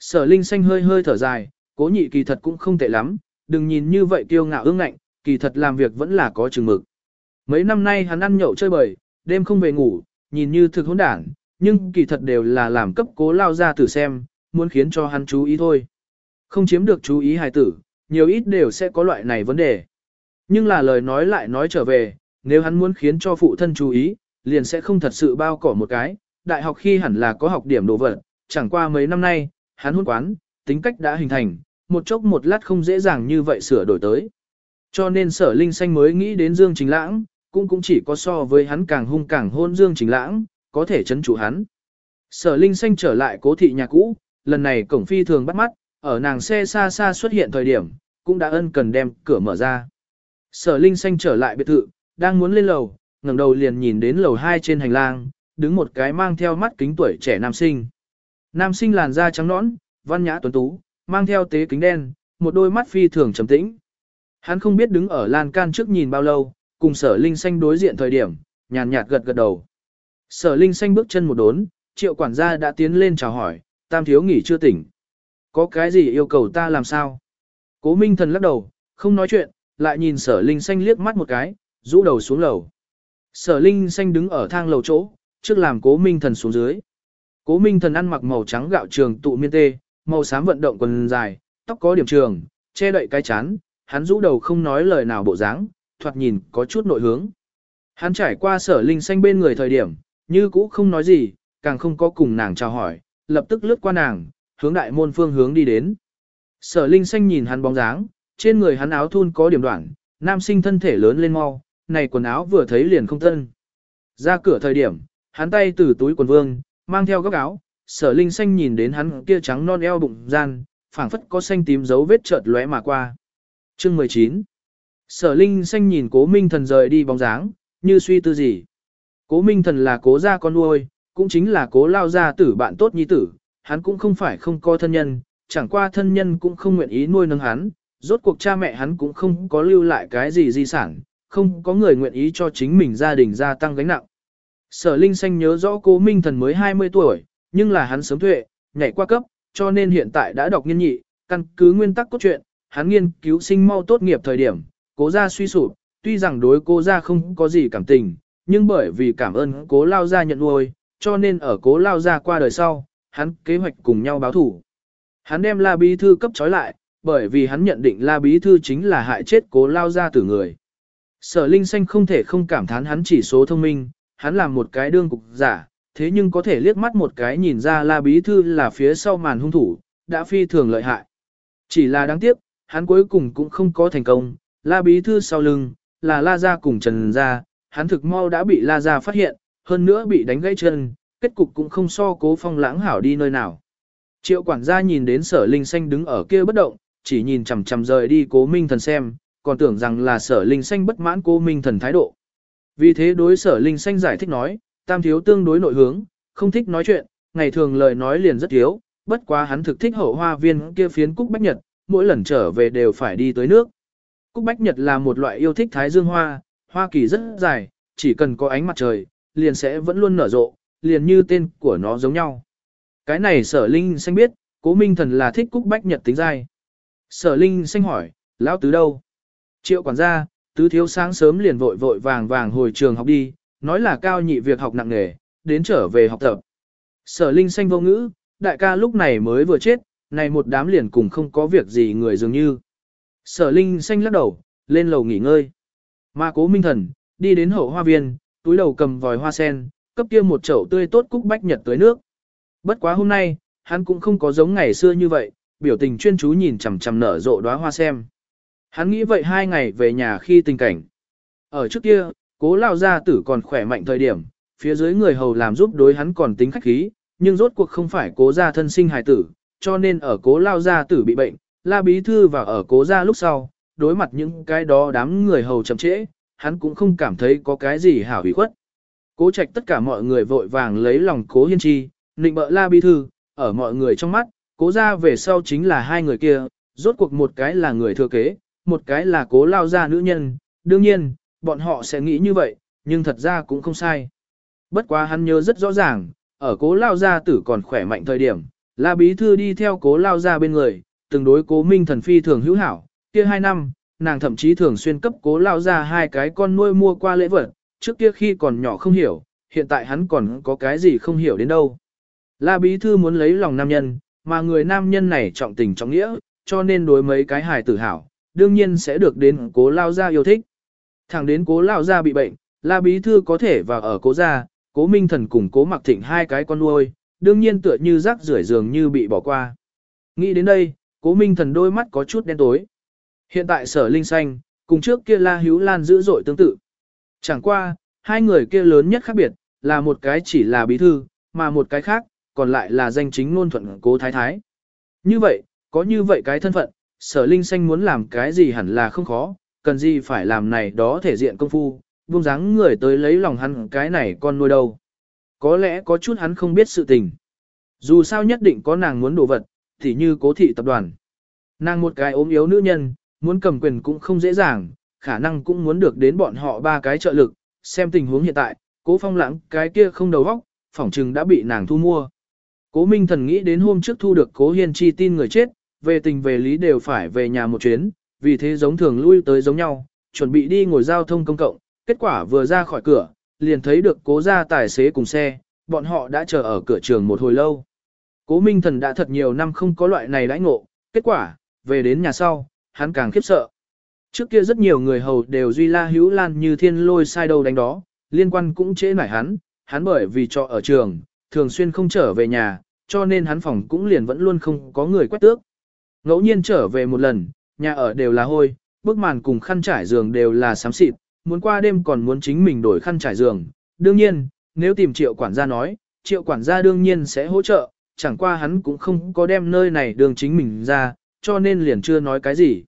Sở Linh xanh hơi hơi thở dài, cố nhị kỳ thật cũng không tệ lắm, đừng nhìn như vậy kiêu ngạo ương ngạnh, kỳ thật làm việc vẫn là có chừng mực. Mấy năm nay hắn ăn nhậu chơi bời, đêm không về ngủ, nhìn như thực hỗn đản, nhưng kỳ thật đều là làm cấp cố lao ra tử xem, muốn khiến cho hắn chú ý thôi. Không chiếm được chú ý hài tử, nhiều ít đều sẽ có loại này vấn đề. Nhưng là lời nói lại nói trở về, nếu hắn muốn khiến cho phụ thân chú ý, liền sẽ không thật sự bao cỏ một cái, đại học khi hẳn là có học điểm đồ vật, chẳng qua mấy năm nay, hắn hôn quán, tính cách đã hình thành, một chốc một lát không dễ dàng như vậy sửa đổi tới. Cho nên sở linh xanh mới nghĩ đến Dương Trình Lãng, cũng cũng chỉ có so với hắn càng hung càng hôn Dương Trình Lãng, có thể chấn chủ hắn. Sở linh xanh trở lại cố thị nhà cũ, lần này cổng phi thường bắt mắt, ở nàng xe xa xa xuất hiện thời điểm, cũng đã ân cần đem cửa mở ra. Sở linh xanh trở lại biệt thự, đang muốn lên lầu, ngẩng đầu liền nhìn đến lầu 2 trên hành lang, đứng một cái mang theo mắt kính tuổi trẻ nam sinh. Nam sinh làn da trắng nõn, văn nhã tuấn tú, mang theo tế kính đen, một đôi mắt phi thường trầm tĩnh. Hắn không biết đứng ở lan can trước nhìn bao lâu, cùng sở linh xanh đối diện thời điểm, nhàn nhạt gật gật đầu. Sở linh xanh bước chân một đốn, triệu quản gia đã tiến lên chào hỏi, tam thiếu nghỉ chưa tỉnh. Có cái gì yêu cầu ta làm sao? Cố minh thần lắc đầu, không nói chuyện, lại nhìn sở linh xanh liếc mắt một cái, rũ đầu xuống lầu. Sở linh xanh đứng ở thang lầu chỗ, trước làm cố minh thần xuống dưới. Cố minh thần ăn mặc màu trắng gạo trường tụ miên tê, màu xám vận động quần dài, tóc có điểm trường, che đậy cái chán, hắn rũ đầu không nói lời nào bộ dáng, thoạt nhìn có chút nội hướng. Hắn trải qua sở linh xanh bên người thời điểm, như cũ không nói gì, càng không có cùng nàng chào hỏi, lập tức lướt qua nàng, hướng đại môn phương hướng đi đến. Sở linh xanh nhìn hắn bóng dáng, trên người hắn áo thun có điểm đoạn, nam sinh thân thể lớn lên mau, này quần áo vừa thấy liền không thân. Ra cửa thời điểm, hắn tay từ túi quần vương, mang theo góc áo, sở linh xanh nhìn đến hắn kia trắng non eo bụng gian, phảng phất có xanh tím dấu vết chợt lóe mà qua. Chương 19 Sở linh xanh nhìn cố minh thần rời đi bóng dáng, như suy tư gì. Cố minh thần là cố gia con nuôi, cũng chính là cố lao gia tử bạn tốt nhi tử, hắn cũng không phải không có thân nhân, chẳng qua thân nhân cũng không nguyện ý nuôi nâng hắn, rốt cuộc cha mẹ hắn cũng không có lưu lại cái gì di sản, không có người nguyện ý cho chính mình gia đình gia tăng gánh nặng. Sở Linh Xanh nhớ rõ cố Minh Thần mới 20 tuổi, nhưng là hắn sớm tuệ, nhảy qua cấp, cho nên hiện tại đã đọc nghiên nhị, căn cứ nguyên tắc cốt truyện, hắn nghiên cứu sinh mau tốt nghiệp thời điểm, cố gia suy sụp, tuy rằng đối cố gia không có gì cảm tình, nhưng bởi vì cảm ơn cố lao gia nhận nuôi, cho nên ở cố lao gia qua đời sau, hắn kế hoạch cùng nhau báo thủ. Hắn đem La Bí Thư cấp trói lại, bởi vì hắn nhận định La Bí Thư chính là hại chết cố lao gia tử người. Sở Linh Xanh không thể không cảm thán hắn chỉ số thông minh, hắn làm một cái đương cục giả, thế nhưng có thể liếc mắt một cái nhìn ra La Bí Thư là phía sau màn hung thủ, đã phi thường lợi hại. Chỉ là đáng tiếc, hắn cuối cùng cũng không có thành công, La Bí Thư sau lưng, là La Gia cùng Trần Gia, hắn thực mau đã bị La Gia phát hiện, hơn nữa bị đánh gãy chân, kết cục cũng không so cố phong lãng hảo đi nơi nào. Triệu quản gia nhìn đến sở linh xanh đứng ở kia bất động, chỉ nhìn chằm chằm rời đi cố minh thần xem, còn tưởng rằng là sở linh xanh bất mãn cố minh thần thái độ. Vì thế đối sở linh xanh giải thích nói, tam thiếu tương đối nội hướng, không thích nói chuyện, ngày thường lời nói liền rất thiếu, bất quá hắn thực thích hậu hoa viên kia phiến cúc bách nhật, mỗi lần trở về đều phải đi tới nước. Cúc bách nhật là một loại yêu thích thái dương hoa, hoa kỳ rất dài, chỉ cần có ánh mặt trời, liền sẽ vẫn luôn nở rộ, liền như tên của nó giống nhau. Cái này sở linh xanh biết, cố minh thần là thích cúc bách nhật tính dai. Sở linh xanh hỏi, lão tứ đâu? Triệu quản gia, tứ thiếu sáng sớm liền vội vội vàng vàng hồi trường học đi, nói là cao nhị việc học nặng nghề, đến trở về học tập. Sở linh xanh vô ngữ, đại ca lúc này mới vừa chết, này một đám liền cùng không có việc gì người dường như. Sở linh xanh lắc đầu, lên lầu nghỉ ngơi. Mà cố minh thần, đi đến hậu hoa viên, túi đầu cầm vòi hoa sen, cấp kia một chậu tươi tốt cúc bách nhật tới nước. Bất quá hôm nay, hắn cũng không có giống ngày xưa như vậy, biểu tình chuyên chú nhìn chằm chằm nở rộ đóa hoa xem. Hắn nghĩ vậy hai ngày về nhà khi tình cảnh. Ở trước kia, cố lao gia tử còn khỏe mạnh thời điểm, phía dưới người hầu làm giúp đối hắn còn tính khách khí, nhưng rốt cuộc không phải cố gia thân sinh hài tử, cho nên ở cố lao gia tử bị bệnh, la bí thư và ở cố gia lúc sau, đối mặt những cái đó đám người hầu chậm trễ, hắn cũng không cảm thấy có cái gì hảo hủy khuất. Cố trạch tất cả mọi người vội vàng lấy lòng cố hiên chi, nịnh bợ la bí thư, ở mọi người trong mắt, cố gia về sau chính là hai người kia, rốt cuộc một cái là người thừa kế, một cái là cố lao ra nữ nhân, đương nhiên, bọn họ sẽ nghĩ như vậy, nhưng thật ra cũng không sai. Bất quá hắn nhớ rất rõ ràng, ở cố lao gia tử còn khỏe mạnh thời điểm, la bí thư đi theo cố lao gia bên người, từng đối cố minh thần phi thường hữu hảo, kia hai năm, nàng thậm chí thường xuyên cấp cố lao ra hai cái con nuôi mua qua lễ vật, trước kia khi còn nhỏ không hiểu, hiện tại hắn còn có cái gì không hiểu đến đâu. La Bí Thư muốn lấy lòng nam nhân, mà người nam nhân này trọng tình trọng nghĩa, cho nên đối mấy cái hài tử hảo, đương nhiên sẽ được đến cố lao gia yêu thích. Thẳng đến cố lao gia bị bệnh, La Bí Thư có thể vào ở cố gia, cố Minh Thần cùng cố Mặc Thịnh hai cái con nuôi, đương nhiên tựa như rác rưởi dường như bị bỏ qua. Nghĩ đến đây, cố minh thần đôi mắt có chút đen tối. Hiện tại sở linh xanh, cùng trước kia la hữu lan dữ dội tương tự. Chẳng qua, hai người kia lớn nhất khác biệt, là một cái chỉ là bí thư, mà một cái khác, còn lại là danh chính ngôn thuận cố thái thái. Như vậy, có như vậy cái thân phận, sở linh xanh muốn làm cái gì hẳn là không khó, cần gì phải làm này đó thể diện công phu, buông dáng người tới lấy lòng hắn cái này con nuôi đâu. Có lẽ có chút hắn không biết sự tình. Dù sao nhất định có nàng muốn đồ vật, thì như cố thị tập đoàn. Nàng một cái ốm yếu nữ nhân, muốn cầm quyền cũng không dễ dàng, khả năng cũng muốn được đến bọn họ ba cái trợ lực, xem tình huống hiện tại, cố phong lãng cái kia không đầu óc, phỏng chừng đã bị nàng thu mua. Cố Minh Thần nghĩ đến hôm trước thu được Cố Hiên Chi tin người chết, về tình về lý đều phải về nhà một chuyến, vì thế giống thường lui tới giống nhau, chuẩn bị đi ngồi giao thông công cộng, kết quả vừa ra khỏi cửa, liền thấy được cố gia tài xế cùng xe, bọn họ đã chờ ở cửa trường một hồi lâu. Cố Minh Thần đã thật nhiều năm không có loại này đãi ngộ, kết quả, về đến nhà sau, hắn càng khiếp sợ. Trước kia rất nhiều người hầu đều duy la hữu lan như thiên lôi sai đầu đánh đó, liên quan cũng chế nải hắn, hắn bởi vì trọ ở trường, thường xuyên không trở về nhà, cho nên hắn phòng cũng liền vẫn luôn không có người quét tước. Ngẫu nhiên trở về một lần, nhà ở đều là hôi, bức màn cùng khăn trải giường đều là xám xịt, muốn qua đêm còn muốn chính mình đổi khăn trải giường. Đương nhiên, nếu tìm triệu quản gia nói, triệu quản gia đương nhiên sẽ hỗ trợ, chẳng qua hắn cũng không có đem nơi này đường chính mình ra, cho nên liền chưa nói cái gì.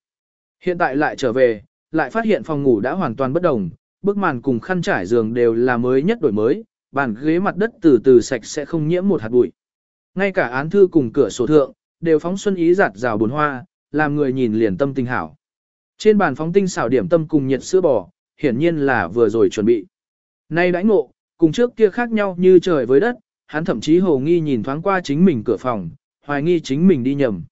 Hiện tại lại trở về, lại phát hiện phòng ngủ đã hoàn toàn bất đồng, bức màn cùng khăn trải giường đều là mới nhất đổi mới, bàn ghế mặt đất từ từ sạch sẽ không nhiễm một hạt bụi. Ngay cả án thư cùng cửa sổ thượng, đều phóng xuân ý giạt rào bồn hoa, làm người nhìn liền tâm tình hảo. Trên bàn phóng tinh xảo điểm tâm cùng nhiệt sữa bò, hiển nhiên là vừa rồi chuẩn bị. Nay đãi ngộ, cùng trước kia khác nhau như trời với đất, hắn thậm chí hồ nghi nhìn thoáng qua chính mình cửa phòng, hoài nghi chính mình đi nhầm.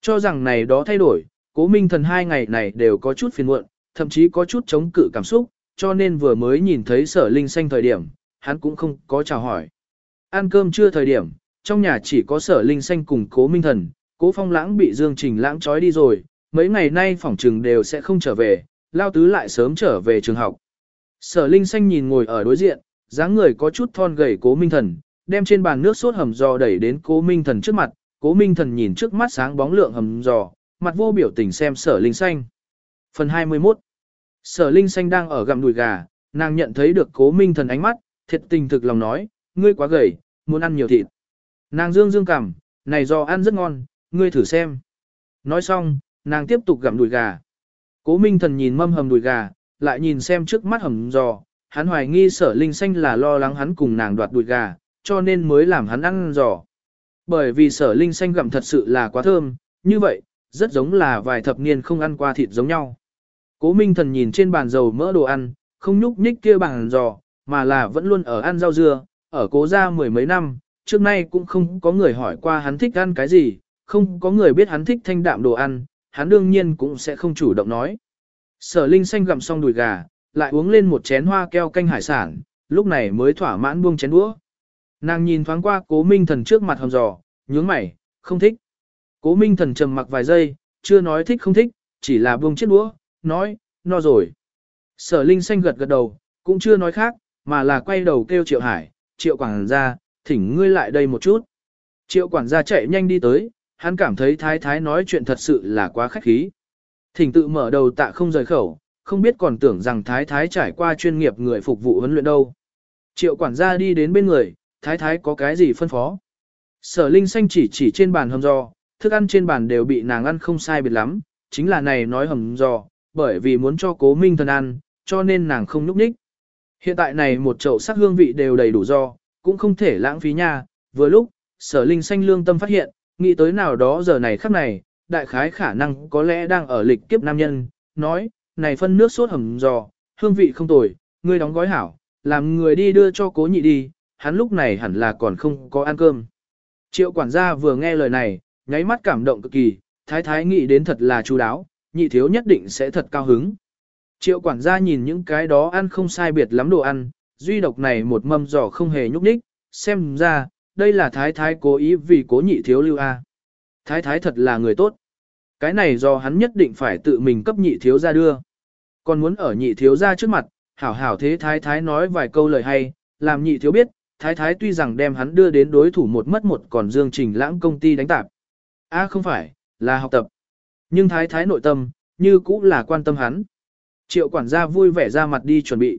Cho rằng này đó thay đổi, cố minh thần hai ngày này đều có chút phiền muộn, thậm chí có chút chống cự cảm xúc, cho nên vừa mới nhìn thấy sở linh xanh thời điểm, hắn cũng không có chào hỏi. Ăn cơm chưa thời điểm, trong nhà chỉ có sở linh xanh cùng cố minh thần, cố phong lãng bị Dương Trình lãng trói đi rồi, mấy ngày nay phỏng trường đều sẽ không trở về, lao tứ lại sớm trở về trường học. Sở linh xanh nhìn ngồi ở đối diện, dáng người có chút thon gầy cố minh thần, đem trên bàn nước sốt hầm giò đẩy đến cố minh thần trước mặt, cố minh thần nhìn trước mắt sáng bóng lượng hầm giò, mặt vô biểu tình xem sở linh xanh. Phần 21 Sở linh xanh đang ở gặm đùi gà, nàng nhận thấy được cố minh thần ánh mắt, thiệt tình thực lòng nói, ngươi quá gầy, muốn ăn nhiều thịt. Nàng dương dương cằm, này do ăn rất ngon, ngươi thử xem. Nói xong, nàng tiếp tục gặm đùi gà. Cố minh thần nhìn mâm hầm đùi gà, lại nhìn xem trước mắt hầm giò, hắn hoài nghi sở linh xanh là lo lắng hắn cùng nàng đoạt đùi gà, cho nên mới làm hắn ăn giò. Bởi vì sở linh xanh gặm thật sự là quá thơm, như vậy, rất giống là vài thập niên không ăn qua thịt giống nhau. Cố minh thần nhìn trên bàn dầu mỡ đồ ăn, không nhúc nhích kia bàn giò, mà là vẫn luôn ở ăn rau dưa, ở cố gia mười mấy năm, trước nay cũng không có người hỏi qua hắn thích ăn cái gì, không có người biết hắn thích thanh đạm đồ ăn, hắn đương nhiên cũng sẽ không chủ động nói. Sở Linh xanh gặm xong đùi gà, lại uống lên một chén hoa keo canh hải sản, lúc này mới thỏa mãn buông chén đũa. Nàng nhìn thoáng qua Cố Minh Thần trước mặt hầm giò, nhướng mày, không thích. Cố Minh Thần trầm mặc vài giây, chưa nói thích không thích, chỉ là buông chiếc đũa, nói, no rồi. Sở Linh xanh gật gật đầu, cũng chưa nói khác, mà là quay đầu kêu Triệu Hải, Triệu Quảng ra, thỉnh ngươi lại đây một chút. Triệu quản gia chạy nhanh đi tới, hắn cảm thấy thái thái nói chuyện thật sự là quá khách khí. Thỉnh tự mở đầu tạ không rời khẩu, không biết còn tưởng rằng thái thái trải qua chuyên nghiệp người phục vụ huấn luyện đâu. Triệu quản gia đi đến bên người, thái thái có cái gì phân phó. Sở Linh xanh chỉ chỉ trên bàn hầm giò, thức ăn trên bàn đều bị nàng ăn không sai biệt lắm, chính là này nói hầm giò, bởi vì muốn cho cố minh thần ăn, cho nên nàng không núp ních. Hiện tại này một chậu sắc hương vị đều đầy đủ do, cũng không thể lãng phí nha, vừa lúc, sở linh xanh lương tâm phát hiện, nghĩ tới nào đó giờ này khắc này, đại khái khả năng có lẽ đang ở lịch kiếp nam nhân, nói, này phân nước sốt hầm giò, hương vị không tồi, ngươi đóng gói hảo, làm người đi đưa cho cố nhị đi, hắn lúc này hẳn là còn không có ăn cơm. Triệu quản gia vừa nghe lời này, nháy mắt cảm động cực kỳ, thái thái nghĩ đến thật là chú đáo, nhị thiếu nhất định sẽ thật cao hứng. Triệu quản gia nhìn những cái đó ăn không sai biệt lắm đồ ăn, duy độc này một mâm giỏ không hề nhúc nhích, xem ra, đây là thái thái cố ý vì cố nhị thiếu lưu A. Thái thái thật là người tốt. Cái này do hắn nhất định phải tự mình cấp nhị thiếu ra đưa. Còn muốn ở nhị thiếu ra trước mặt, hảo hảo thế thái thái nói vài câu lời hay, làm nhị thiếu biết, thái thái tuy rằng đem hắn đưa đến đối thủ một mất một còn dương trình lãng công ty đánh tạp. À không phải, là học tập. Nhưng thái thái nội tâm, như cũng là quan tâm hắn. Triệu quản gia vui vẻ ra mặt đi chuẩn bị.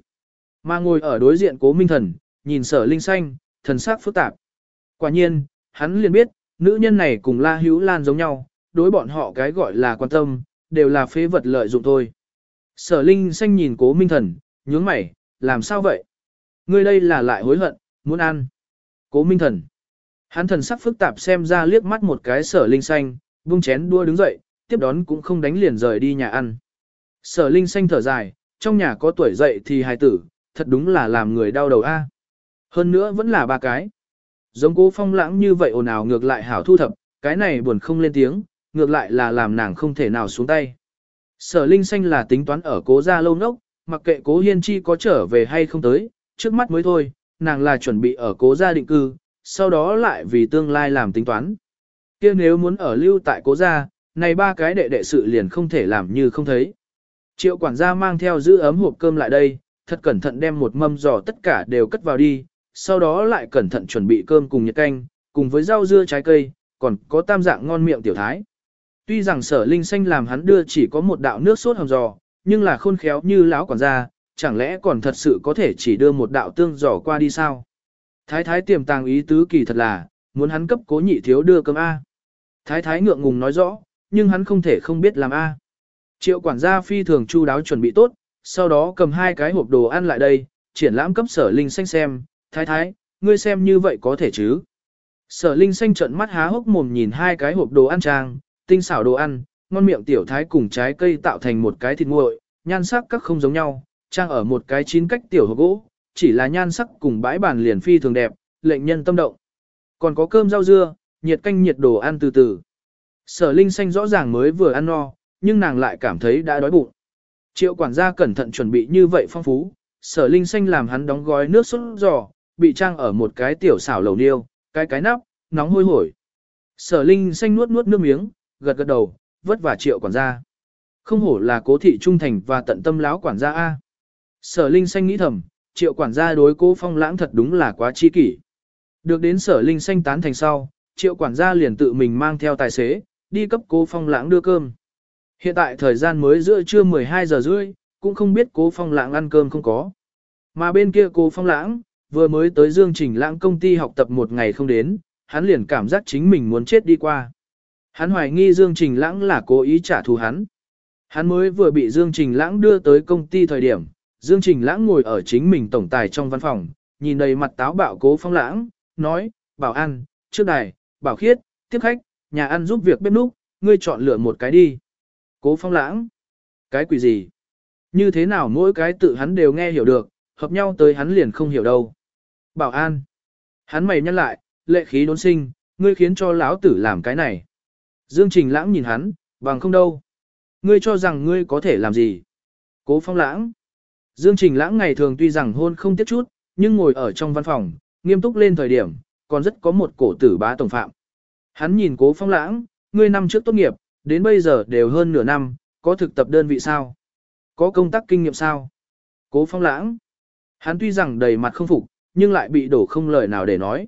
Mà ngồi ở đối diện cố minh thần, nhìn sở linh xanh, thần sắc phức tạp. Quả nhiên, hắn liền biết, nữ nhân này cùng La Hữu Lan giống nhau, đối bọn họ cái gọi là quan tâm, đều là phế vật lợi dụng thôi. Sở Linh xanh nhìn cố minh thần, nhướng mày, làm sao vậy? Ngươi đây là lại hối hận, muốn ăn. Cố minh thần. Hắn thần sắc phức tạp xem ra liếc mắt một cái sở Linh xanh, vung chén đua đứng dậy, tiếp đón cũng không đánh liền rời đi nhà ăn. Sở Linh xanh thở dài, trong nhà có tuổi dậy thì hài tử, thật đúng là làm người đau đầu a. À. Hơn nữa vẫn là ba cái. Giống cố phong lãng như vậy ồn ào ngược lại hảo thu thập, cái này buồn không lên tiếng, ngược lại là làm nàng không thể nào xuống tay. Sở Linh Xanh là tính toán ở cố gia lâu nốc, mặc kệ cố hiên chi có trở về hay không tới, trước mắt mới thôi, nàng là chuẩn bị ở cố gia định cư, sau đó lại vì tương lai làm tính toán. kia nếu muốn ở lưu tại cố gia, này ba cái đệ đệ sự liền không thể làm như không thấy. Triệu quản gia mang theo giữ ấm hộp cơm lại đây, thật cẩn thận đem một mâm giò tất cả đều cất vào đi, sau đó lại cẩn thận chuẩn bị cơm cùng nhiệt canh, cùng với rau dưa trái cây, còn có tam dạng ngon miệng tiểu thái. Tuy rằng sở linh xanh làm hắn đưa chỉ có một đạo nước sốt hầm giò, nhưng là khôn khéo như lão quản gia, chẳng lẽ còn thật sự có thể chỉ đưa một đạo tương giò qua đi sao? Thái thái tiềm tàng ý tứ kỳ thật là, muốn hắn cấp cố nhị thiếu đưa cơm A. Thái thái ngượng ngùng nói rõ, nhưng hắn không thể không biết làm A. Triệu quản gia phi thường chu đáo chuẩn bị tốt, sau đó cầm hai cái hộp đồ ăn lại đây, triển lãm cấp sở linh xanh xem, thái thái, ngươi xem như vậy có thể chứ. Sở linh xanh trợn mắt há hốc mồm nhìn hai cái hộp đồ ăn trang, tinh xảo đồ ăn, ngon miệng tiểu thái cùng trái cây tạo thành một cái thịt nguội, nhan sắc các không giống nhau, trang ở một cái chín cách tiểu hộp gỗ, chỉ là nhan sắc cùng bãi bàn liền phi thường đẹp, lệnh nhân tâm động. Còn có cơm rau dưa, nhiệt canh nhiệt đồ ăn từ từ. Sở Linh xanh rõ ràng mới vừa ăn no, nhưng nàng lại cảm thấy đã đói bụng. Triệu quản gia cẩn thận chuẩn bị như vậy phong phú, sở Linh xanh làm hắn đóng gói nước sốt giò, bị trang ở một cái tiểu xảo lầu niêu, cái cái nắp, nóng hôi hổi. Sở Linh xanh nuốt nuốt nước miếng, gật gật đầu, vất vả triệu quản gia. Không hổ là cố thị trung thành và tận tâm láo quản gia A. Sở Linh Xanh nghĩ thầm, triệu quản gia đối cố phong lãng thật đúng là quá chi kỷ. Được đến sở Linh Xanh tán thành sau, triệu quản gia liền tự mình mang theo tài xế, đi cấp cố phong lãng đưa cơm. Hiện tại thời gian mới giữa trưa 12 giờ rưỡi, cũng không biết cố phong lãng ăn cơm không có. Mà bên kia cố phong lãng, vừa mới tới Dương Trình lãng công ty học tập một ngày không đến, hắn liền cảm giác chính mình muốn chết đi qua. Hắn hoài nghi Dương Trình Lãng là cố ý trả thù hắn. Hắn mới vừa bị Dương Trình Lãng đưa tới công ty thời điểm, Dương Trình Lãng ngồi ở chính mình tổng tài trong văn phòng, nhìn đầy mặt táo bạo cố phong lãng, nói, bảo ăn, trước đài, bảo khiết, tiếp khách, nhà ăn giúp việc bếp núc, ngươi chọn lựa một cái đi. Cố phong lãng, cái quỷ gì? Như thế nào mỗi cái tự hắn đều nghe hiểu được, hợp nhau tới hắn liền không hiểu đâu. Bảo an, hắn mày nhăn lại, lệ khí đốn sinh, ngươi khiến cho lão tử làm cái này. Dương Trình Lãng nhìn hắn, bằng không đâu. Ngươi cho rằng ngươi có thể làm gì? Cố phong lãng. Dương Trình Lãng ngày thường tuy rằng hôn không tiếc chút, nhưng ngồi ở trong văn phòng, nghiêm túc lên thời điểm, còn rất có một cổ tử bá tổng phạm. Hắn nhìn cố phong lãng, ngươi năm trước tốt nghiệp, đến bây giờ đều hơn nửa năm, có thực tập đơn vị sao? Có công tác kinh nghiệm sao? Cố phong lãng. Hắn tuy rằng đầy mặt không phục, nhưng lại bị đổ không lời nào để nói.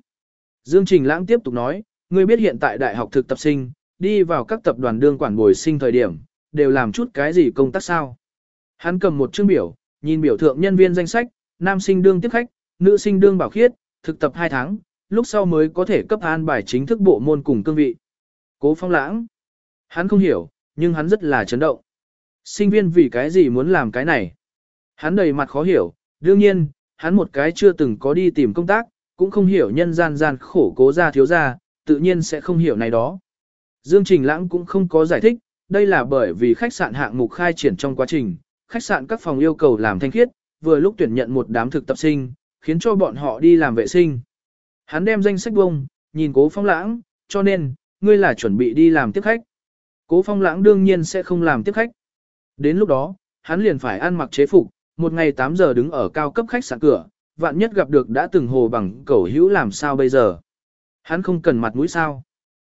Dương Trình Lãng tiếp tục nói, ngươi biết hiện tại đại học thực tập sinh, đi vào các tập đoàn đương quản bồi sinh thời điểm, đều làm chút cái gì công tác sao. Hắn cầm một chương biểu, nhìn biểu thượng nhân viên danh sách, nam sinh đương tiếp khách, nữ sinh đương bảo khiết, thực tập 2 tháng, lúc sau mới có thể cấp an bài chính thức bộ môn cùng cương vị. Cố phong lãng. Hắn không hiểu, nhưng hắn rất là chấn động. Sinh viên vì cái gì muốn làm cái này? Hắn đầy mặt khó hiểu, đương nhiên, hắn một cái chưa từng có đi tìm công tác, cũng không hiểu nhân gian gian khổ cố ra thiếu ra, tự nhiên sẽ không hiểu này đó. Dương Trình Lãng cũng không có giải thích, đây là bởi vì khách sạn hạng mục khai triển trong quá trình, khách sạn các phòng yêu cầu làm thanh khiết, vừa lúc tuyển nhận một đám thực tập sinh, khiến cho bọn họ đi làm vệ sinh. Hắn đem danh sách bông, nhìn cố phong lãng, cho nên, ngươi là chuẩn bị đi làm tiếp khách. Cố phong lãng đương nhiên sẽ không làm tiếp khách. Đến lúc đó, hắn liền phải ăn mặc chế phục, một ngày 8 giờ đứng ở cao cấp khách sạn cửa, vạn nhất gặp được đã từng hồ bằng cẩu hữu làm sao bây giờ. Hắn không cần mặt mũi sao.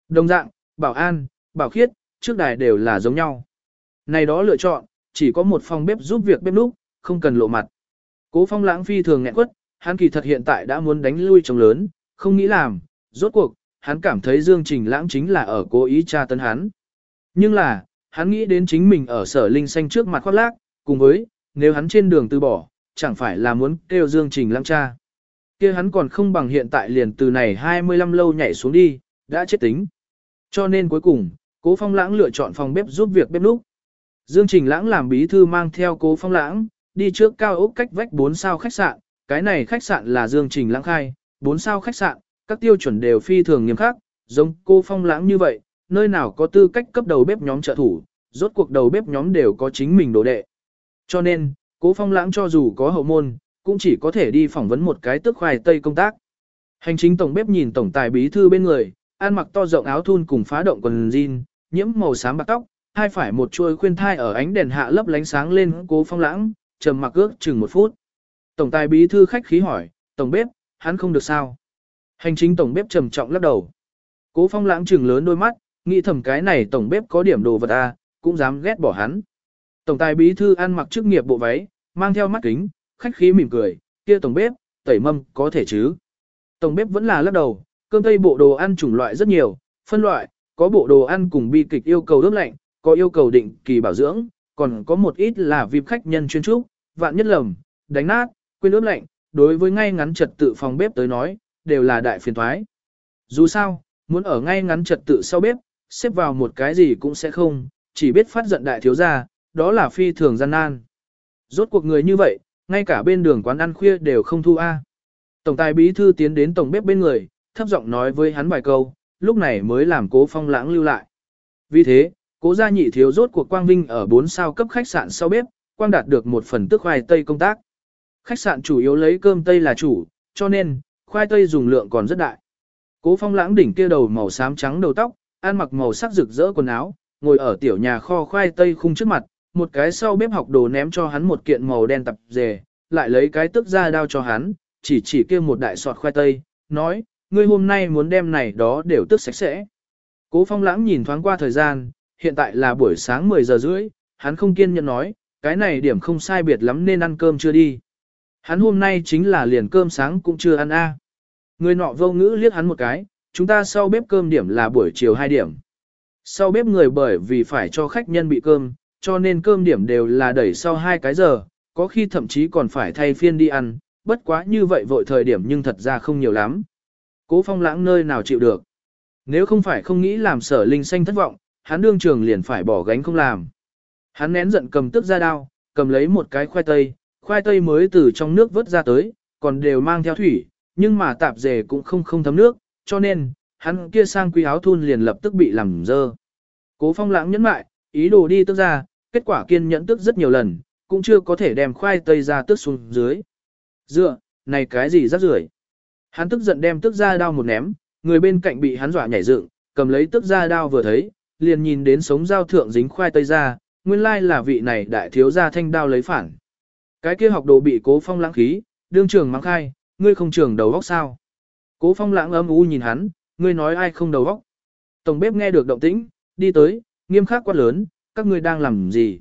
Đồng dạng, bảo an, bảo khiết, trước đài đều là giống nhau. Này đó lựa chọn, chỉ có một phòng bếp giúp việc bếp núc, không cần lộ mặt. Cố phong lãng phi thường nghẹn quất, hắn kỳ thật hiện tại đã muốn đánh lui chồng lớn, không nghĩ làm, rốt cuộc, hắn cảm thấy Dương Trình Lãng chính là ở cố ý tra tấn hắn. Nhưng là, hắn nghĩ đến chính mình ở sở linh xanh trước mặt khoác lác, cùng với, nếu hắn trên đường từ bỏ, chẳng phải là muốn kêu Dương Trình Lãng cha. kia hắn còn không bằng hiện tại liền từ này 25 lâu nhảy xuống đi, đã chết tính. Cho nên cuối cùng, Cố Phong Lãng lựa chọn phòng bếp giúp việc bếp núc. Dương Trình Lãng làm bí thư mang theo Cố Phong Lãng, đi trước cao ốc cách vách 4 sao khách sạn, cái này khách sạn là Dương Trình Lãng khai, 4 sao khách sạn, các tiêu chuẩn đều phi thường nghiêm khắc, giống cô Phong Lãng như vậy, nơi nào có tư cách cấp đầu bếp nhóm trợ thủ, rốt cuộc đầu bếp nhóm đều có chính mình đồ đệ. Cho nên, Cố Phong Lãng cho dù có hậu môn, cũng chỉ có thể đi phỏng vấn một cái tức khoai tây công tác. Hành chính tổng bếp nhìn tổng tài bí thư bên người, ăn mặc to rộng áo thun cùng phá động quần jean, nhiễm màu xám bạc tóc, hai phải một chuôi khuyên thai ở ánh đèn hạ lấp lánh sáng lên Cố Phong Lãng, trầm mặc ước chừng một phút. Tổng tài bí thư khách khí hỏi, tổng bếp, hắn không được sao? Hành chính tổng bếp trầm trọng lắc đầu. Cố Phong Lãng trừng lớn đôi mắt, nghĩ thầm cái này tổng bếp có điểm đồ vật à, cũng dám ghét bỏ hắn. Tổng tài bí thư ăn mặc chức nghiệp bộ váy, mang theo mắt kính, khách khí mỉm cười, kia tổng bếp, tẩy mâm, có thể chứ. Tổng bếp vẫn là lắc đầu, cơm tây bộ đồ ăn chủng loại rất nhiều, phân loại, có bộ đồ ăn cùng bi kịch yêu cầu ướp lạnh, có yêu cầu định kỳ bảo dưỡng, còn có một ít là vip khách nhân chuyên trúc, vạn nhất lầm, đánh nát, quên ướp lạnh, đối với ngay ngắn trật tự phòng bếp tới nói, đều là đại phiền thoái. Dù sao, muốn ở ngay ngắn trật tự sau bếp, xếp vào một cái gì cũng sẽ không, chỉ biết phát giận đại thiếu gia, đó là phi thường gian nan. Rốt cuộc người như vậy, ngay cả bên đường quán ăn khuya đều không thu A. Tổng tài bí thư tiến đến tổng bếp bên người, thấp giọng nói với hắn vài câu, lúc này mới làm cố phong lãng lưu lại. Vì thế, cố gia nhị thiếu rốt cuộc quang vinh ở 4 sao cấp khách sạn sau bếp, quang đạt được một phần tức khoai tây công tác. Khách sạn chủ yếu lấy cơm tây là chủ, cho nên, khoai tây dùng lượng còn rất đại. Cố phong lãng đỉnh kia đầu màu xám trắng đầu tóc, ăn mặc màu sắc rực rỡ quần áo, ngồi ở tiểu nhà kho khoai tây khung trước mặt, một cái sau bếp học đồ ném cho hắn một kiện màu đen tập dề, lại lấy cái tức ra đao cho hắn, chỉ chỉ kia một đại sọt khoai tây, nói, ngươi hôm nay muốn đem này đó đều tức sạch sẽ. Cố phong lãng nhìn thoáng qua thời gian, hiện tại là buổi sáng 10 giờ rưỡi, hắn không kiên nhẫn nói, cái này điểm không sai biệt lắm nên ăn cơm chưa đi. Hắn hôm nay chính là liền cơm sáng cũng chưa ăn a. Người nọ vô ngữ liếc hắn một cái, chúng ta sau bếp cơm điểm là buổi chiều 2 điểm. Sau bếp người bởi vì phải cho khách nhân bị cơm, cho nên cơm điểm đều là đẩy sau 2 cái giờ, có khi thậm chí còn phải thay phiên đi ăn, bất quá như vậy vội thời điểm nhưng thật ra không nhiều lắm. Cố phong lãng nơi nào chịu được. Nếu không phải không nghĩ làm sở linh xanh thất vọng, hắn đương trường liền phải bỏ gánh không làm. Hắn nén giận cầm tức ra đao, cầm lấy một cái khoai tây, khoai tây mới từ trong nước vớt ra tới, còn đều mang theo thủy, nhưng mà tạp dề cũng không không thấm nước, cho nên, hắn kia sang quý áo thun liền lập tức bị làm dơ. Cố phong lãng nhẫn mại, ý đồ đi tức ra, kết quả kiên nhẫn tức rất nhiều lần, cũng chưa có thể đem khoai tây ra tức xuống dưới. Dựa, này cái gì rắc rưởi? Hắn tức giận đem tức ra đao một ném, người bên cạnh bị hắn dọa nhảy dựng, cầm lấy tức ra đao vừa thấy, liền nhìn đến sống dao thượng dính khoai tây ra, nguyên lai là vị này đại thiếu gia thanh đao lấy phản. Cái kia học đồ bị cố phong lãng khí, đương trường mang khai, ngươi không trường đầu óc sao. Cố phong lãng âm u nhìn hắn, ngươi nói ai không đầu óc. Tổng bếp nghe được động tĩnh, đi tới, nghiêm khắc quát lớn, các ngươi đang làm gì?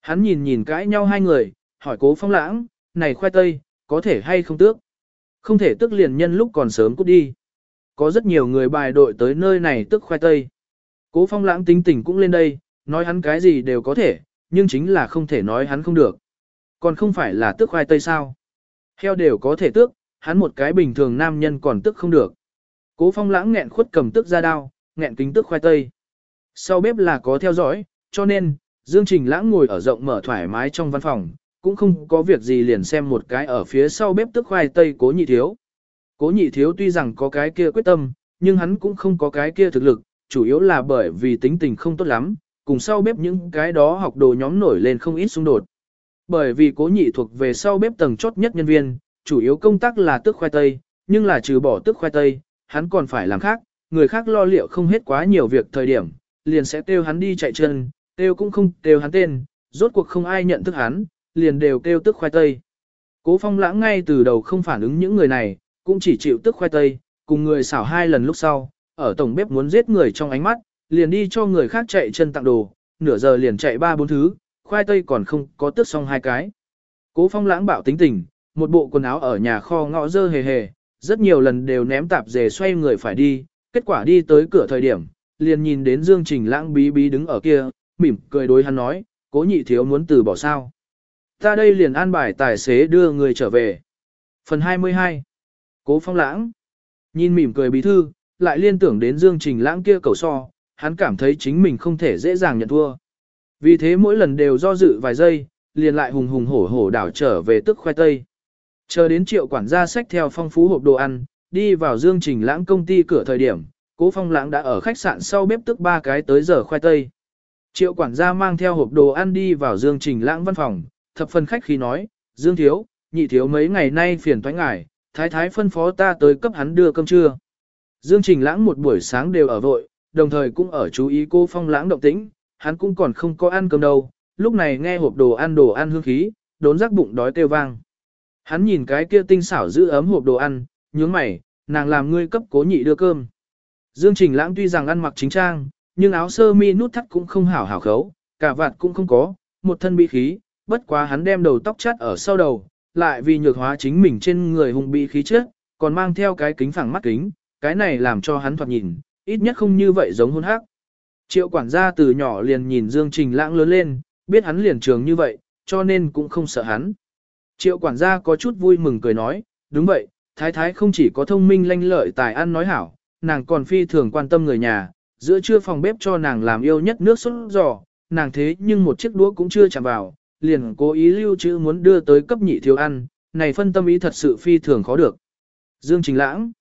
Hắn nhìn nhìn cãi nhau hai người, hỏi cố phong lãng, này khoai tây, có thể hay không tước? Không thể tước liền nhân lúc còn sớm cút đi. Có rất nhiều người bài đội tới nơi này tức khoai tây. Cố phong lãng tính tình cũng lên đây, nói hắn cái gì đều có thể, nhưng chính là không thể nói hắn không được. Còn không phải là tước khoai tây sao? Heo đều có thể tước, hắn một cái bình thường nam nhân còn tức không được. Cố phong lãng nghẹn khuất cầm tức ra đao, nghẹn kính tức khoai tây. Sau bếp là có theo dõi, cho nên, Dương Trình lãng ngồi ở rộng mở thoải mái trong văn phòng, cũng không có việc gì liền xem một cái ở phía sau bếp tức khoai tây cố nhị thiếu. Cố nhị thiếu tuy rằng có cái kia quyết tâm, nhưng hắn cũng không có cái kia thực lực, chủ yếu là bởi vì tính tình không tốt lắm, cùng sau bếp những cái đó học đồ nhóm nổi lên không ít xung đột. Bởi vì cố nhị thuộc về sau bếp tầng chốt nhất nhân viên, chủ yếu công tác là tước khoai tây, nhưng là trừ bỏ tước khoai tây, hắn còn phải làm khác, người khác lo liệu không hết quá nhiều việc thời điểm, liền sẽ kêu hắn đi chạy chân, kêu cũng không kêu hắn tên, rốt cuộc không ai nhận thức hắn, liền đều kêu tước khoai tây. Cố phong lãng ngay từ đầu không phản ứng những người này, cũng chỉ chịu tước khoai tây, cùng người xảo hai lần lúc sau, ở tổng bếp muốn giết người trong ánh mắt, liền đi cho người khác chạy chân tặng đồ, nửa giờ liền chạy ba bốn thứ, khoai tây còn không có tước xong hai cái. Cố phong lãng bảo tính tình, một bộ quần áo ở nhà kho ngõ dơ hề hề, rất nhiều lần đều ném tạp dề xoay người phải đi, kết quả đi tới cửa thời điểm, liền nhìn đến Dương Trình Lãng bí bí đứng ở kia, mỉm cười đối hắn nói, cố nhị thiếu muốn từ bỏ sao. Ta đây liền an bài tài xế đưa người trở về. Phần 22 Cố phong lãng Nhìn mỉm cười bí thư, lại liên tưởng đến Dương Trình Lãng kia cầu so, hắn cảm thấy chính mình không thể dễ dàng nhận thua. Vì thế mỗi lần đều do dự vài giây, liền lại hùng hùng hổ hổ đảo trở về tức khoai tây. Chờ đến triệu quản gia sách theo phong phú hộp đồ ăn, đi vào Dương Trình Lãng công ty cửa thời điểm, Cố Phong Lãng đã ở khách sạn sau bếp tức ba cái tới giờ khoai tây. Triệu quản gia mang theo hộp đồ ăn đi vào Dương Trình Lãng văn phòng, thập phần khách khi nói, Dương Thiếu, nhị thiếu mấy ngày nay phiền thoái ngài, thái thái phân phó ta tới cấp hắn đưa cơm trưa. Dương Trình Lãng một buổi sáng đều ở vội, đồng thời cũng ở chú ý cô Phong Lãng động tĩnh, hắn cũng còn không có ăn cơm đâu, lúc này nghe hộp đồ ăn đồ ăn hương khí, đốn rắc bụng đói kêu vang. Hắn nhìn cái kia tinh xảo giữ ấm hộp đồ ăn, nhướng mày, nàng làm ngươi cấp cố nhị đưa cơm. Dương Trình Lãng tuy rằng ăn mặc chính trang, nhưng áo sơ mi nút thắt cũng không hảo hảo khấu, cả vạt cũng không có, một thân bị khí, bất quá hắn đem đầu tóc chắt ở sau đầu, lại vì nhược hóa chính mình trên người hùng bị khí trước, còn mang theo cái kính phẳng mắt kính, cái này làm cho hắn thoạt nhìn, ít nhất không như vậy giống hôn hắc. Triệu quản gia từ nhỏ liền nhìn Dương Trình Lãng lớn lên, biết hắn liền trường như vậy, cho nên cũng không sợ hắn. Triệu quản gia có chút vui mừng cười nói, đúng vậy, thái thái không chỉ có thông minh lanh lợi tài ăn nói hảo, nàng còn phi thường quan tâm người nhà, giữa trưa phòng bếp cho nàng làm yêu nhất nước sốt giò, nàng thế nhưng một chiếc đũa cũng chưa chạm vào, liền cố ý lưu trữ muốn đưa tới cấp nhị thiếu ăn, này phân tâm ý thật sự phi thường khó được. Dương Trình Lãng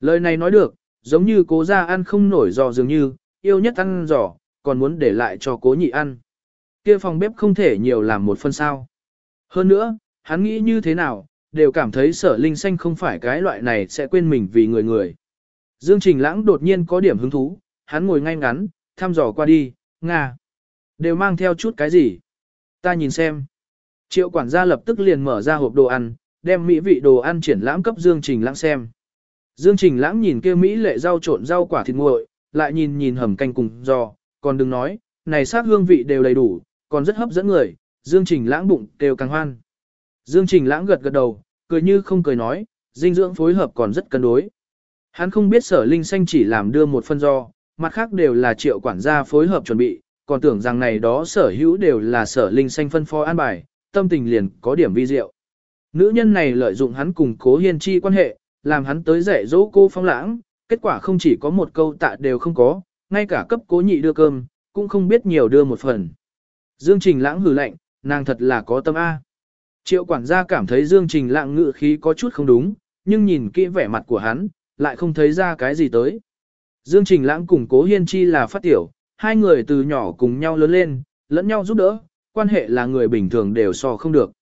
Lời này nói được, giống như cố ra ăn không nổi giò dường như, yêu nhất ăn giò, còn muốn để lại cho cố nhị ăn. Kia phòng bếp không thể nhiều làm một phân sao. Hơn nữa, hắn nghĩ như thế nào, đều cảm thấy sở linh xanh không phải cái loại này sẽ quên mình vì người người. Dương Trình Lãng đột nhiên có điểm hứng thú, hắn ngồi ngay ngắn, thăm dò qua đi, Nga. Đều mang theo chút cái gì? Ta nhìn xem. Triệu quản gia lập tức liền mở ra hộp đồ ăn, đem mỹ vị đồ ăn triển lãm cấp Dương Trình Lãng xem. Dương Trình Lãng nhìn kia mỹ lệ rau trộn rau quả thịt nguội, lại nhìn nhìn hầm canh cùng giò, còn đừng nói, này sát hương vị đều đầy đủ, còn rất hấp dẫn người, Dương Trình Lãng bụng đều càng hoan. Dương Trình Lãng gật gật đầu, cười như không cười nói, dinh dưỡng phối hợp còn rất cân đối. Hắn không biết sở linh xanh chỉ làm đưa một phân do, mặt khác đều là triệu quản gia phối hợp chuẩn bị, còn tưởng rằng này đó sở hữu đều là sở linh xanh phân phó an bài, tâm tình liền có điểm vi diệu. Nữ nhân này lợi dụng hắn cùng cố hiên chi quan hệ, làm hắn tới dạy dỗ cô phong lãng, kết quả không chỉ có một câu tạ đều không có, ngay cả cấp cố nhị đưa cơm, cũng không biết nhiều đưa một phần. Dương Trình lãng hừ lạnh, nàng thật là có tâm A. Triệu quản gia cảm thấy Dương Trình lãng ngự khí có chút không đúng, nhưng nhìn kỹ vẻ mặt của hắn, lại không thấy ra cái gì tới. Dương Trình lãng cùng cố hiên chi là phát tiểu, hai người từ nhỏ cùng nhau lớn lên, lẫn nhau giúp đỡ, quan hệ là người bình thường đều so không được.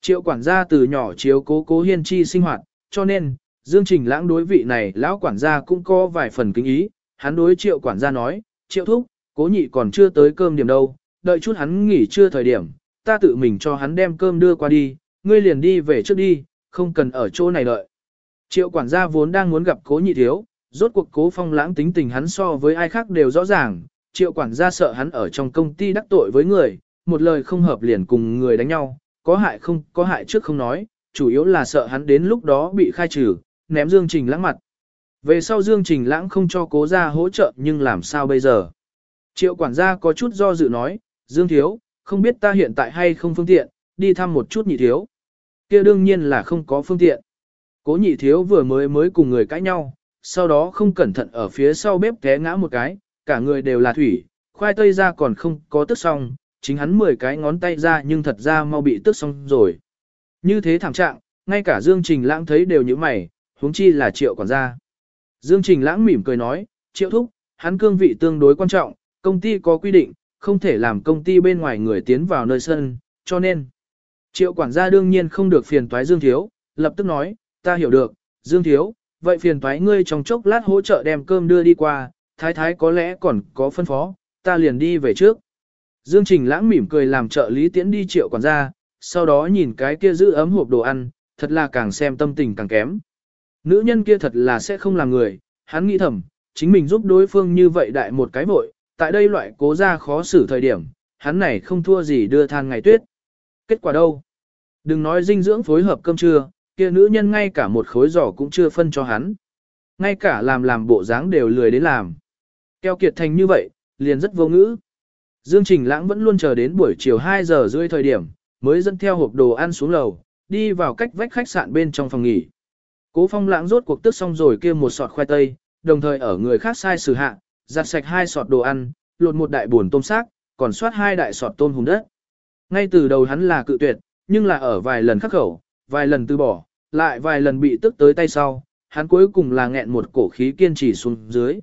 Triệu quản gia từ nhỏ chiếu cố cố hiên chi sinh hoạt, cho nên, Dương Trình lãng đối vị này lão quản gia cũng có vài phần kính ý, hắn đối triệu quản gia nói, triệu thúc, cố nhị còn chưa tới cơm điểm đâu, đợi chút hắn nghỉ trưa thời điểm, ta tự mình cho hắn đem cơm đưa qua đi, ngươi liền đi về trước đi, không cần ở chỗ này đợi. Triệu quản gia vốn đang muốn gặp cố nhị thiếu, rốt cuộc cố phong lãng tính tình hắn so với ai khác đều rõ ràng, triệu quản gia sợ hắn ở trong công ty đắc tội với người, một lời không hợp liền cùng người đánh nhau, có hại không có hại trước không nói, chủ yếu là sợ hắn đến lúc đó bị khai trừ, ném Dương Trình lãng mặt. Về sau Dương Trình lãng không cho cố ra hỗ trợ nhưng làm sao bây giờ? Triệu quản gia có chút do dự nói, Dương Thiếu, không biết ta hiện tại hay không phương tiện, đi thăm một chút nhị thiếu. kia đương nhiên là không có phương tiện. Cố nhị thiếu vừa mới mới cùng người cãi nhau, sau đó không cẩn thận ở phía sau bếp té ngã một cái, cả người đều là thủy, khoai tây ra còn không có tức xong, chính hắn 10 cái ngón tay ra nhưng thật ra mau bị tức xong rồi. Như thế thảm trạng, ngay cả Dương Trình Lãng thấy đều như mày, huống chi là triệu quản gia. Dương Trình Lãng mỉm cười nói, triệu thúc, hắn cương vị tương đối quan trọng, công ty có quy định, không thể làm công ty bên ngoài người tiến vào nơi sân, cho nên. Triệu quản gia đương nhiên không được phiền toái Dương Thiếu, lập tức nói, ta hiểu được, Dương Thiếu, vậy phiền toái ngươi trong chốc lát hỗ trợ đem cơm đưa đi qua, thái thái có lẽ còn có phân phó, ta liền đi về trước. Dương Trình lãng mỉm cười làm trợ lý tiễn đi triệu quản gia, sau đó nhìn cái kia giữ ấm hộp đồ ăn, thật là càng xem tâm tình càng kém. Nữ nhân kia thật là sẽ không làm người, hắn nghĩ thầm, chính mình giúp đối phương như vậy đại một cái vội, tại đây loại cố ra khó xử thời điểm, hắn này không thua gì đưa than ngày tuyết. Kết quả đâu? Đừng nói dinh dưỡng phối hợp cơm trưa, kia nữ nhân ngay cả một khối giỏ cũng chưa phân cho hắn. ngay cả làm làm bộ dáng đều lười đến làm. Keo kiệt thành như vậy, liền rất vô ngữ. Dương Trình Lãng vẫn luôn chờ đến buổi chiều 2 giờ rưỡi thời điểm, mới dẫn theo hộp đồ ăn xuống lầu, đi vào cách vách khách sạn bên trong phòng nghỉ. Cố Phong Lãng rốt cuộc tức xong rồi kia một sọt khoai tây, đồng thời ở người khác sai xử hạ, giặt sạch hai sọt đồ ăn, lột một đại buồn tôm xác, còn soát hai đại sọt tôm hùm đất. Ngay từ đầu hắn là cự tuyệt, nhưng là ở vài lần khắc khẩu, vài lần từ bỏ, lại vài lần bị tức tới tay sau, hắn cuối cùng là nghẹn một cổ khí kiên trì xuống dưới.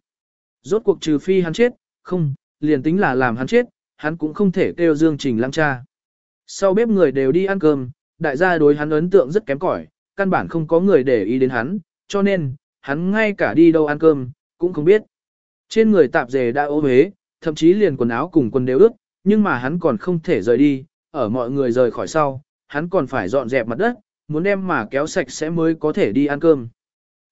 Rốt cuộc trừ phi hắn chết, không, liền tính là làm hắn chết, hắn cũng không thể kêu Dương Trình Lăng cha. Sau bếp người đều đi ăn cơm, đại gia đối hắn ấn tượng rất kém cỏi, căn bản không có người để ý đến hắn, cho nên, hắn ngay cả đi đâu ăn cơm, cũng không biết. Trên người tạp dề đã ố huế, thậm chí liền quần áo cùng quần đều ướt, nhưng mà hắn còn không thể rời đi, ở mọi người rời khỏi sau, hắn còn phải dọn dẹp mặt đất, muốn đem mà kéo sạch sẽ mới có thể đi ăn cơm.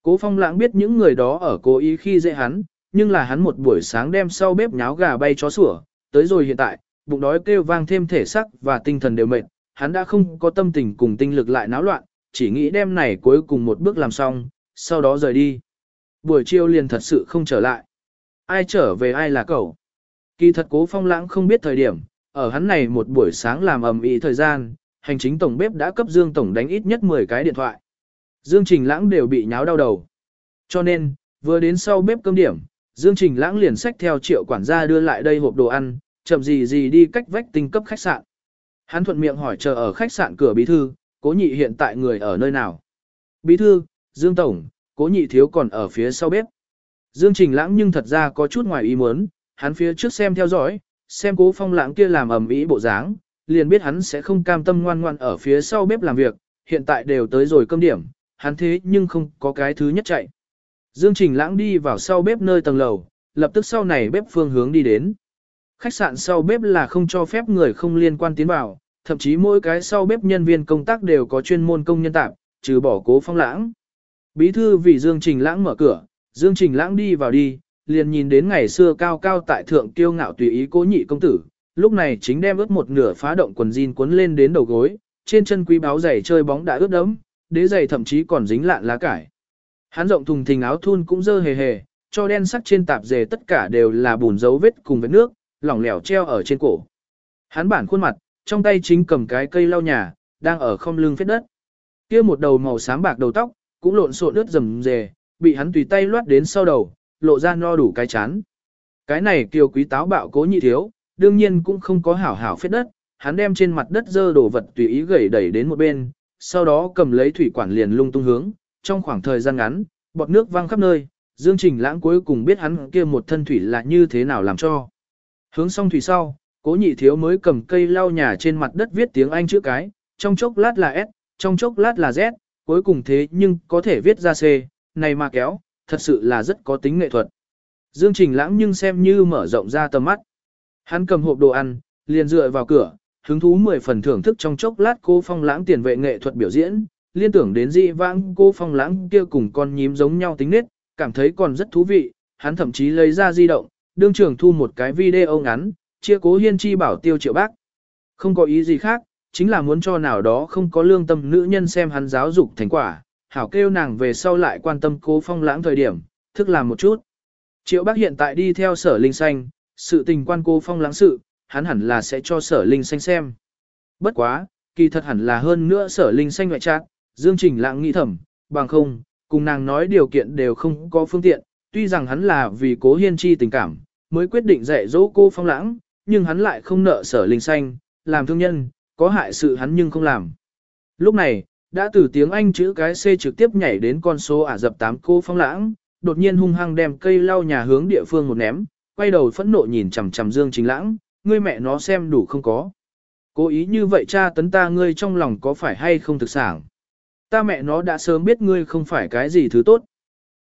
Cố phong lãng biết những người đó ở cố ý khi dễ hắn, nhưng là hắn một buổi sáng đem sau bếp nháo gà bay chó sủa, tới rồi hiện tại, bụng đói kêu vang thêm thể sắc và tinh thần đều mệt, hắn đã không có tâm tình cùng tinh lực lại náo loạn, chỉ nghĩ đem này cuối cùng một bước làm xong, sau đó rời đi. Buổi chiều liền thật sự không trở lại. Ai trở về ai là cậu. Kỳ thật cố phong lãng không biết thời điểm, ở hắn này một buổi sáng làm ầm ĩ thời gian, hành chính tổng bếp đã cấp Dương Tổng đánh ít nhất 10 cái điện thoại. Dương Trình Lãng đều bị nháo đau đầu. Cho nên, vừa đến sau bếp cơm điểm, Dương Trình Lãng liền xách theo triệu quản gia đưa lại đây hộp đồ ăn, chậm gì gì đi cách vách tinh cấp khách sạn. Hắn thuận miệng hỏi chờ ở khách sạn cửa bí thư, cố nhị hiện tại người ở nơi nào. Bí thư, Dương Tổng, cố nhị thiếu còn ở phía sau bếp. Dương Trình Lãng nhưng thật ra có chút ngoài ý muốn, hắn phía trước xem theo dõi, xem cố phong lãng kia làm ầm ĩ bộ dáng, liền biết hắn sẽ không cam tâm ngoan ngoan ở phía sau bếp làm việc, hiện tại đều tới rồi cơm điểm, hắn thế nhưng không có cái thứ nhất chạy. Dương Trình Lãng đi vào sau bếp nơi tầng lầu, lập tức sau này bếp phương hướng đi đến. Khách sạn sau bếp là không cho phép người không liên quan tiến vào, thậm chí mỗi cái sau bếp nhân viên công tác đều có chuyên môn công nhân tạm, trừ bỏ cố phong lãng. Bí thư vì Dương Trình Lãng mở cửa, Dương Trình Lãng đi vào đi, liền nhìn đến ngày xưa cao cao tại thượng kiêu ngạo tùy ý cố nhị công tử, lúc này chính đem ướt một nửa phá động quần jean cuốn lên đến đầu gối, trên chân quý báo giày chơi bóng đã ướt đẫm, đế giày thậm chí còn dính lạn lá cải. Hắn rộng thùng thình áo thun cũng dơ hề hề, cho đen sắc trên tạp dề tất cả đều là bùn dấu vết cùng vết nước, lỏng lẻo treo ở trên cổ. Hắn bản khuôn mặt, trong tay chính cầm cái cây lau nhà, đang ở không lưng phết đất. Kia một đầu màu xám bạc đầu tóc, cũng lộn xộn ướt rầm rề, bị hắn tùy tay loát đến sau đầu, lộ ra no đủ cái chán. Cái này kiều quý táo bạo cố nhị thiếu, đương nhiên cũng không có hảo hảo phết đất, hắn đem trên mặt đất dơ đồ vật tùy ý gẩy đẩy đến một bên, sau đó cầm lấy thủy quản liền lung tung hướng, trong khoảng thời gian ngắn, bọt nước văng khắp nơi, Dương Trình Lãng cuối cùng biết hắn kia một thân thủy là như thế nào làm cho. Hướng xong thủy sau, cố nhị thiếu mới cầm cây lau nhà trên mặt đất viết tiếng Anh chữ cái, trong chốc lát là S, trong chốc lát là Z, cuối cùng thế nhưng có thể viết ra C, này mà kéo, thật sự là rất có tính nghệ thuật. Dương Trình Lãng nhưng xem như mở rộng ra tầm mắt. Hắn cầm hộp đồ ăn, liền dựa vào cửa, hứng thú mười phần thưởng thức trong chốc lát cô phong lãng tiền vệ nghệ thuật biểu diễn, liên tưởng đến dị vãng cô phong lãng kia cùng con nhím giống nhau tính nết, cảm thấy còn rất thú vị, hắn thậm chí lấy ra di động, đương trưởng thu một cái video ngắn, chia cố hiên chi bảo tiêu triệu bác. Không có ý gì khác, chính là muốn cho nào đó không có lương tâm nữ nhân xem hắn giáo dục thành quả, hảo kêu nàng về sau lại quan tâm cố phong lãng thời điểm, thức làm một chút. Triệu bác hiện tại đi theo sở linh xanh, sự tình quan cô phong lãng sự, hắn hẳn là sẽ cho sở linh xanh xem. Bất quá, kỳ thật hẳn là hơn nữa sở linh xanh ngoại trạng, Dương Trình lãng nghĩ thầm, bằng không, cùng nàng nói điều kiện đều không có phương tiện, tuy rằng hắn là vì cố hiên chi tình cảm, mới quyết định dạy dỗ cô phong lãng, nhưng hắn lại không nợ sở linh xanh, làm thương nhân, có hại sự hắn nhưng không làm. Lúc này, đã từ tiếng Anh chữ cái C trực tiếp nhảy đến con số ả dập 8 cô phong lãng, đột nhiên hung hăng đem cây lau nhà hướng địa phương một ném, quay đầu phẫn nộ nhìn chằm chằm Dương Chính Lãng, ngươi mẹ nó xem đủ không có. Cố ý như vậy cha tấn ta ngươi trong lòng có phải hay không thực sản. Ta mẹ nó đã sớm biết ngươi không phải cái gì thứ tốt.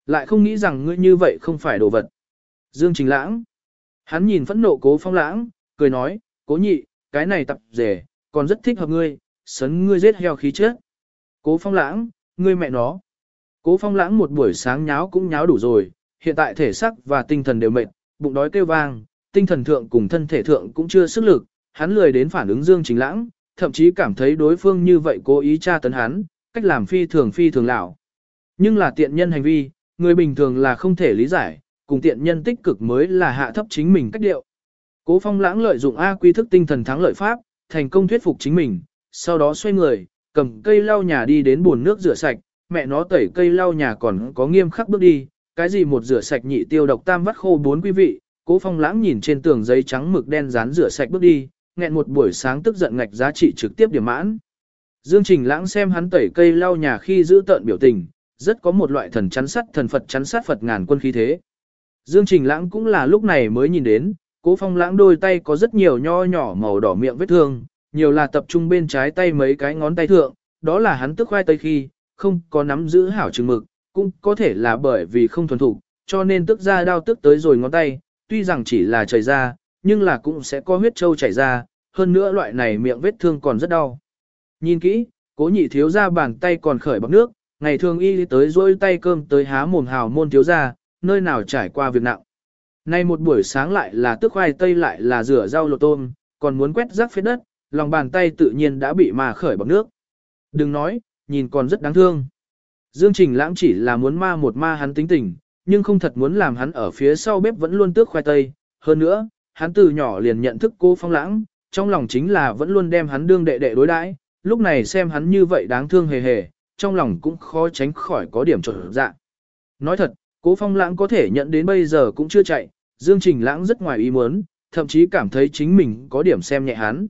Lại không nghĩ rằng ngươi như vậy không phải đồ vật. Dương Trình Lãng. Hắn nhìn phẫn nộ cố phong lãng, cười nói, cố nhị, cái này tập rể, còn rất thích hợp ngươi, sấn ngươi giết heo khí chết. Cố phong lãng, ngươi mẹ nó. Cố phong lãng một buổi sáng nháo cũng nháo đủ rồi, hiện tại thể xác và tinh thần đều mệt, bụng đói kêu vang, tinh thần thượng cùng thân thể thượng cũng chưa sức lực, hắn lười đến phản ứng Dương Chính Lãng, thậm chí cảm thấy đối phương như vậy cố ý tra tấn hắn, cách làm phi thường phi thường lão. Nhưng là tiện nhân hành vi, người bình thường là không thể lý giải, cùng tiện nhân tích cực mới là hạ thấp chính mình cách điệu. Cố phong lãng lợi dụng A quy thức tinh thần thắng lợi pháp, thành công thuyết phục chính mình, sau đó xoay người, cầm cây lau nhà đi đến bồn nước rửa sạch, mẹ nó tẩy cây lau nhà còn có nghiêm khắc bước đi, cái gì một rửa sạch nhị tiêu độc tam vắt khô bốn quý vị, cố phong lãng nhìn trên tường giấy trắng mực đen dán rửa sạch bước đi, nghẹn một buổi sáng tức giận ngạch giá trị trực tiếp điểm mãn. Dương Trình lãng xem hắn tẩy cây lau nhà khi giữ tợn biểu tình, rất có một loại thần chắn sắt thần Phật chắn sát Phật ngàn quân khí thế. Dương Trình lãng cũng là lúc này mới nhìn đến, cố phong lãng đôi tay có rất nhiều nho nhỏ màu đỏ miệng vết thương, nhiều là tập trung bên trái tay mấy cái ngón tay thượng, đó là hắn tức khoai tây khi, không có nắm giữ hảo chừng mực, cũng có thể là bởi vì không thuần thủ, cho nên tức ra đau tức tới rồi ngón tay, tuy rằng chỉ là chảy ra, nhưng là cũng sẽ có huyết trâu chảy ra, hơn nữa loại này miệng vết thương còn rất đau. Nhìn kỹ, cố nhị thiếu ra bàn tay còn khởi bọc nước, ngày thường y tới rôi tay cơm tới há mồm hào môn thiếu ra, nơi nào trải qua việc nặng. Nay một buổi sáng lại là tức khoai tây lại là rửa rau lột tôm, còn muốn quét rác phết đất, lòng bàn tay tự nhiên đã bị ma khởi bằng nước. Đừng nói, nhìn còn rất đáng thương. Dương Trình Lãng chỉ là muốn ma một ma hắn tính tình, nhưng không thật muốn làm hắn ở phía sau bếp vẫn luôn tước khoai tây. Hơn nữa, hắn từ nhỏ liền nhận thức cô Phong Lãng, trong lòng chính là vẫn luôn đem hắn đương đệ đệ đối đãi. Lúc này xem hắn như vậy đáng thương hề hề, trong lòng cũng khó tránh khỏi có điểm trộn dạ. Nói thật, cố Phong Lãng có thể nhận đến bây giờ cũng chưa chạy, Dương Trình Lãng rất ngoài ý muốn, thậm chí cảm thấy chính mình có điểm xem nhẹ hắn.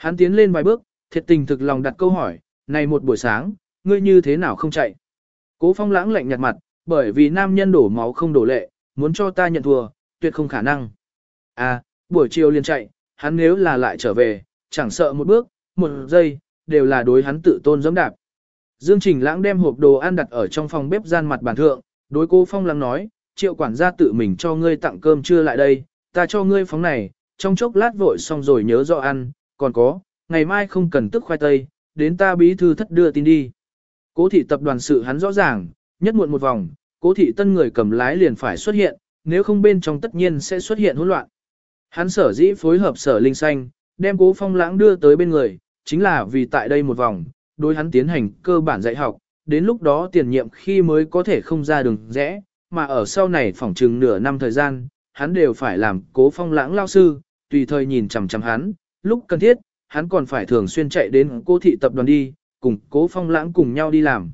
Hắn tiến lên vài bước, thiệt tình thực lòng đặt câu hỏi, này một buổi sáng, ngươi như thế nào không chạy? Cố phong lãng lạnh nhạt mặt, bởi vì nam nhân đổ máu không đổ lệ, muốn cho ta nhận thua, tuyệt không khả năng. À, buổi chiều liền chạy, hắn nếu là lại trở về, chẳng sợ một bước, một giây, đều là đối hắn tự tôn dẫm đạp. Dương Trình Lãng đem hộp đồ ăn đặt ở trong phòng bếp gian mặt bàn thượng, đối cô phong lãng nói, triệu quản gia tự mình cho ngươi tặng cơm trưa lại đây, ta cho ngươi phóng này, trong chốc lát vội xong rồi nhớ rõ ăn, còn có, ngày mai không cần tức khoai tây, đến ta bí thư thất đưa tin đi. Cố thị tập đoàn sự hắn rõ ràng, nhất muộn một vòng, cố thị tân người cầm lái liền phải xuất hiện, nếu không bên trong tất nhiên sẽ xuất hiện hỗn loạn. Hắn sở dĩ phối hợp sở linh xanh, đem cố phong lãng đưa tới bên người, chính là vì tại đây một vòng, đối hắn tiến hành cơ bản dạy học, đến lúc đó tiền nhiệm khi mới có thể không ra đường rẽ, mà ở sau này phỏng chừng nửa năm thời gian, hắn đều phải làm cố phong lãng lao sư, tùy thời nhìn chằm chằm hắn, lúc cần thiết, hắn còn phải thường xuyên chạy đến cố thị tập đoàn đi, cùng cố phong lãng cùng nhau đi làm.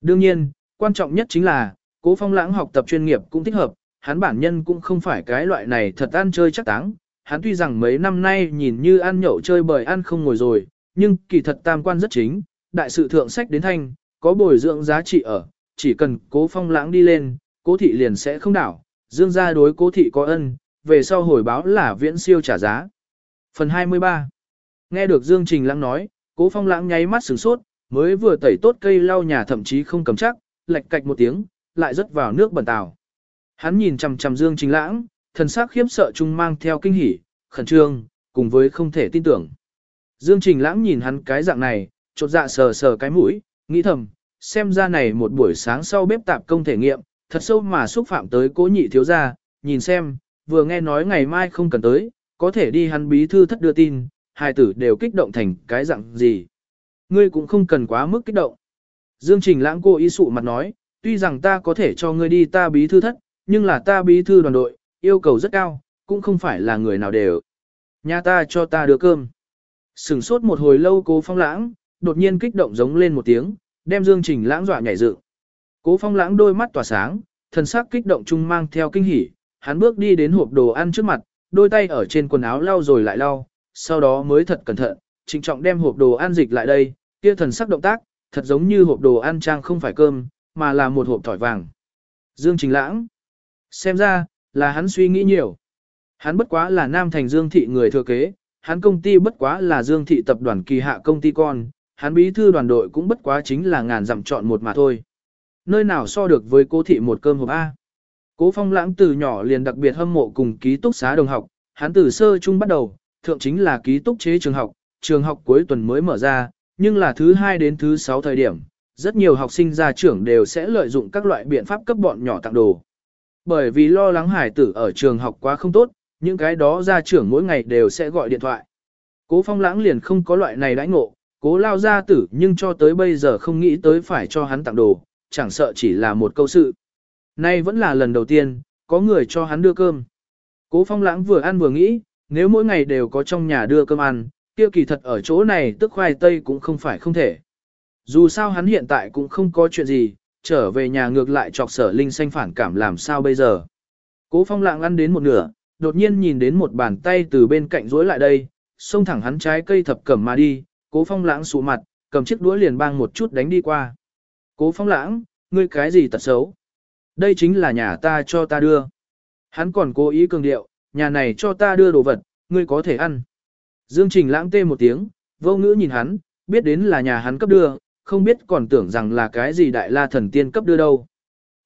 Đương nhiên, quan trọng nhất chính là, cố phong lãng học tập chuyên nghiệp cũng thích hợp, hắn bản nhân cũng không phải cái loại này thật ăn chơi chắc táng. Hắn tuy rằng mấy năm nay nhìn như ăn nhậu chơi bời ăn không ngồi rồi, nhưng kỳ thật tam quan rất chính, đại sự thượng sách đến thanh, có bồi dưỡng giá trị ở, chỉ cần cố phong lãng đi lên, cố thị liền sẽ không đảo, dương gia đối cố thị có ân, về sau hồi báo là viễn siêu trả giá. Phần 23 Nghe được Dương Trình Lãng nói, cố phong lãng nháy mắt sửng sốt, mới vừa tẩy tốt cây lau nhà thậm chí không cầm chắc, lạch cạch một tiếng, lại rớt vào nước bẩn tào. Hắn nhìn chằm chằm Dương Trình Lãng, thần sắc khiếp sợ chung mang theo kinh hỉ, khẩn trương, cùng với không thể tin tưởng. Dương Trình Lãng nhìn hắn cái dạng này, chột dạ sờ sờ cái mũi, nghĩ thầm, xem ra này một buổi sáng sau bếp tạp công thể nghiệm, thật sâu mà xúc phạm tới cố nhị thiếu gia, nhìn xem, vừa nghe nói ngày mai không cần tới, có thể đi hắn bí thư thất đưa tin, hai tử đều kích động thành cái dạng gì. Ngươi cũng không cần quá mức kích động. Dương Trình lãng cô ý sụ mặt nói, tuy rằng ta có thể cho ngươi đi ta bí thư thất, nhưng là ta bí thư đoàn đội, yêu cầu rất cao, cũng không phải là người nào đều. Nhà ta cho ta đưa cơm. Sừng sốt một hồi lâu cố phong lãng, đột nhiên kích động giống lên một tiếng, đem Dương Trình lãng dọa nhảy dựng. Cố phong lãng đôi mắt tỏa sáng, thần sắc kích động chung mang theo kinh hỉ, hắn bước đi đến hộp đồ ăn trước mặt, đôi tay ở trên quần áo lau rồi lại lau, sau đó mới thật cẩn thận, trịnh trọng đem hộp đồ ăn dịch lại đây, kia thần sắc động tác, thật giống như hộp đồ ăn trang không phải cơm, mà là một hộp tỏi vàng. Dương Trình Lãng. Xem ra, là hắn suy nghĩ nhiều. Hắn bất quá là Nam Thành Dương Thị người thừa kế, hắn công ty bất quá là Dương Thị tập đoàn kỳ hạ công ty con, hắn bí thư đoàn đội cũng bất quá chính là ngàn dặm chọn một mà thôi. Nơi nào so được với cố thị một cơm hộp A. Cố phong lãng từ nhỏ liền đặc biệt hâm mộ cùng ký túc xá đồng học, hắn từ sơ trung bắt đầu, thượng chính là ký túc chế trường học, trường học cuối tuần mới mở ra, nhưng là thứ hai đến thứ sáu thời điểm, rất nhiều học sinh gia trưởng đều sẽ lợi dụng các loại biện pháp cấp bọn nhỏ tặng đồ. Bởi vì lo lắng hải tử ở trường học quá không tốt, những cái đó gia trưởng mỗi ngày đều sẽ gọi điện thoại. Cố phong lãng liền không có loại này đãi ngộ, cố lao gia tử nhưng cho tới bây giờ không nghĩ tới phải cho hắn tặng đồ, chẳng sợ chỉ là một câu sự. Nay vẫn là lần đầu tiên, có người cho hắn đưa cơm. Cố phong lãng vừa ăn vừa nghĩ, nếu mỗi ngày đều có trong nhà đưa cơm ăn, kia kỳ thật ở chỗ này tức khoai tây cũng không phải không thể. Dù sao hắn hiện tại cũng không có chuyện gì, trở về nhà ngược lại chọc sở linh xanh phản cảm làm sao bây giờ. Cố phong lãng ăn đến một nửa, đột nhiên nhìn đến một bàn tay từ bên cạnh rối lại đây, xông thẳng hắn trái cây thập cẩm mà đi, cố phong lãng sụ mặt, cầm chiếc đũa liền bang một chút đánh đi qua. Cố phong lãng, ngươi cái gì tật xấu? Đây chính là nhà ta cho ta đưa. Hắn còn cố ý cường điệu, nhà này cho ta đưa đồ vật, ngươi có thể ăn. Dương Trình lãng tê một tiếng, vô ngữ nhìn hắn, biết đến là nhà hắn cấp đưa, không biết còn tưởng rằng là cái gì đại la thần tiên cấp đưa đâu.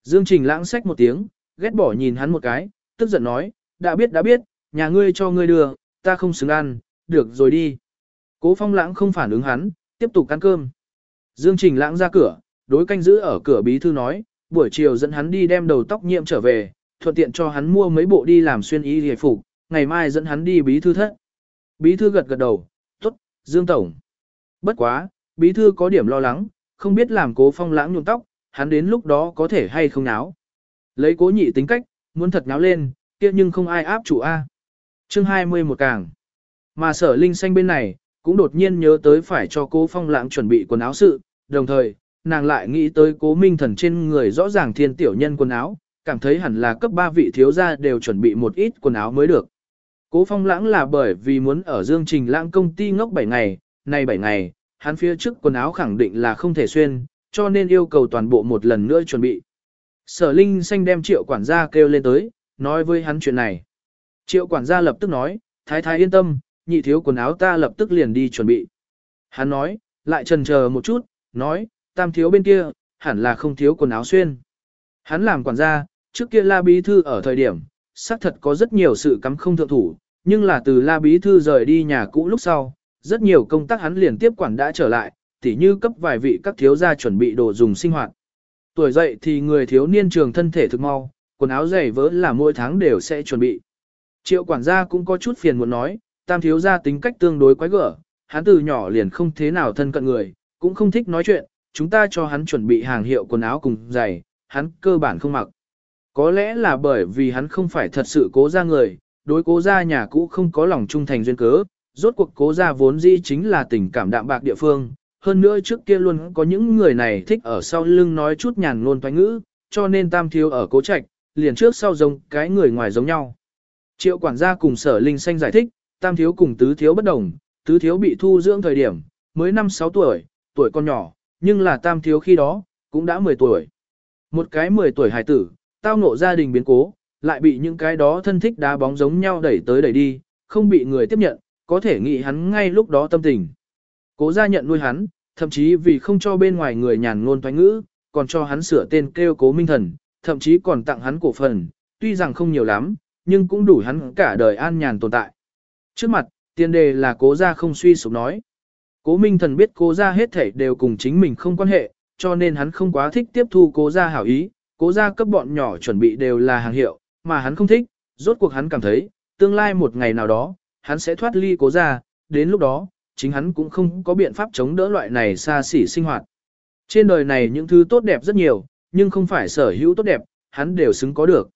Dương Trình lãng xách một tiếng, ghét bỏ nhìn hắn một cái, tức giận nói, đã biết đã biết, nhà ngươi cho ngươi đưa, ta không xứng ăn, được rồi đi. Cố phong lãng không phản ứng hắn, tiếp tục ăn cơm. Dương Trình lãng ra cửa, đối canh giữ ở cửa bí thư nói, buổi chiều dẫn hắn đi đem đầu tóc nhiệm trở về, thuận tiện cho hắn mua mấy bộ đi làm xuyên y hề phục, ngày mai dẫn hắn đi bí thư thất. Bí thư gật gật đầu, tốt, Dương Tổng. Bất quá, bí thư có điểm lo lắng, không biết làm cố phong lãng nhuộm tóc, hắn đến lúc đó có thể hay không náo. Lấy cố nhị tính cách, muốn thật náo lên, kia nhưng không ai áp chủ A. Chương 20 một càng. Mà sở linh xanh bên này, cũng đột nhiên nhớ tới phải cho cố phong lãng chuẩn bị quần áo sự, đồng thời, nàng lại nghĩ tới cố minh thần trên người rõ ràng thiên tiểu nhân quần áo, cảm thấy hẳn là cấp 3 vị thiếu gia đều chuẩn bị một ít quần áo mới được. Cố phong lãng là bởi vì muốn ở Dương Trình lãng công ty ngốc 7 ngày, nay 7 ngày, hắn phía trước quần áo khẳng định là không thể xuyên, cho nên yêu cầu toàn bộ một lần nữa chuẩn bị. Sở Linh Xanh đem triệu quản gia kêu lên tới, nói với hắn chuyện này. Triệu quản gia lập tức nói, thái thái yên tâm, nhị thiếu quần áo ta lập tức liền đi chuẩn bị. Hắn nói, lại trần chờ một chút, nói, tam thiếu bên kia, hẳn là không thiếu quần áo xuyên. Hắn làm quản gia, trước kia la bí thư ở thời điểm, xác thật có rất nhiều sự cắm không thượng thủ, nhưng là từ la bí thư rời đi nhà cũ lúc sau, rất nhiều công tác hắn liền tiếp quản đã trở lại, tỉ như cấp vài vị các thiếu gia chuẩn bị đồ dùng sinh hoạt. Tuổi dậy thì người thiếu niên trường thân thể thực mau, quần áo dày vỡ là mỗi tháng đều sẽ chuẩn bị. Triệu quản gia cũng có chút phiền muốn nói, tam thiếu gia tính cách tương đối quái gở, hắn từ nhỏ liền không thế nào thân cận người, cũng không thích nói chuyện, chúng ta cho hắn chuẩn bị hàng hiệu quần áo cùng giày, hắn cơ bản không mặc. Có lẽ là bởi vì hắn không phải thật sự cố ra người, đối cố ra nhà cũ không có lòng trung thành duyên cớ, rốt cuộc cố ra vốn dĩ chính là tình cảm đạm bạc địa phương. Hơn nữa trước kia luôn có những người này thích ở sau lưng nói chút nhàn ngôn toán ngữ, cho nên tam thiếu ở cố trạch, liền trước sau giống cái người ngoài giống nhau. Triệu quản gia cùng sở linh xanh giải thích, tam thiếu cùng tứ thiếu bất đồng, tứ thiếu bị thu dưỡng thời điểm, mới 5-6 tuổi, tuổi con nhỏ, nhưng là tam thiếu khi đó, cũng đã 10 tuổi. Một cái 10 tuổi hài tử, tao ngộ gia đình biến cố, lại bị những cái đó thân thích đá bóng giống nhau đẩy tới đẩy đi, không bị người tiếp nhận, có thể nghĩ hắn ngay lúc đó tâm tình. Cố gia nhận nuôi hắn, thậm chí vì không cho bên ngoài người nhàn ngôn thoái ngữ, còn cho hắn sửa tên kêu cố minh thần, thậm chí còn tặng hắn cổ phần, tuy rằng không nhiều lắm, nhưng cũng đủ hắn cả đời an nhàn tồn tại. Trước mặt, tiền đề là cố gia không suy sụp nói. Cố minh thần biết cố gia hết thảy đều cùng chính mình không quan hệ, cho nên hắn không quá thích tiếp thu cố gia hảo ý, cố gia cấp bọn nhỏ chuẩn bị đều là hàng hiệu, mà hắn không thích, rốt cuộc hắn cảm thấy, tương lai một ngày nào đó, hắn sẽ thoát ly cố gia, đến lúc đó, chính hắn cũng không có biện pháp chống đỡ loại này xa xỉ sinh hoạt. Trên đời này những thứ tốt đẹp rất nhiều, nhưng không phải sở hữu tốt đẹp, hắn đều xứng có được.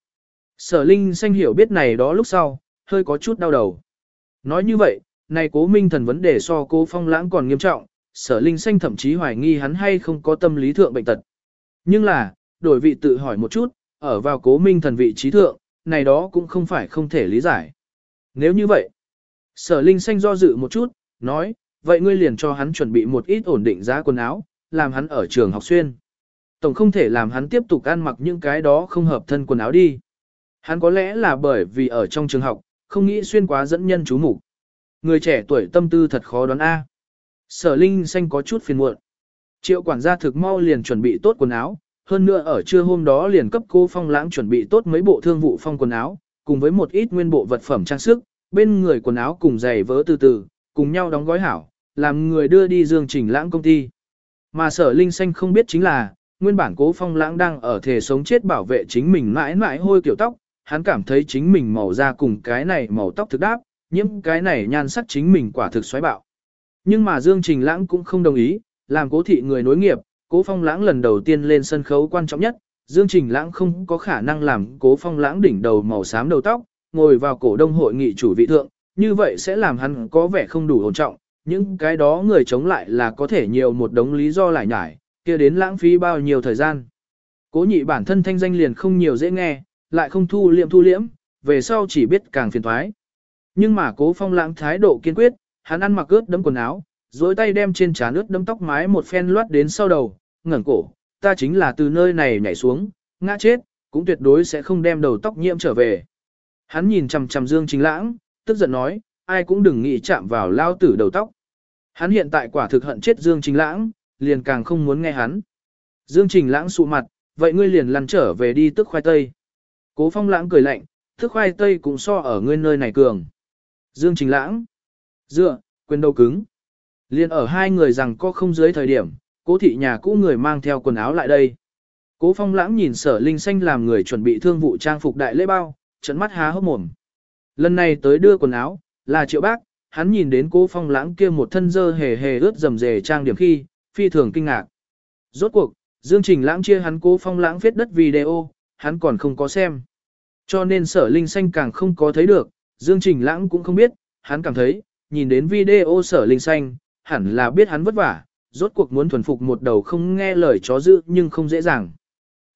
Sở Linh xanh hiểu biết này đó lúc sau, hơi có chút đau đầu. Nói như vậy, này cố minh thần vấn đề so cố phong lãng còn nghiêm trọng, sở Linh xanh thậm chí hoài nghi hắn hay không có tâm lý thượng bệnh tật. Nhưng là, đổi vị tự hỏi một chút, ở vào cố minh thần vị trí thượng, này đó cũng không phải không thể lý giải. Nếu như vậy, sở Linh xanh do dự một chút, nói, vậy ngươi liền cho hắn chuẩn bị một ít ổn định giá quần áo, làm hắn ở trường học xuyên. Tổng không thể làm hắn tiếp tục ăn mặc những cái đó không hợp thân quần áo đi. Hắn có lẽ là bởi vì ở trong trường học, không nghĩ xuyên quá dẫn nhân chú mục Người trẻ tuổi tâm tư thật khó đoán A. Sở Linh xanh có chút phiền muộn. Triệu quản gia thực mau liền chuẩn bị tốt quần áo, hơn nữa ở trưa hôm đó liền cấp cô phong lãng chuẩn bị tốt mấy bộ thương vụ phong quần áo, cùng với một ít nguyên bộ vật phẩm trang sức, bên người quần áo cùng giày vỡ từ từ, cùng nhau đóng gói hảo, làm người đưa đi dương trình lãng công ty. Mà sở Linh xanh không biết chính là, nguyên bản cố phong lãng đang ở thể sống chết bảo vệ chính mình mãi mãi hôi kiểu tóc, hắn cảm thấy chính mình màu da cùng cái này màu tóc thực đáp, nhiễm cái này nhan sắc chính mình quả thực xoáy bạo. Nhưng mà Dương Trình Lãng cũng không đồng ý, làm cố thị người nối nghiệp, cố phong lãng lần đầu tiên lên sân khấu quan trọng nhất, Dương Trình Lãng không có khả năng làm cố phong lãng đỉnh đầu màu xám đầu tóc, ngồi vào cổ đông hội nghị chủ vị thượng, như vậy sẽ làm hắn có vẻ không đủ ổn trọng, những cái đó người chống lại là có thể nhiều một đống lý do lại nhải, kia đến lãng phí bao nhiêu thời gian. Cố nhị bản thân thanh danh liền không nhiều dễ nghe, lại không thu liệm thu liễm, về sau chỉ biết càng phiền thoái. Nhưng mà cố phong lãng thái độ kiên quyết, hắn ăn mặc ướt đấm quần áo, dối tay đem trên trán ướt đấm tóc mái một phen loát đến sau đầu, ngẩng cổ, ta chính là từ nơi này nhảy xuống, ngã chết, cũng tuyệt đối sẽ không đem đầu tóc nhiễm trở về. Hắn nhìn chằm chằm Dương Chính Lãng, tức giận nói, ai cũng đừng nghĩ chạm vào lao tử đầu tóc. Hắn hiện tại quả thực hận chết Dương Chính Lãng, liền càng không muốn nghe hắn. Dương Trình Lãng sụ mặt, vậy ngươi liền lăn trở về đi tức khoai tây. Cố Phong Lãng cười lạnh, tức khoai tây cũng so ở ngươi nơi này cường. Dương Trình Lãng, dựa, quyền đầu cứng. Liền ở hai người rằng có không dưới thời điểm, cố thị nhà cũ người mang theo quần áo lại đây. Cố Phong Lãng nhìn sở linh xanh làm người chuẩn bị thương vụ trang phục đại lễ bao, trận mắt há hốc mồm. Lần này tới đưa quần áo, là triệu bác, hắn nhìn đến cố phong lãng kia một thân dơ hề hề ướt dầm dề trang điểm khi, phi thường kinh ngạc. Rốt cuộc, Dương Trình lãng chia hắn cố phong lãng viết đất video, hắn còn không có xem. Cho nên sở linh xanh càng không có thấy được, Dương Trình lãng cũng không biết, hắn cảm thấy, nhìn đến video sở linh xanh, hẳn là biết hắn vất vả, rốt cuộc muốn thuần phục một đầu không nghe lời chó dữ nhưng không dễ dàng.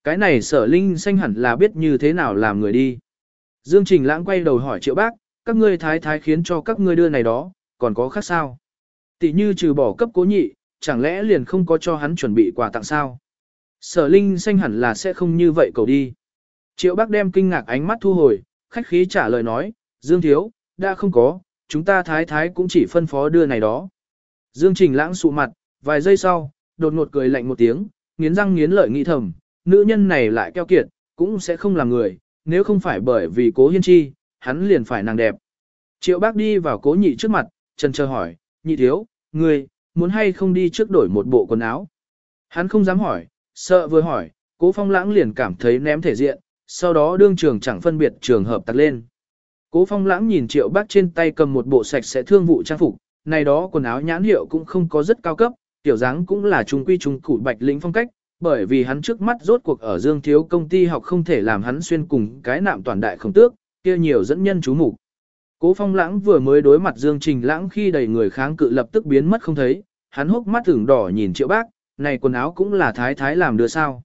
Cái này sở linh xanh hẳn là biết như thế nào làm người đi. Dương Trình Lãng quay đầu hỏi triệu bác, các ngươi thái thái khiến cho các ngươi đưa này đó, còn có khác sao? Tỷ như trừ bỏ cấp cố nhị, chẳng lẽ liền không có cho hắn chuẩn bị quà tặng sao? Sở Linh xanh hẳn là sẽ không như vậy cầu đi. Triệu bác đem kinh ngạc ánh mắt thu hồi, khách khí trả lời nói, Dương Thiếu, đã không có, chúng ta thái thái cũng chỉ phân phó đưa này đó. Dương Trình Lãng sụ mặt, vài giây sau, đột ngột cười lạnh một tiếng, nghiến răng nghiến lợi nghĩ thầm, nữ nhân này lại keo kiệt, cũng sẽ không làm người, nếu không phải bởi vì cố hiên chi, hắn liền phải nàng đẹp. Triệu bác đi vào cố nhị trước mặt, trần chờ hỏi, nhị thiếu, ngươi, muốn hay không đi trước đổi một bộ quần áo? Hắn không dám hỏi, sợ vừa hỏi, cố phong lãng liền cảm thấy ném thể diện, sau đó đương trường chẳng phân biệt trường hợp tặc lên. Cố phong lãng nhìn triệu bác trên tay cầm một bộ sạch sẽ thương vụ trang phục, này đó quần áo nhãn hiệu cũng không có rất cao cấp, tiểu dáng cũng là trung quy trung củ bạch lĩnh phong cách, bởi vì hắn trước mắt rốt cuộc ở Dương Thiếu công ty học không thể làm hắn xuyên cùng cái nạm toàn đại không tước, kia nhiều dẫn nhân chú mục. Cố Phong Lãng vừa mới đối mặt Dương Trình Lãng khi đầy người kháng cự lập tức biến mất không thấy, hắn hốc mắt tưởng đỏ nhìn Triệu Bác, này quần áo cũng là thái thái làm đưa sao?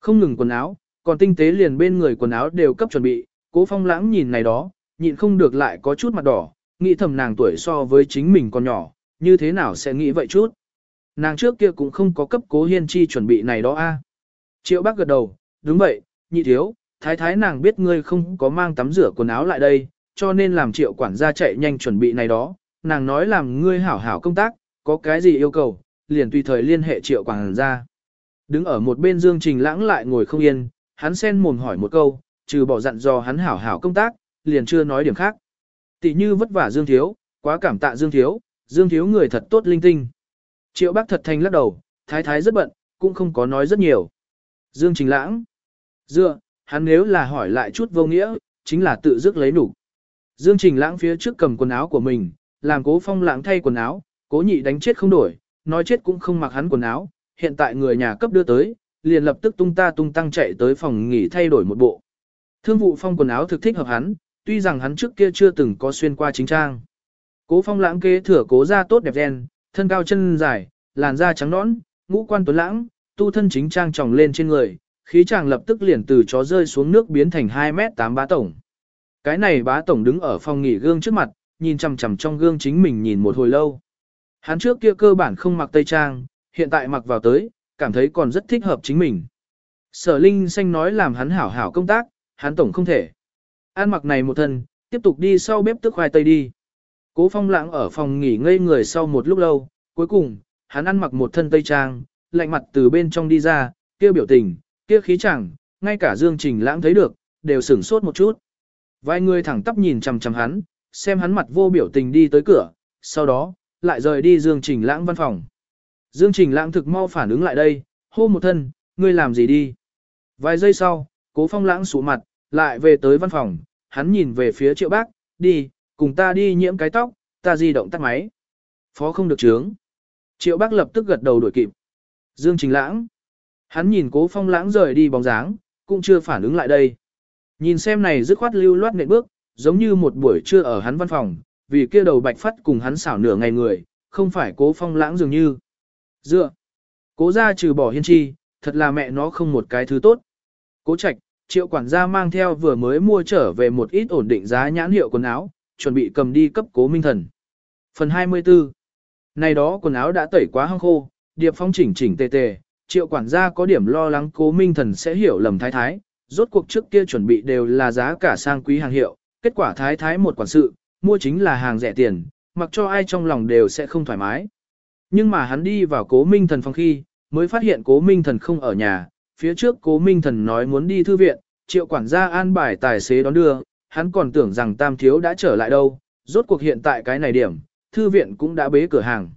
Không ngừng quần áo, còn tinh tế liền bên người quần áo đều cấp chuẩn bị, Cố Phong Lãng nhìn này đó, nhịn không được lại có chút mặt đỏ, nghĩ thầm nàng tuổi so với chính mình còn nhỏ, như thế nào sẽ nghĩ vậy chút? Nàng trước kia cũng không có cấp cố hiên chi chuẩn bị này đó a. Triệu bác gật đầu, đúng vậy, nhị thiếu, thái thái nàng biết ngươi không có mang tắm rửa quần áo lại đây, cho nên làm triệu quản gia chạy nhanh chuẩn bị này đó, nàng nói làm ngươi hảo hảo công tác, có cái gì yêu cầu, liền tùy thời liên hệ triệu quản gia. Đứng ở một bên Dương Trình lãng lại ngồi không yên, hắn sen mồm hỏi một câu, trừ bỏ dặn dò hắn hảo hảo công tác, liền chưa nói điểm khác. Tỷ như vất vả Dương Thiếu, quá cảm tạ Dương Thiếu, Dương Thiếu người thật tốt linh tinh. Triệu bác thật thành lắc đầu, thái thái rất bận, cũng không có nói rất nhiều. Dương Trình Lãng. Dựa, hắn nếu là hỏi lại chút vô nghĩa, chính là tự dứt lấy nụ. Dương Trình Lãng phía trước cầm quần áo của mình, làm cố phong lãng thay quần áo, cố nhị đánh chết không đổi, nói chết cũng không mặc hắn quần áo, hiện tại người nhà cấp đưa tới, liền lập tức tung ta tung tăng chạy tới phòng nghỉ thay đổi một bộ. Thương vụ phong quần áo thực thích hợp hắn, tuy rằng hắn trước kia chưa từng có xuyên qua chính trang. Cố phong lãng kế thừa cố ra tốt đẹp gen, thân cao chân dài, làn da trắng nõn, ngũ quan tuấn lãng, tu thân chính trang tròng lên trên người, khí chàng lập tức liền từ chó rơi xuống nước biến thành 2 mét 8 bá tổng. Cái này bá tổng đứng ở phòng nghỉ gương trước mặt, nhìn chằm chằm trong gương chính mình nhìn một hồi lâu. Hắn trước kia cơ bản không mặc tây trang, hiện tại mặc vào tới, cảm thấy còn rất thích hợp chính mình. Sở Linh Xanh nói làm hắn hảo hảo công tác, hắn tổng không thể. An mặc này một thân, tiếp tục đi sau bếp tức khoai tây đi. Cố phong lãng ở phòng nghỉ ngây người sau một lúc lâu, cuối cùng, hắn ăn mặc một thân tây trang, lạnh mặt từ bên trong đi ra, kia biểu tình, kia khí chẳng, ngay cả Dương Trình lãng thấy được, đều sửng sốt một chút. Vài người thẳng tắp nhìn chằm chằm hắn, xem hắn mặt vô biểu tình đi tới cửa, sau đó, lại rời đi Dương Trình lãng văn phòng. Dương Trình lãng thực mau phản ứng lại đây, hô một thân, ngươi làm gì đi. Vài giây sau, cố phong lãng sụ mặt, lại về tới văn phòng, hắn nhìn về phía triệu bác, đi, cùng ta đi nhiễm cái tóc, ta di động tắt máy. Phó không được chướng. Triệu bác lập tức gật đầu đuổi kịp. Dương Trình Lãng. Hắn nhìn cố phong lãng rời đi bóng dáng, cũng chưa phản ứng lại đây. Nhìn xem này dứt khoát lưu loát nệm bước, giống như một buổi trưa ở hắn văn phòng, vì kia đầu bạch phát cùng hắn xảo nửa ngày người, không phải cố phong lãng dường như. Dựa, cố ra trừ bỏ hiên chi, thật là mẹ nó không một cái thứ tốt. Cố trạch, triệu quản gia mang theo vừa mới mua trở về một ít ổn định giá nhãn hiệu quần áo, chuẩn bị cầm đi cấp cố minh thần. Phần 24 Này đó quần áo đã tẩy quá hăng khô, điệp phong chỉnh chỉnh tề tề, triệu quản gia có điểm lo lắng cố minh thần sẽ hiểu lầm thái thái, rốt cuộc trước kia chuẩn bị đều là giá cả sang quý hàng hiệu, kết quả thái thái một quản sự, mua chính là hàng rẻ tiền, mặc cho ai trong lòng đều sẽ không thoải mái. Nhưng mà hắn đi vào cố minh thần phòng khi, mới phát hiện cố minh thần không ở nhà, phía trước cố minh thần nói muốn đi thư viện, triệu quản gia an bài tài xế đón đưa, hắn còn tưởng rằng tam thiếu đã trở lại đâu, rốt cuộc hiện tại cái này điểm, thư viện cũng đã bế cửa hàng.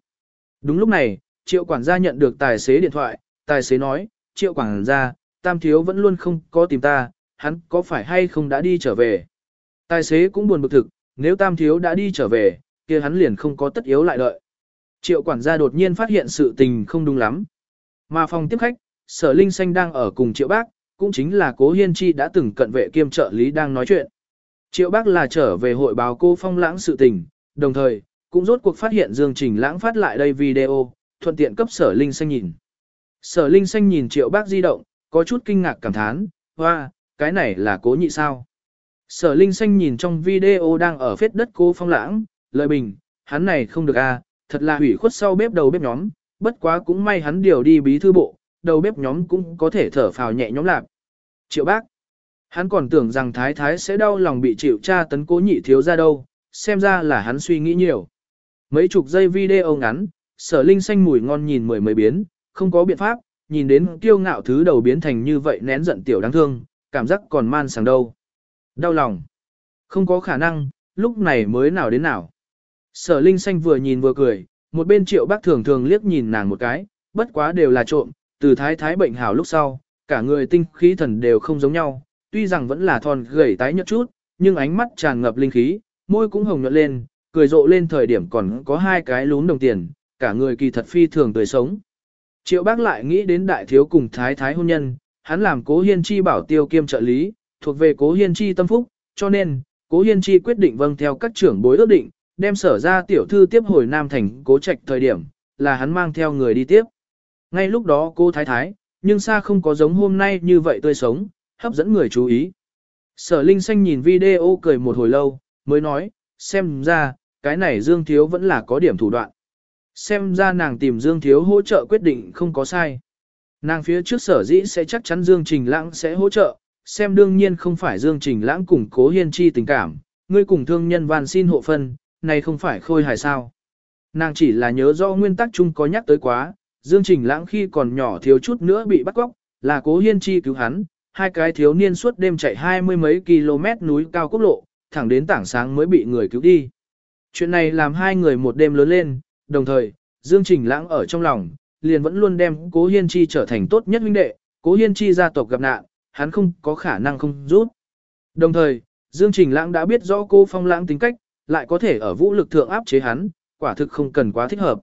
Đúng lúc này, triệu quản gia nhận được tài xế điện thoại, tài xế nói, triệu quản gia, tam thiếu vẫn luôn không có tìm ta, hắn có phải hay không đã đi trở về. Tài xế cũng buồn bực thực, nếu tam thiếu đã đi trở về, kia hắn liền không có tất yếu lại đợi. Triệu quản gia đột nhiên phát hiện sự tình không đúng lắm. Mà phòng tiếp khách, sở linh xanh đang ở cùng triệu bác, cũng chính là cố hiên chi đã từng cận vệ kiêm trợ lý đang nói chuyện. Triệu bác là trở về hội báo cô phong lãng sự tình, đồng thời, cũng rốt cuộc phát hiện Dương Trình lãng phát lại đây video, thuận tiện cấp sở linh xanh nhìn. Sở linh xanh nhìn triệu bác di động, có chút kinh ngạc cảm thán, hoa, cái này là cố nhị sao. Sở linh xanh nhìn trong video đang ở phết đất cô phong lãng, lợi bình, hắn này không được a, à, thật là hủy khuất sau bếp đầu bếp nhóm, bất quá cũng may hắn điều đi bí thư bộ, đầu bếp nhóm cũng có thể thở phào nhẹ nhõm lạc. Triệu bác, hắn còn tưởng rằng thái thái sẽ đau lòng bị chịu tra tấn cố nhị thiếu ra đâu, xem ra là hắn suy nghĩ nhiều. Mấy chục giây video ngắn, sở linh xanh mùi ngon nhìn mười mấy biến, không có biện pháp, nhìn đến kiêu ngạo thứ đầu biến thành như vậy nén giận tiểu đáng thương, cảm giác còn man sảng đâu. Đau lòng. Không có khả năng, lúc này mới nào đến nào. Sở Linh Xanh vừa nhìn vừa cười, một bên triệu bác thường thường liếc nhìn nàng một cái, bất quá đều là trộm, từ thái thái bệnh hảo lúc sau, cả người tinh khí thần đều không giống nhau, tuy rằng vẫn là thon gầy tái nhợt chút, nhưng ánh mắt tràn ngập linh khí, môi cũng hồng nhuận lên, cười rộ lên thời điểm còn có hai cái lún đồng tiền, cả người kỳ thật phi thường tươi sống. Triệu bác lại nghĩ đến đại thiếu cùng thái thái hôn nhân, hắn làm cố hiên chi bảo tiêu kiêm trợ lý, thuộc về cố hiên chi tâm phúc, cho nên, cố hiên chi quyết định vâng theo các trưởng bối ước định, đem sở ra tiểu thư tiếp hồi Nam Thành cố trạch thời điểm, là hắn mang theo người đi tiếp. Ngay lúc đó cô thái thái, nhưng xa không có giống hôm nay như vậy tươi sống, hấp dẫn người chú ý. Sở Linh Xanh nhìn video cười một hồi lâu, mới nói, xem ra, cái này Dương Thiếu vẫn là có điểm thủ đoạn. Xem ra nàng tìm Dương Thiếu hỗ trợ quyết định không có sai. Nàng phía trước sở dĩ sẽ chắc chắn Dương Trình Lãng sẽ hỗ trợ, xem đương nhiên không phải Dương Trình Lãng củng cố hiên chi tình cảm, ngươi cùng thương nhân van xin hộ phân, này không phải khôi hài sao. Nàng chỉ là nhớ do nguyên tắc chung có nhắc tới quá, Dương Trình Lãng khi còn nhỏ thiếu chút nữa bị bắt cóc, là cố hiên chi cứu hắn, hai cái thiếu niên suốt đêm chạy hai mươi mấy km núi cao quốc lộ, thẳng đến tảng sáng mới bị người cứu đi. Chuyện này làm hai người một đêm lớn lên, đồng thời, Dương Trình Lãng ở trong lòng, liền vẫn luôn đem cố hiên chi trở thành tốt nhất huynh đệ, cố hiên chi gia tộc gặp nạn, hắn không có khả năng không rút. Đồng thời, Dương Trình Lãng đã biết rõ cô Phong Lãng tính cách, lại có thể ở vũ lực thượng áp chế hắn, quả thực không cần quá thích hợp.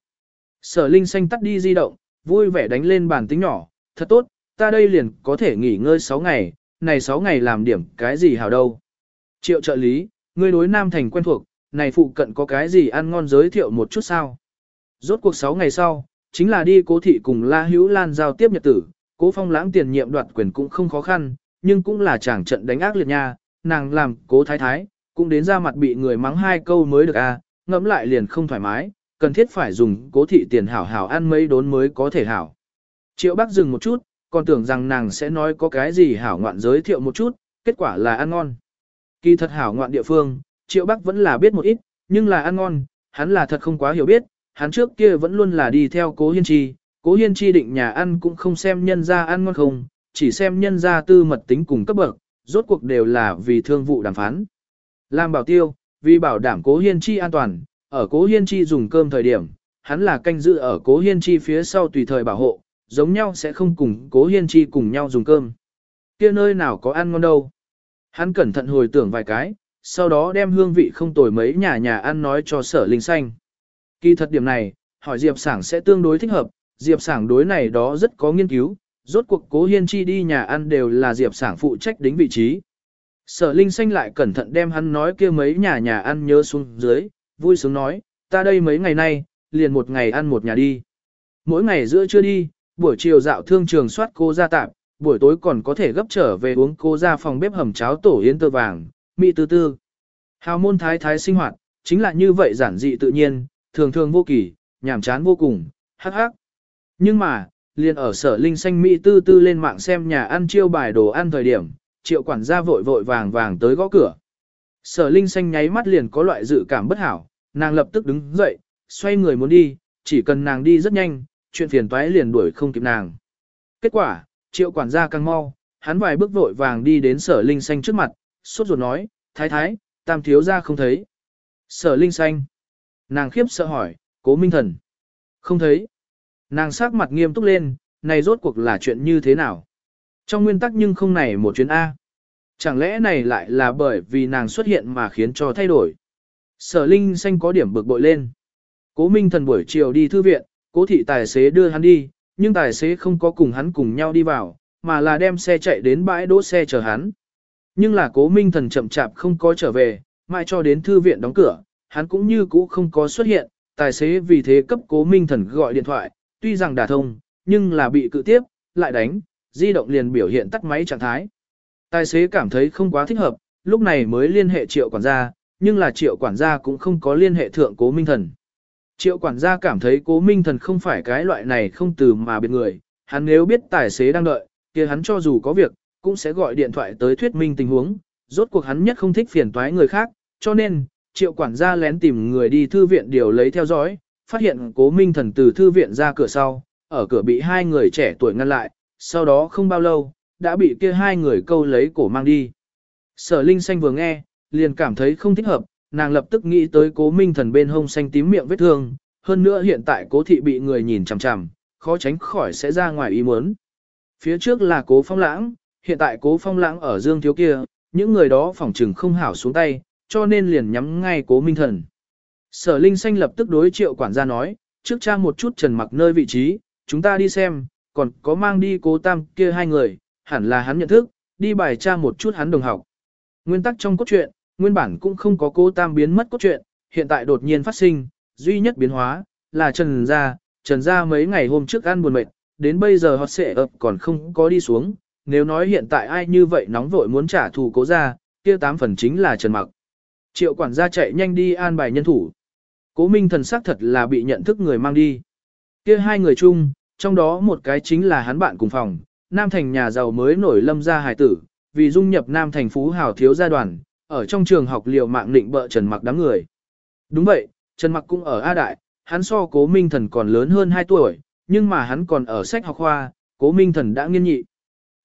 Sở Linh xanh tắt đi di động, vui vẻ đánh lên bàn tính nhỏ, thật tốt, ta đây liền có thể nghỉ ngơi 6 ngày, này 6 ngày làm điểm cái gì hào đâu. Triệu trợ lý, ngươi đối Nam Thành quen thuộc, này phụ cận có cái gì ăn ngon giới thiệu một chút sao. Rốt cuộc 6 ngày sau, chính là đi cố thị cùng La Hữu Lan giao tiếp nhật tử, cố phong lãng tiền nhiệm đoạt quyền cũng không khó khăn, nhưng cũng là chẳng trận đánh ác liệt nha, nàng làm cố thái thái, cũng đến ra mặt bị người mắng hai câu mới được a, à, ngẫm lại liền không thoải mái, cần thiết phải dùng cố thị tiền hảo hảo ăn mấy đốn mới có thể hảo. Triệu bác dừng một chút, còn tưởng rằng nàng sẽ nói có cái gì hảo ngoạn giới thiệu một chút, kết quả là ăn ngon. Kỳ thật hảo ngoạn địa phương, Triệu bác vẫn là biết một ít, nhưng là ăn ngon, hắn là thật không quá hiểu biết, hắn trước kia vẫn luôn là đi theo cố hiên chi, cố hiên chi định nhà ăn cũng không xem nhân ra ăn ngon không, chỉ xem nhân ra tư mật tính cùng cấp bậc, rốt cuộc đều là vì thương vụ đàm phán. Làm bảo tiêu, vì bảo đảm cố hiên chi an toàn, ở cố hiên chi dùng cơm thời điểm, hắn là canh giữ ở cố hiên chi phía sau tùy thời bảo hộ, giống nhau sẽ không cùng cố hiên chi cùng nhau dùng cơm. kia nơi nào có ăn ngon đâu. Hắn cẩn thận hồi tưởng vài cái, sau đó đem hương vị không tồi mấy nhà nhà ăn nói cho sở linh xanh. Kỳ thật điểm này, hỏi Diệp Sảng sẽ tương đối thích hợp, Diệp Sảng đối này đó rất có nghiên cứu, rốt cuộc cố hiên chi đi nhà ăn đều là Diệp sảng phụ trách đính vị trí. Sở Linh Xanh lại cẩn thận đem hắn nói kia mấy nhà nhà ăn nhớ xuống dưới, vui sướng nói, ta đây mấy ngày nay, liền một ngày ăn một nhà đi. Mỗi ngày giữa trưa đi, buổi chiều dạo thương trường soát cô ra tạm, buổi tối còn có thể gấp trở về uống cô ra phòng bếp hầm cháo tổ yến tơ vàng, mị tư tư. Hào môn thái thái sinh hoạt, chính là như vậy giản dị tự nhiên, thường thường vô kỳ, nhảm chán vô cùng, hắc hắc. Nhưng mà, liền ở sở linh xanh Mỹ tư tư lên mạng xem nhà ăn chiêu bài đồ ăn thời điểm, triệu quản gia vội vội vàng vàng tới gõ cửa. Sở linh xanh nháy mắt liền có loại dự cảm bất hảo, nàng lập tức đứng dậy, xoay người muốn đi, chỉ cần nàng đi rất nhanh, chuyện phiền toái liền đuổi không kịp nàng. Kết quả, triệu quản gia càng mau, hắn vài bước vội vàng đi đến sở linh xanh trước mặt, sốt ruột nói, thái thái, tam thiếu ra không thấy. Sở linh xanh. Nàng khiếp sợ hỏi, cố minh thần. Không thấy. Nàng sắc mặt nghiêm túc lên, này rốt cuộc là chuyện như thế nào? Trong nguyên tắc nhưng không này một chuyến A. Chẳng lẽ này lại là bởi vì nàng xuất hiện mà khiến cho thay đổi? Sở Linh xanh có điểm bực bội lên. Cố Minh thần buổi chiều đi thư viện, cố thị tài xế đưa hắn đi, nhưng tài xế không có cùng hắn cùng nhau đi vào, mà là đem xe chạy đến bãi đỗ xe chờ hắn. Nhưng là cố Minh thần chậm chạp không có trở về, mãi cho đến thư viện đóng cửa, hắn cũng như cũ không có xuất hiện, tài xế vì thế cấp cố Minh thần gọi điện thoại, tuy rằng đả thông, nhưng là bị cự tiếp, lại đánh, di động liền biểu hiện tắt máy trạng thái. Tài xế cảm thấy không quá thích hợp, lúc này mới liên hệ triệu quản gia, nhưng là triệu quản gia cũng không có liên hệ thượng cố minh thần. Triệu quản gia cảm thấy cố minh thần không phải cái loại này không từ mà biệt người, hắn nếu biết tài xế đang đợi, kia hắn cho dù có việc, cũng sẽ gọi điện thoại tới thuyết minh tình huống, rốt cuộc hắn nhất không thích phiền toái người khác, cho nên, triệu quản gia lén tìm người đi thư viện điều lấy theo dõi, phát hiện cố minh thần từ thư viện ra cửa sau, ở cửa bị hai người trẻ tuổi ngăn lại, sau đó không bao lâu, đã bị kia hai người câu lấy cổ mang đi. Sở Linh Xanh vừa nghe, liền cảm thấy không thích hợp, nàng lập tức nghĩ tới cố minh thần bên hông xanh tím miệng vết thương, hơn nữa hiện tại cố thị bị người nhìn chằm chằm, khó tránh khỏi sẽ ra ngoài ý muốn. Phía trước là cố phong lãng, hiện tại cố phong lãng ở dương thiếu kia, những người đó phỏng trừng không hảo xuống tay, cho nên liền nhắm ngay cố minh thần. Sở Linh Xanh lập tức đối triệu quản gia nói, trước trang một chút trần mặc nơi vị trí, chúng ta đi xem, còn có mang đi cố tam kia hai người, hẳn là hắn nhận thức, đi bài tra một chút hắn đồng học. Nguyên tắc trong cốt truyện, nguyên bản cũng không có cố tam biến mất cốt truyện, hiện tại đột nhiên phát sinh, duy nhất biến hóa, là Trần Gia, Trần Gia mấy ngày hôm trước ăn buồn mệt, đến bây giờ họ sẽ ập còn không có đi xuống, nếu nói hiện tại ai như vậy nóng vội muốn trả thù cố gia, kia tám phần chính là Trần Mặc. Triệu quản gia chạy nhanh đi an bài nhân thủ. Cố Minh thần xác thật là bị nhận thức người mang đi. Kia hai người chung, trong đó một cái chính là hắn bạn cùng phòng, Nam Thành nhà giàu mới nổi lâm gia hài tử, vì dung nhập Nam Thành phú hào thiếu gia đoàn, ở trong trường học liều mạng định bợ Trần Mặc đám người. Đúng vậy, Trần Mặc cũng ở A Đại, hắn so cố Minh Thần còn lớn hơn 2 tuổi, nhưng mà hắn còn ở sách học khoa, cố Minh Thần đã nghiên nhị.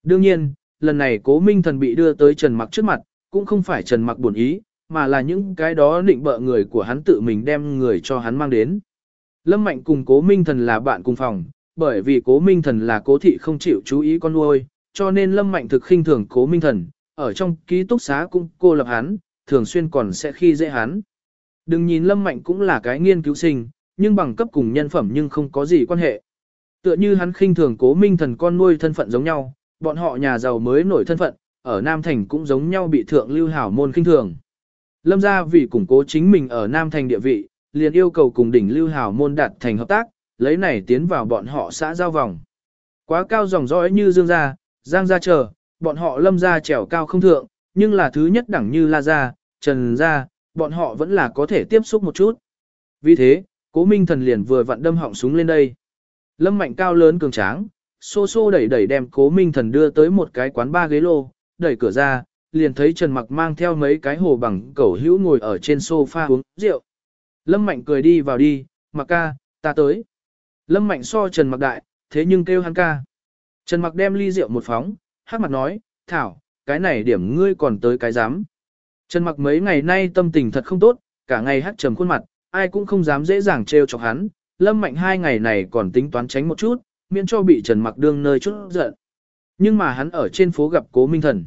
Đương nhiên, lần này cố Minh Thần bị đưa tới Trần Mặc trước mặt, cũng không phải Trần Mặc buồn ý, mà là những cái đó định bợ người của hắn tự mình đem người cho hắn mang đến. Lâm Mạnh cùng cố Minh Thần là bạn cùng phòng, bởi vì cố Minh Thần là cố thị không chịu chú ý con nuôi, cho nên Lâm Mạnh thực khinh thường cố Minh Thần, ở trong ký túc xá cũng cô lập hắn, thường xuyên còn sẽ khi dễ hắn. Đừng nhìn Lâm Mạnh cũng là cái nghiên cứu sinh, nhưng bằng cấp cùng nhân phẩm nhưng không có gì quan hệ. Tựa như hắn khinh thường cố Minh Thần con nuôi thân phận giống nhau, bọn họ nhà giàu mới nổi thân phận, ở Nam Thành cũng giống nhau bị thượng lưu hảo môn khinh thường. Lâm gia vì củng cố chính mình ở Nam Thành địa vị, liền yêu cầu cùng đỉnh lưu hảo môn đạt thành hợp tác, lấy này tiến vào bọn họ xã giao vòng. Quá cao dòng dõi như Dương gia, Giang gia chờ, bọn họ lâm gia trèo cao không thượng, nhưng là thứ nhất đẳng như La gia, Trần gia, bọn họ vẫn là có thể tiếp xúc một chút. Vì thế, Cố Minh Thần liền vừa vặn đâm họng súng lên đây. Lâm Mạnh cao lớn cường tráng, xô xô đẩy đẩy đem Cố Minh Thần đưa tới một cái quán ba ghế lô, đẩy cửa ra, liền thấy Trần Mặc mang theo mấy cái hồ bằng cẩu hữu ngồi ở trên sofa uống rượu. Lâm Mạnh cười đi vào đi, Mặc ca, ta tới. Lâm Mạnh so Trần Mặc đại, thế nhưng kêu hắn ca. Trần Mặc đem ly rượu một phóng, hát mặt nói, Thảo, cái này điểm ngươi còn tới cái dám. Trần Mặc mấy ngày nay tâm tình thật không tốt, cả ngày hát trầm khuôn mặt, ai cũng không dám dễ dàng trêu chọc hắn. Lâm Mạnh hai ngày này còn tính toán tránh một chút, miễn cho bị Trần Mặc đương nơi chút giận. Nhưng mà hắn ở trên phố gặp Cố Minh Thần.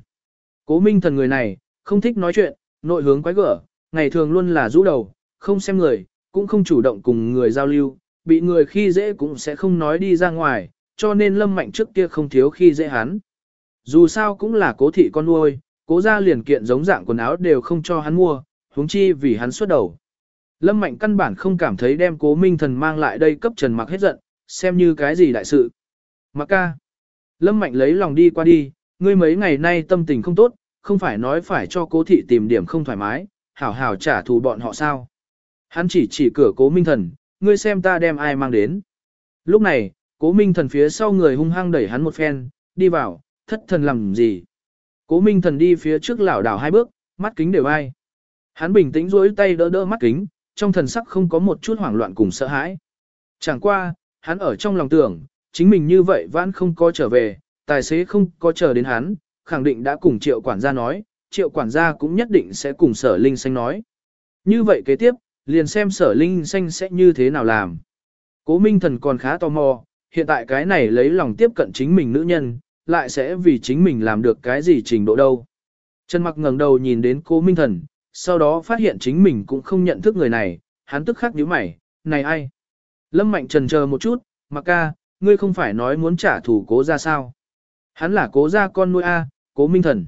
Cố Minh Thần người này, không thích nói chuyện, nội hướng quái gở, ngày thường luôn là rũ đầu, không xem người, cũng không chủ động cùng người giao lưu, bị người khi dễ cũng sẽ không nói đi ra ngoài, cho nên lâm mạnh trước kia không thiếu khi dễ hắn. Dù sao cũng là cố thị con nuôi, cố ra liền kiện giống dạng quần áo đều không cho hắn mua, huống chi vì hắn xuất đầu. Lâm mạnh căn bản không cảm thấy đem cố minh thần mang lại đây cấp trần mặc hết giận, xem như cái gì đại sự. Mặc ca. Lâm mạnh lấy lòng đi qua đi, ngươi mấy ngày nay tâm tình không tốt, không phải nói phải cho cố thị tìm điểm không thoải mái, hảo hảo trả thù bọn họ sao. Hắn chỉ chỉ cửa cố minh thần, ngươi xem ta đem ai mang đến. Lúc này, cố minh thần phía sau người hung hăng đẩy hắn một phen, đi vào, thất thần làm gì. Cố minh thần đi phía trước lảo đảo hai bước, mắt kính đều ai. Hắn bình tĩnh duỗi tay đỡ đỡ mắt kính, trong thần sắc không có một chút hoảng loạn cùng sợ hãi. Chẳng qua, hắn ở trong lòng tưởng, chính mình như vậy vẫn không có trở về, tài xế không có chờ đến hắn, khẳng định đã cùng triệu quản gia nói, triệu quản gia cũng nhất định sẽ cùng sở linh xanh nói. Như vậy kế tiếp, liền xem sở linh xanh sẽ như thế nào làm. Cố minh thần còn khá tò mò, hiện tại cái này lấy lòng tiếp cận chính mình nữ nhân, lại sẽ vì chính mình làm được cái gì trình độ đâu. Trần mặc ngẩng đầu nhìn đến cô minh thần, sau đó phát hiện chính mình cũng không nhận thức người này, hắn tức khắc nhíu mày, này ai? Lâm Mạnh trần chờ một chút, mặc ca, ngươi không phải nói muốn trả thù cố ra sao? Hắn là cố gia con nuôi A, cố minh thần.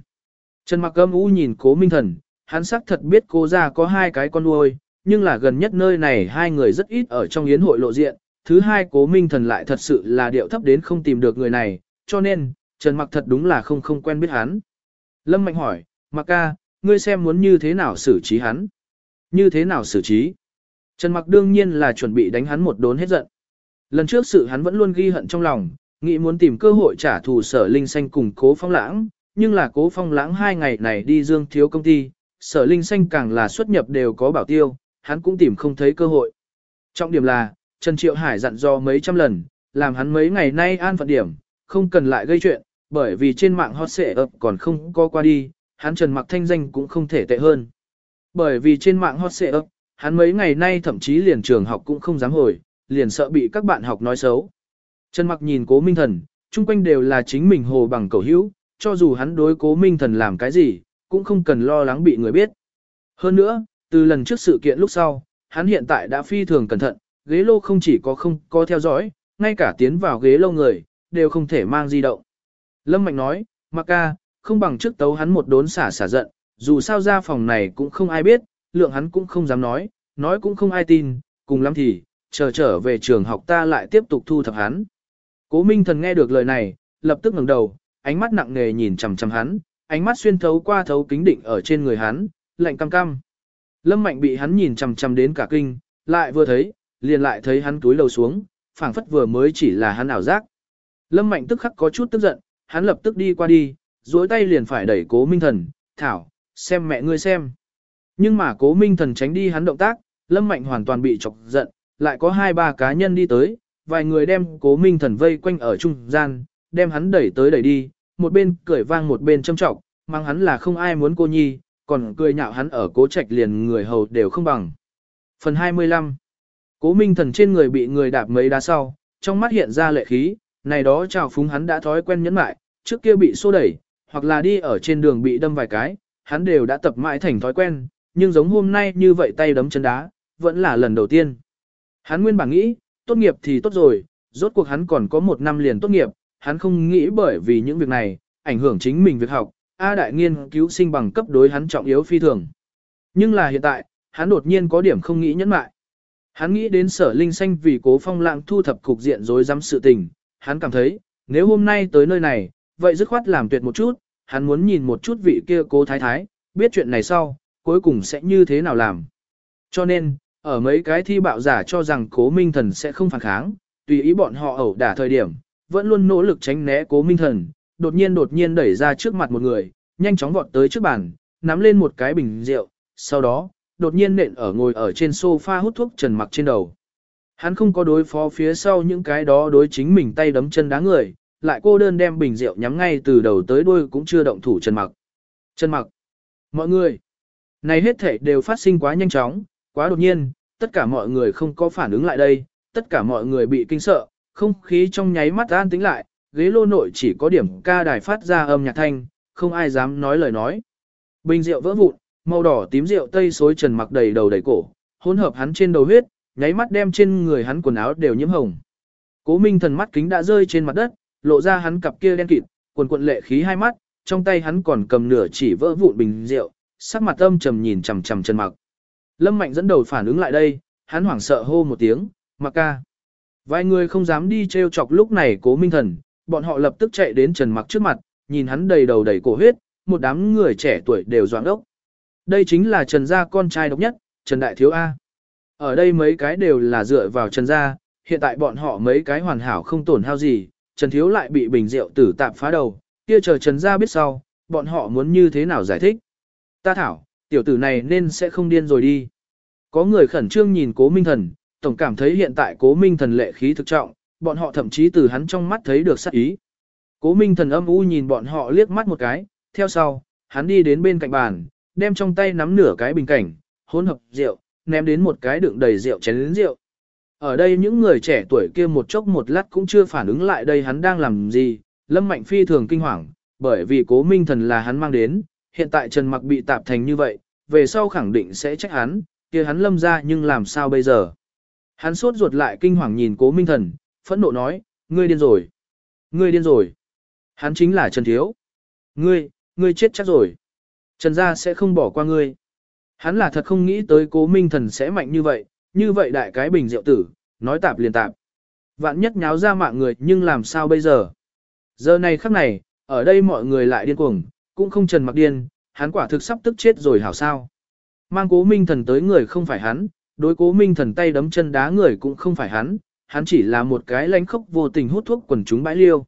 Trần mặc âm u nhìn cố minh thần, hắn xác thật biết cố gia có hai cái con nuôi, nhưng là gần nhất nơi này hai người rất ít ở trong yến hội lộ diện. Thứ hai cố minh thần lại thật sự là điệu thấp đến không tìm được người này, cho nên, Trần mặc thật đúng là không không quen biết hắn. Lâm Mạnh hỏi, mặc ca, ngươi xem muốn như thế nào xử trí hắn. Như thế nào xử trí? Trần mặc đương nhiên là chuẩn bị đánh hắn một đốn hết giận. Lần trước sự hắn vẫn luôn ghi hận trong lòng, nghĩ muốn tìm cơ hội trả thù sở linh xanh cùng cố phong lãng, nhưng là cố phong lãng hai ngày này đi dương thiếu công ty, sở linh xanh càng là xuất nhập đều có bảo tiêu, hắn cũng tìm không thấy cơ hội. Trọng điểm là, Trần Triệu Hải dặn dò mấy trăm lần, làm hắn mấy ngày nay an phận điểm, không cần lại gây chuyện, bởi vì trên mạng hot xệ ập còn không có qua đi, hắn Trần Mặc thanh danh cũng không thể tệ hơn. Bởi vì trên mạng hot xệ ấp, hắn mấy ngày nay thậm chí liền trường học cũng không dám hồi, liền sợ bị các bạn học nói xấu. Trần Mặc nhìn cố minh thần, chung quanh đều là chính mình hồ bằng cầu hữu, cho dù hắn đối cố minh thần làm cái gì, cũng không cần lo lắng bị người biết. Hơn nữa, từ lần trước sự kiện lúc sau, hắn hiện tại đã phi thường cẩn thận, ghế lô không chỉ có không có theo dõi, ngay cả tiến vào ghế lô người, đều không thể mang di động. Lâm Mạnh nói, Mặc ca, không bằng trước tấu hắn một đốn xả xả giận, dù sao ra phòng này cũng không ai biết, lượng hắn cũng không dám nói, nói cũng không ai tin, cùng lắm thì, chờ trở về trường học ta lại tiếp tục thu thập hắn. Cố Minh Thần nghe được lời này, lập tức ngẩng đầu, ánh mắt nặng nề nhìn chằm chằm hắn, ánh mắt xuyên thấu qua thấu kính định ở trên người hắn, lạnh cam cam. Lâm Mạnh bị hắn nhìn chằm chằm đến cả kinh, lại vừa thấy, liền lại thấy hắn túi lầu xuống, phảng phất vừa mới chỉ là hắn ảo giác. Lâm Mạnh tức khắc có chút tức giận, hắn lập tức đi qua đi, duỗi tay liền phải đẩy cố minh thần, thảo, xem mẹ ngươi xem. Nhưng mà cố minh thần tránh đi hắn động tác, lâm mạnh hoàn toàn bị chọc giận, lại có hai ba cá nhân đi tới, vài người đem cố minh thần vây quanh ở trung gian, đem hắn đẩy tới đẩy đi, một bên cười vang một bên châm trọng, mang hắn là không ai muốn cô nhi, còn cười nhạo hắn ở cố trạch liền người hầu đều không bằng. Phần 25 Cố minh thần trên người bị người đạp mấy đá sau, trong mắt hiện ra lệ khí, này đó chào phúng hắn đã thói quen nhẫn mại, trước kia bị xô đẩy, hoặc là đi ở trên đường bị đâm vài cái, hắn đều đã tập mãi thành thói quen, nhưng giống hôm nay như vậy tay đấm chân đá, vẫn là lần đầu tiên. Hắn nguyên bản nghĩ, tốt nghiệp thì tốt rồi, rốt cuộc hắn còn có một năm liền tốt nghiệp, hắn không nghĩ bởi vì những việc này, ảnh hưởng chính mình việc học, A đại nghiên cứu sinh bằng cấp đối hắn trọng yếu phi thường. Nhưng là hiện tại, hắn đột nhiên có điểm không nghĩ nhẫn mại. Hắn nghĩ đến sở linh xanh vì cố phong lạng thu thập cục diện rối rắm sự tình, hắn cảm thấy, nếu hôm nay tới nơi này, vậy dứt khoát làm tuyệt một chút, hắn muốn nhìn một chút vị kia cố thái thái, biết chuyện này sau, cuối cùng sẽ như thế nào làm. Cho nên, ở mấy cái thi bạo giả cho rằng cố minh thần sẽ không phản kháng, tùy ý bọn họ ẩu đả thời điểm, vẫn luôn nỗ lực tránh né cố minh thần, đột nhiên đột nhiên đẩy ra trước mặt một người, nhanh chóng vọt tới trước bàn, nắm lên một cái bình rượu, sau đó, đột nhiên nện ở ngồi ở trên sofa hút thuốc trần mặc trên đầu. Hắn không có đối phó phía sau những cái đó đối chính mình tay đấm chân đá người, lại cô đơn đem bình rượu nhắm ngay từ đầu tới đuôi cũng chưa động thủ Trần Mặc. Trần Mặc. Mọi người. Này hết thể đều phát sinh quá nhanh chóng, quá đột nhiên, tất cả mọi người không có phản ứng lại đây, tất cả mọi người bị kinh sợ, không khí trong nháy mắt an tĩnh lại, ghế lô nội chỉ có điểm ca đài phát ra âm nhạc thanh, không ai dám nói lời nói. Bình rượu vỡ vụn, màu đỏ tím rượu tây xối Trần Mặc đầy đầu đầy cổ, hỗn hợp hắn trên đầu huyết, nháy mắt đem trên người hắn quần áo đều nhiễm hồng. Cố Minh thần mắt kính đã rơi trên mặt đất, lộ ra hắn cặp kia đen kịt, quần quần lệ khí hai mắt, trong tay hắn còn cầm nửa chỉ vỡ vụn bình rượu, sắc mặt âm trầm nhìn chằm chằm Trần Mặc. Lâm Mạnh dẫn đầu phản ứng lại đây, hắn hoảng sợ hô một tiếng, "Mặc ca." Vài người không dám đi trêu chọc lúc này Cố Minh thần, bọn họ lập tức chạy đến Trần Mặc trước mặt, nhìn hắn đầy đầu đầy cổ huyết, một đám người trẻ tuổi đều doạng đốc, Đây chính là Trần gia con trai độc nhất, Trần Đại Thiếu A. Ở đây mấy cái đều là dựa vào Trần gia, hiện tại bọn họ mấy cái hoàn hảo không tổn hao gì, Trần Thiếu lại bị bình rượu tử tạp phá đầu, kia chờ Trần gia biết sau, bọn họ muốn như thế nào giải thích. Ta thảo, tiểu tử này nên sẽ không điên rồi đi. Có người khẩn trương nhìn cố minh thần, tổng cảm thấy hiện tại cố minh thần lệ khí thực trọng, bọn họ thậm chí từ hắn trong mắt thấy được sát ý. Cố minh thần âm u nhìn bọn họ liếc mắt một cái, theo sau, hắn đi đến bên cạnh bàn, đem trong tay nắm nửa cái bình cảnh, hỗn hợp rượu, ném đến một cái đựng đầy rượu chén lớn rượu. Ở đây những người trẻ tuổi kia một chốc một lát cũng chưa phản ứng lại đây hắn đang làm gì, Lâm Mạnh Phi thường kinh hoàng, bởi vì cố minh thần là hắn mang đến, hiện tại Trần Mặc bị tạp thành như vậy, về sau khẳng định sẽ trách hắn, kia hắn lâm ra nhưng làm sao bây giờ. Hắn sốt ruột lại kinh hoàng nhìn cố minh thần, phẫn nộ nói, ngươi điên rồi. Ngươi điên rồi. Hắn chính là Trần Thiếu. Ngươi, ngươi chết chắc rồi. Trần gia sẽ không bỏ qua ngươi. Hắn là thật không nghĩ tới cố minh thần sẽ mạnh như vậy, như vậy đại cái bình rượu tử, nói tạp liền tạp. Vạn nhất nháo ra mạng người nhưng làm sao bây giờ? Giờ này khắc này, ở đây mọi người lại điên cuồng, cũng không trần mặc điên, hắn quả thực sắp tức chết rồi hảo sao. Mang cố minh thần tới người không phải hắn, đối cố minh thần tay đấm chân đá người cũng không phải hắn, hắn chỉ là một cái lánh khốc vô tình hút thuốc quần chúng bãi liêu.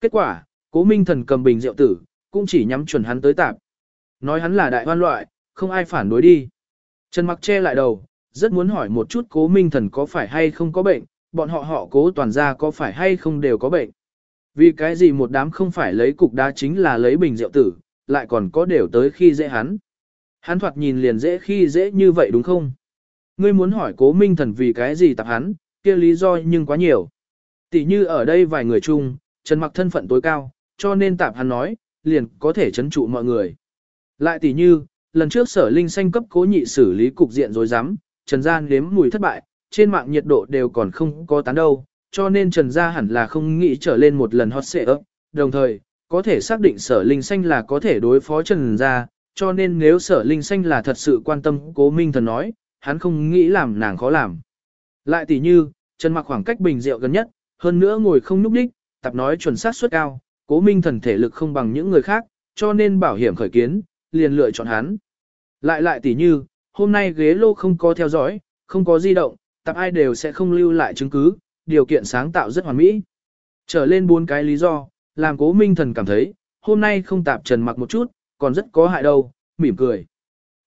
Kết quả, cố minh thần cầm bình rượu tử, cũng chỉ nhắm chuẩn hắn tới tạp. Nói hắn là đại hoan loại, không ai phản đối đi. Trần mặc che lại đầu, rất muốn hỏi một chút cố minh thần có phải hay không có bệnh, bọn họ họ cố toàn gia có phải hay không đều có bệnh. Vì cái gì một đám không phải lấy cục đá chính là lấy bình rượu tử, lại còn có đều tới khi dễ hắn. Hắn thoạt nhìn liền dễ khi dễ như vậy đúng không? Ngươi muốn hỏi cố minh thần vì cái gì tạp hắn, kia lý do nhưng quá nhiều. Tỷ như ở đây vài người chung, Trần mặc thân phận tối cao, cho nên tạp hắn nói, liền có thể chấn trụ mọi người. Lại tỷ như, lần trước sở linh xanh cấp cố nhị xử lý cục diện rồi dám, Trần Gia nếm mùi thất bại, trên mạng nhiệt độ đều còn không có tán đâu, cho nên Trần Gia hẳn là không nghĩ trở lên một lần hot xệ ấp, đồng thời, có thể xác định sở linh xanh là có thể đối phó Trần Gia, cho nên nếu sở linh xanh là thật sự quan tâm cố minh thần nói, hắn không nghĩ làm nàng khó làm. Lại tỷ như, Trần mặc khoảng cách bình rượu gần nhất, hơn nữa ngồi không núp đích, tập nói chuẩn xác suất cao, cố minh thần thể lực không bằng những người khác, cho nên bảo hiểm khởi kiến, liền lựa chọn hắn. Lại lại tỷ như, hôm nay ghế lô không có theo dõi, không có di động, tập ai đều sẽ không lưu lại chứng cứ, điều kiện sáng tạo rất hoàn mỹ. Trở lên bốn cái lý do, làm cố minh thần cảm thấy, hôm nay không tạp Trần mặc một chút, còn rất có hại đâu, mỉm cười.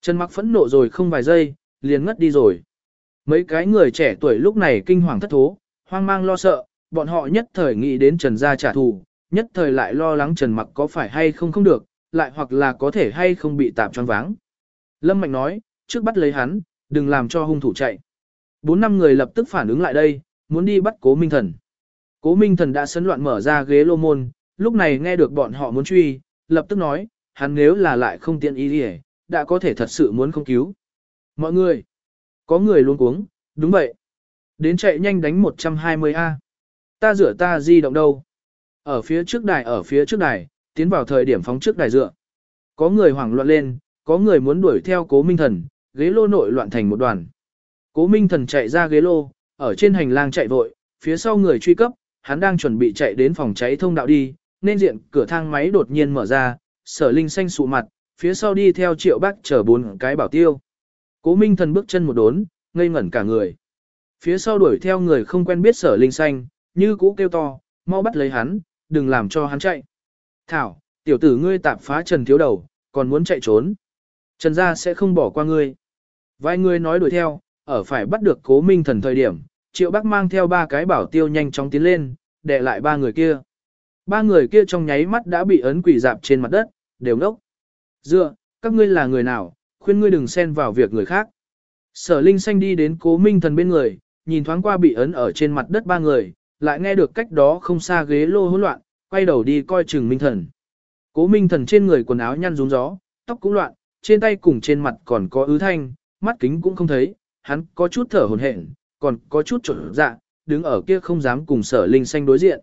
Trần mặc phẫn nộ rồi không vài giây, liền ngất đi rồi. Mấy cái người trẻ tuổi lúc này kinh hoàng thất thố, hoang mang lo sợ, bọn họ nhất thời nghĩ đến Trần gia trả thù, nhất thời lại lo lắng Trần mặc có phải hay không không được, lại hoặc là có thể hay không bị tạm choáng váng. Lâm Mạnh nói, trước bắt lấy hắn, đừng làm cho hung thủ chạy. Bốn năm người lập tức phản ứng lại đây, muốn đi bắt cố minh thần. Cố minh thần đã sấn loạn mở ra ghế lô môn, lúc này nghe được bọn họ muốn truy, lập tức nói, hắn nếu là lại không tiện ý gì đã có thể thật sự muốn không cứu. Mọi người, có người luôn cuống, đúng vậy. Đến chạy nhanh đánh 120A. Ta rửa ta di động đâu? Ở phía trước đài ở phía trước đài, tiến vào thời điểm phóng trước đài dựa. Có người hoảng loạn lên, có người muốn đuổi theo cố minh thần, ghế lô nội loạn thành một đoàn. Cố minh thần chạy ra ghế lô, ở trên hành lang chạy vội, phía sau người truy cấp, hắn đang chuẩn bị chạy đến phòng cháy thông đạo đi, nên diện cửa thang máy đột nhiên mở ra, sở linh xanh sụ mặt, phía sau đi theo triệu bác chở bốn cái bảo tiêu. Cố minh thần bước chân một đốn, ngây ngẩn cả người. Phía sau đuổi theo người không quen biết sở linh xanh, như cũ kêu to, mau bắt lấy hắn, đừng làm cho hắn chạy. Thảo, tiểu tử ngươi tạp phá trần thiếu đầu, còn muốn chạy trốn. Trần gia sẽ không bỏ qua ngươi. Vài người nói đuổi theo, ở phải bắt được cố minh thần thời điểm, triệu bác mang theo ba cái bảo tiêu nhanh chóng tiến lên, để lại ba người kia. Ba người kia trong nháy mắt đã bị ấn quỷ dạp trên mặt đất, đều ngốc. Dựa, các ngươi là người nào, khuyên ngươi đừng xen vào việc người khác. Sở Linh Xanh đi đến cố minh thần bên người, nhìn thoáng qua bị ấn ở trên mặt đất ba người, lại nghe được cách đó không xa ghế lô hỗn loạn, quay đầu đi coi chừng minh thần. Cố minh thần trên người quần áo nhăn rúng gió, tóc cũng loạn, trên tay cùng trên mặt còn có ứ thanh, mắt kính cũng không thấy, hắn có chút thở hồn hển, còn có chút trộn dạ, đứng ở kia không dám cùng sở linh xanh đối diện.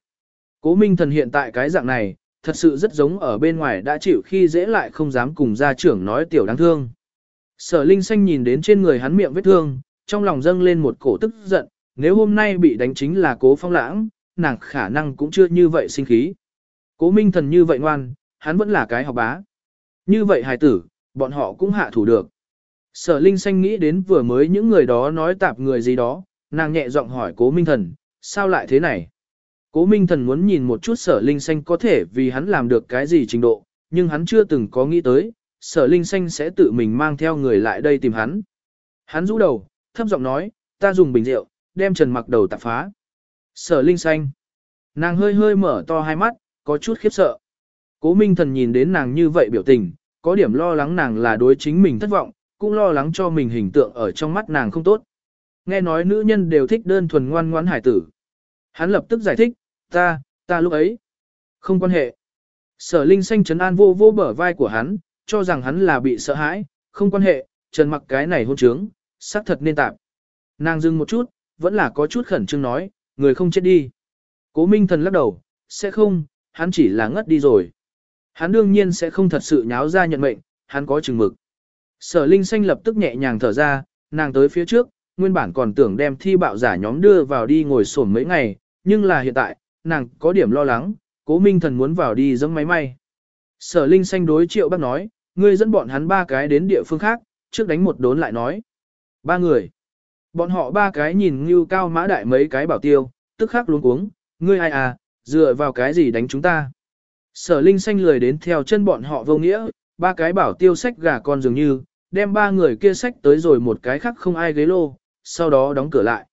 Cố minh thần hiện tại cái dạng này, thật sự rất giống ở bên ngoài đã chịu khi dễ lại không dám cùng gia trưởng nói tiểu đáng thương. Sở linh xanh nhìn đến trên người hắn miệng vết thương, trong lòng dâng lên một cổ tức giận, nếu hôm nay bị đánh chính là cố phong lãng, nàng khả năng cũng chưa như vậy sinh khí. Cố minh thần như vậy ngoan, hắn vẫn là cái học bá. Như vậy hài tử, bọn họ cũng hạ thủ được. Sở Linh Xanh nghĩ đến vừa mới những người đó nói tạp người gì đó, nàng nhẹ giọng hỏi cố minh thần, sao lại thế này? Cố minh thần muốn nhìn một chút sở Linh Xanh có thể vì hắn làm được cái gì trình độ, nhưng hắn chưa từng có nghĩ tới, sở Linh Xanh sẽ tự mình mang theo người lại đây tìm hắn. Hắn rũ đầu, thấp giọng nói, ta dùng bình rượu, đem trần mặc đầu tạp phá. Sở Linh Xanh. Nàng hơi hơi mở to hai mắt, có chút khiếp sợ. Cố Minh Thần nhìn đến nàng như vậy biểu tình, có điểm lo lắng nàng là đối chính mình thất vọng, cũng lo lắng cho mình hình tượng ở trong mắt nàng không tốt. Nghe nói nữ nhân đều thích đơn thuần ngoan ngoãn hải tử. Hắn lập tức giải thích, ta, ta lúc ấy. Không quan hệ. Sở Linh xanh trấn an vô vô bờ vai của hắn, cho rằng hắn là bị sợ hãi, không quan hệ, trần mặc cái này hôn trướng, xác thật nên tạm. Nàng dừng một chút, vẫn là có chút khẩn trương nói, người không chết đi. Cố Minh Thần lắc đầu, sẽ không, hắn chỉ là ngất đi rồi. Hắn đương nhiên sẽ không thật sự nháo ra nhận mệnh, hắn có chừng mực. Sở Linh Xanh lập tức nhẹ nhàng thở ra, nàng tới phía trước, nguyên bản còn tưởng đem thi bạo giả nhóm đưa vào đi ngồi sổm mấy ngày, nhưng là hiện tại, nàng có điểm lo lắng, cố minh thần muốn vào đi giống máy may. Sở Linh Xanh đối triệu bác nói, ngươi dẫn bọn hắn ba cái đến địa phương khác, trước đánh một đốn lại nói. Ba người. Bọn họ ba cái nhìn như cao mã đại mấy cái bảo tiêu, tức khắc luống cuống, ngươi ai à, dựa vào cái gì đánh chúng ta. Sở Linh Xanh lười đến theo chân bọn họ vô nghĩa, ba cái bảo tiêu sách gà con dường như, đem ba người kia sách tới rồi một cái khác không ai ghế lô, sau đó đóng cửa lại.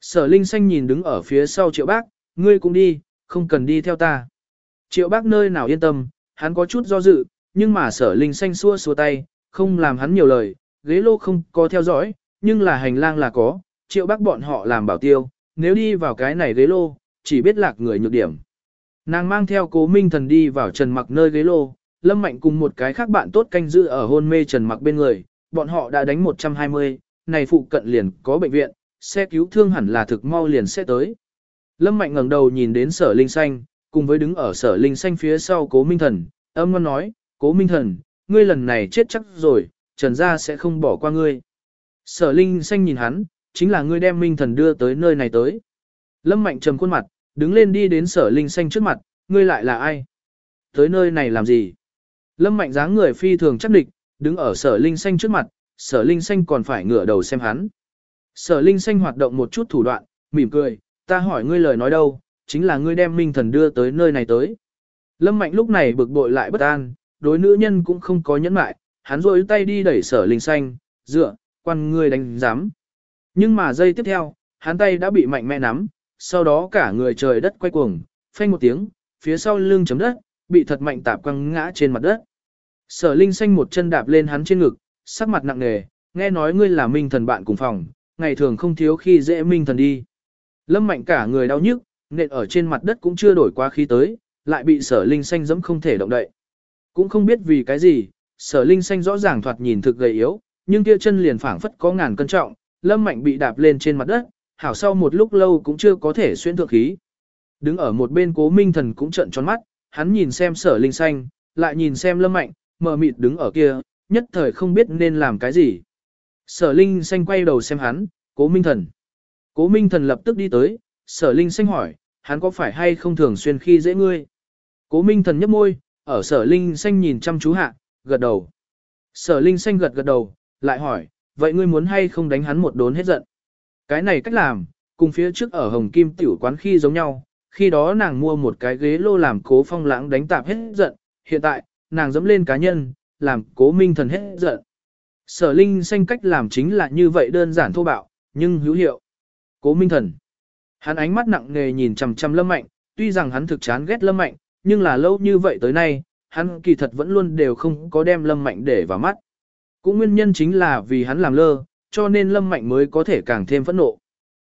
Sở Linh Xanh nhìn đứng ở phía sau triệu bác, ngươi cũng đi, không cần đi theo ta. Triệu bác nơi nào yên tâm, hắn có chút do dự, nhưng mà sở Linh Xanh xua xua tay, không làm hắn nhiều lời, ghế lô không có theo dõi, nhưng là hành lang là có, triệu bác bọn họ làm bảo tiêu, nếu đi vào cái này ghế lô, chỉ biết lạc người nhược điểm. Nàng mang theo cố minh thần đi vào trần mặc nơi ghế lô, Lâm Mạnh cùng một cái khác bạn tốt canh giữ ở hôn mê trần mặc bên người, bọn họ đã đánh 120, này phụ cận liền có bệnh viện, xe cứu thương hẳn là thực mau liền sẽ tới. Lâm Mạnh ngẩng đầu nhìn đến sở linh xanh, cùng với đứng ở sở linh xanh phía sau cố minh thần, âm ngon nói, cố minh thần, ngươi lần này chết chắc rồi, trần gia sẽ không bỏ qua ngươi. Sở linh xanh nhìn hắn, chính là ngươi đem minh thần đưa tới nơi này tới. Lâm Mạnh trầm khuôn mặt, đứng lên đi đến sở linh xanh trước mặt, ngươi lại là ai? Tới nơi này làm gì? Lâm Mạnh dáng người phi thường chắc địch, đứng ở sở linh xanh trước mặt, sở linh xanh còn phải ngửa đầu xem hắn. Sở linh xanh hoạt động một chút thủ đoạn, mỉm cười, ta hỏi ngươi lời nói đâu, chính là ngươi đem minh thần đưa tới nơi này tới. Lâm Mạnh lúc này bực bội lại bất an, đối nữ nhân cũng không có nhẫn mại, hắn rôi tay đi đẩy sở linh xanh, dựa, quan ngươi đánh giám. Nhưng mà giây tiếp theo, hắn tay đã bị mạnh mẽ nắm, sau đó cả người trời đất quay cuồng, phanh một tiếng, phía sau lưng chấm đất, bị thật mạnh tạp quăng ngã trên mặt đất. Sở Linh xanh một chân đạp lên hắn trên ngực, sắc mặt nặng nề, nghe nói ngươi là minh thần bạn cùng phòng, ngày thường không thiếu khi dễ minh thần đi. Lâm mạnh cả người đau nhức, nện ở trên mặt đất cũng chưa đổi qua khí tới, lại bị sở Linh xanh dẫm không thể động đậy. Cũng không biết vì cái gì, sở Linh xanh rõ ràng thoạt nhìn thực gầy yếu, nhưng kia chân liền phảng phất có ngàn cân trọng, Lâm mạnh bị đạp lên trên mặt đất, hảo sau một lúc lâu cũng chưa có thể xuyên thượng khí. Đứng ở một bên cố minh thần cũng trợn tròn mắt, hắn nhìn xem sở linh xanh, lại nhìn xem lâm mạnh, mờ mịt đứng ở kia, nhất thời không biết nên làm cái gì. Sở linh xanh quay đầu xem hắn, cố minh thần. Cố minh thần lập tức đi tới, sở linh xanh hỏi, hắn có phải hay không thường xuyên khi dễ ngươi. Cố minh thần nhấp môi, ở sở linh xanh nhìn chăm chú hạ, gật đầu. Sở linh xanh gật gật đầu, lại hỏi, vậy ngươi muốn hay không đánh hắn một đốn hết giận. Cái này cách làm, cùng phía trước ở Hồng Kim tiểu quán khi giống nhau, khi đó nàng mua một cái ghế lô làm cố phong lãng đánh tạp hết giận, hiện tại, nàng dẫm lên cá nhân, làm cố minh thần hết giận. Sở linh xanh cách làm chính là như vậy đơn giản thô bạo, nhưng hữu hiệu. Cố minh thần. Hắn ánh mắt nặng nề nhìn chằm chằm lâm mạnh, tuy rằng hắn thực chán ghét lâm mạnh, nhưng là lâu như vậy tới nay, hắn kỳ thật vẫn luôn đều không có đem lâm mạnh để vào mắt. Cũng nguyên nhân chính là vì hắn làm lơ, cho nên lâm mạnh mới có thể càng thêm phẫn nộ.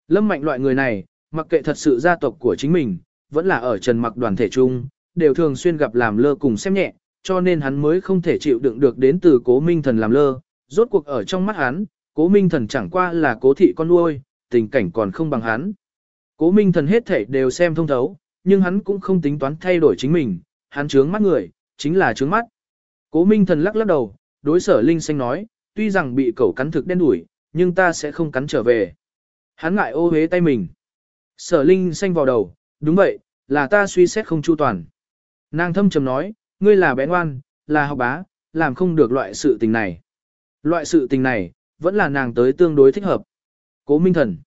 Lâm mạnh loại người này, mặc kệ thật sự gia tộc của chính mình, vẫn là ở trần mặc đoàn thể chung, đều thường xuyên gặp làm lơ cùng xem nhẹ, cho nên hắn mới không thể chịu đựng được đến từ cố minh thần làm lơ. Rốt cuộc ở trong mắt hắn, cố minh thần chẳng qua là cố thị con nuôi, tình cảnh còn không bằng hắn. Cố minh thần hết thể đều xem thông thấu, nhưng hắn cũng không tính toán thay đổi chính mình, hắn trướng mắt người, chính là trướng mắt. Cố minh thần lắc lắc đầu, đối sở linh xanh nói, tuy rằng bị cẩu cắn thực đen đuổi, nhưng ta sẽ không cắn trở về. Hắn ngại ô hế tay mình. Sở linh xanh vào đầu, đúng vậy, là ta suy xét không chu toàn. Nàng thâm trầm nói, ngươi là bé ngoan, là học bá, làm không được loại sự tình này. Loại sự tình này, vẫn là nàng tới tương đối thích hợp. Cố minh thần.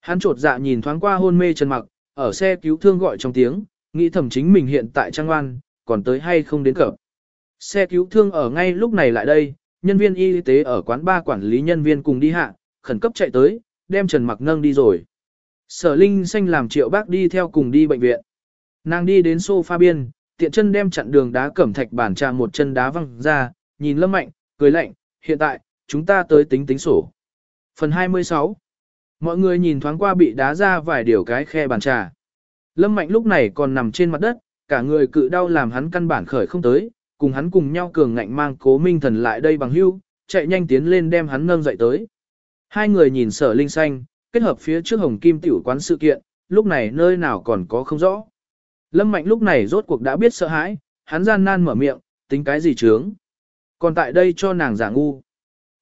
Hắn trột dạ nhìn thoáng qua hôn mê Trần Mặc, ở xe cứu thương gọi trong tiếng, nghĩ thầm chính mình hiện tại trang ngoan, còn tới hay không đến cập. Xe cứu thương ở ngay lúc này lại đây, nhân viên y tế ở quán ba quản lý nhân viên cùng đi hạ, khẩn cấp chạy tới, đem Trần Mặc nâng đi rồi. Sở Linh xanh làm triệu bác đi theo cùng đi bệnh viện. Nàng đi đến sofa biên, tiện chân đem chặn đường đá cẩm thạch bản trà một chân đá văng ra, nhìn Lâm Mạnh, cười lạnh, hiện tại, chúng ta tới tính tính sổ. Phần 26 Mọi người nhìn thoáng qua bị đá ra vài điều cái khe bàn trà. Lâm Mạnh lúc này còn nằm trên mặt đất, cả người cự đau làm hắn căn bản khởi không tới, cùng hắn cùng nhau cường ngạnh mang cố minh thần lại đây bằng hưu, chạy nhanh tiến lên đem hắn nâng dậy tới. Hai người nhìn sở linh xanh, kết hợp phía trước hồng kim tiểu quán sự kiện, lúc này nơi nào còn có không rõ. Lâm Mạnh lúc này rốt cuộc đã biết sợ hãi, hắn gian nan mở miệng, tính cái gì chướng. Còn tại đây cho nàng giả ngu.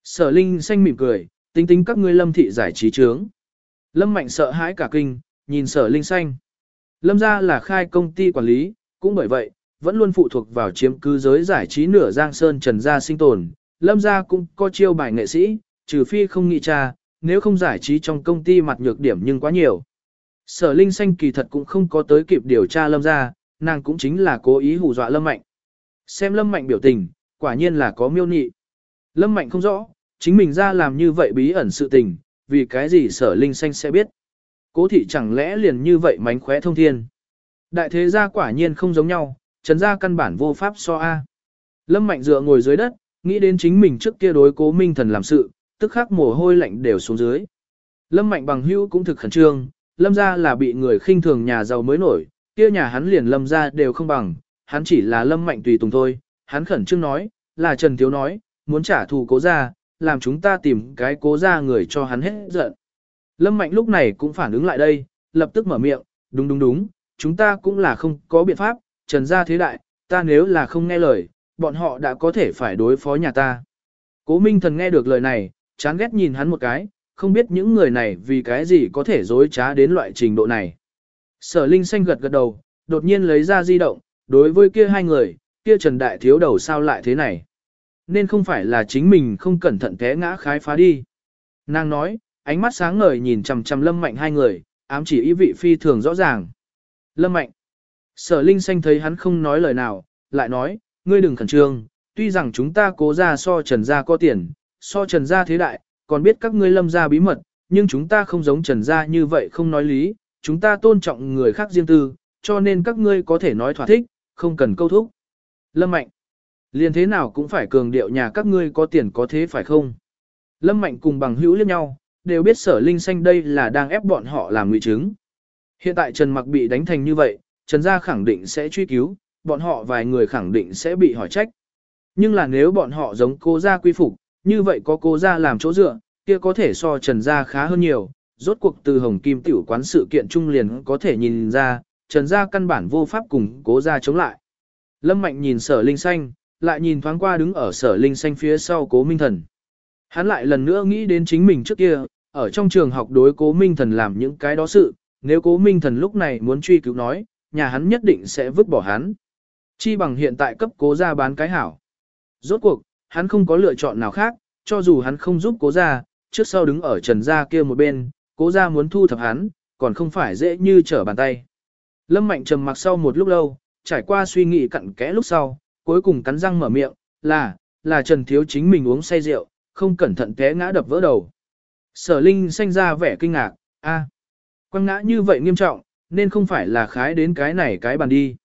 Sở Linh xanh mỉm cười, tính tính các ngươi lâm thị giải trí chướng. Lâm Mạnh sợ hãi cả kinh, nhìn sở Linh xanh. Lâm ra là khai công ty quản lý, cũng bởi vậy, vẫn luôn phụ thuộc vào chiếm cứ giới giải trí nửa giang sơn trần gia sinh tồn. Lâm ra cũng có chiêu bài nghệ sĩ, trừ phi không nghĩ cha, nếu không giải trí trong công ty mặt nhược điểm nhưng quá nhiều. Sở Linh Xanh kỳ thật cũng không có tới kịp điều tra Lâm ra, nàng cũng chính là cố ý hù dọa Lâm Mạnh. Xem Lâm Mạnh biểu tình, quả nhiên là có miêu nị. Lâm Mạnh không rõ, chính mình ra làm như vậy bí ẩn sự tình, vì cái gì sở Linh Xanh sẽ biết. Cố thị chẳng lẽ liền như vậy mánh khóe thông thiên. Đại thế gia quả nhiên không giống nhau, trần gia căn bản vô pháp so A. Lâm Mạnh dựa ngồi dưới đất, nghĩ đến chính mình trước kia đối cố minh thần làm sự, tức khắc mồ hôi lạnh đều xuống dưới. Lâm Mạnh bằng hữu cũng thực khẩn trương, lâm gia là bị người khinh thường nhà giàu mới nổi, kia nhà hắn liền lâm gia đều không bằng, hắn chỉ là lâm mạnh tùy tùng thôi, hắn khẩn trương nói, là Trần Thiếu nói, muốn trả thù cố gia làm chúng ta tìm cái cố gia người cho hắn hết giận. Lâm mạnh lúc này cũng phản ứng lại đây, lập tức mở miệng, đúng đúng đúng, chúng ta cũng là không có biện pháp, Trần gia thế đại, ta nếu là không nghe lời, bọn họ đã có thể phải đối phó nhà ta. Cố Minh Thần nghe được lời này, chán ghét nhìn hắn một cái, không biết những người này vì cái gì có thể dối trá đến loại trình độ này. Sở Linh xanh gật gật đầu, đột nhiên lấy ra di động, đối với kia hai người, kia Trần Đại thiếu đầu sao lại thế này. Nên không phải là chính mình không cẩn thận té ngã khái phá đi. Nàng nói, ánh mắt sáng ngời nhìn chằm chằm Lâm Mạnh hai người, ám chỉ ý vị phi thường rõ ràng. Lâm Mạnh. Sở Linh xanh thấy hắn không nói lời nào, lại nói, ngươi đừng khẩn trương, tuy rằng chúng ta cố ra so Trần gia có tiền, so Trần gia thế đại, còn biết các ngươi lâm gia bí mật, nhưng chúng ta không giống trần gia như vậy không nói lý, chúng ta tôn trọng người khác riêng tư, cho nên các ngươi có thể nói thỏa thích, không cần câu thúc. Lâm Mạnh, liền thế nào cũng phải cường điệu nhà các ngươi có tiền có thế phải không? Lâm Mạnh cùng bằng hữu liếc nhau, đều biết sở linh xanh đây là đang ép bọn họ làm ngụy chứng. Hiện tại Trần Mặc bị đánh thành như vậy, Trần Gia khẳng định sẽ truy cứu, bọn họ vài người khẳng định sẽ bị hỏi trách. Nhưng là nếu bọn họ giống cô gia quy phục, như vậy có cô ra làm chỗ dựa, kia có thể so Trần Gia khá hơn nhiều, rốt cuộc từ Hồng Kim tiểu quán sự kiện trung liền có thể nhìn ra, Trần Gia căn bản vô pháp cùng cố ra chống lại. Lâm Mạnh nhìn sở linh xanh, lại nhìn thoáng qua đứng ở sở linh xanh phía sau cố minh thần. Hắn lại lần nữa nghĩ đến chính mình trước kia, ở trong trường học đối cố minh thần làm những cái đó sự, nếu cố minh thần lúc này muốn truy cứu nói, nhà hắn nhất định sẽ vứt bỏ hắn. Chi bằng hiện tại cấp cố ra bán cái hảo. Rốt cuộc, hắn không có lựa chọn nào khác, cho dù hắn không giúp cố gia, trước sau đứng ở trần gia kia một bên, cố gia muốn thu thập hắn, còn không phải dễ như trở bàn tay. Lâm Mạnh trầm mặc sau một lúc lâu, trải qua suy nghĩ cặn kẽ lúc sau, cuối cùng cắn răng mở miệng, là, là Trần Thiếu chính mình uống say rượu, không cẩn thận té ngã đập vỡ đầu. Sở Linh xanh ra vẻ kinh ngạc, a, quăng ngã như vậy nghiêm trọng, nên không phải là khái đến cái này cái bàn đi.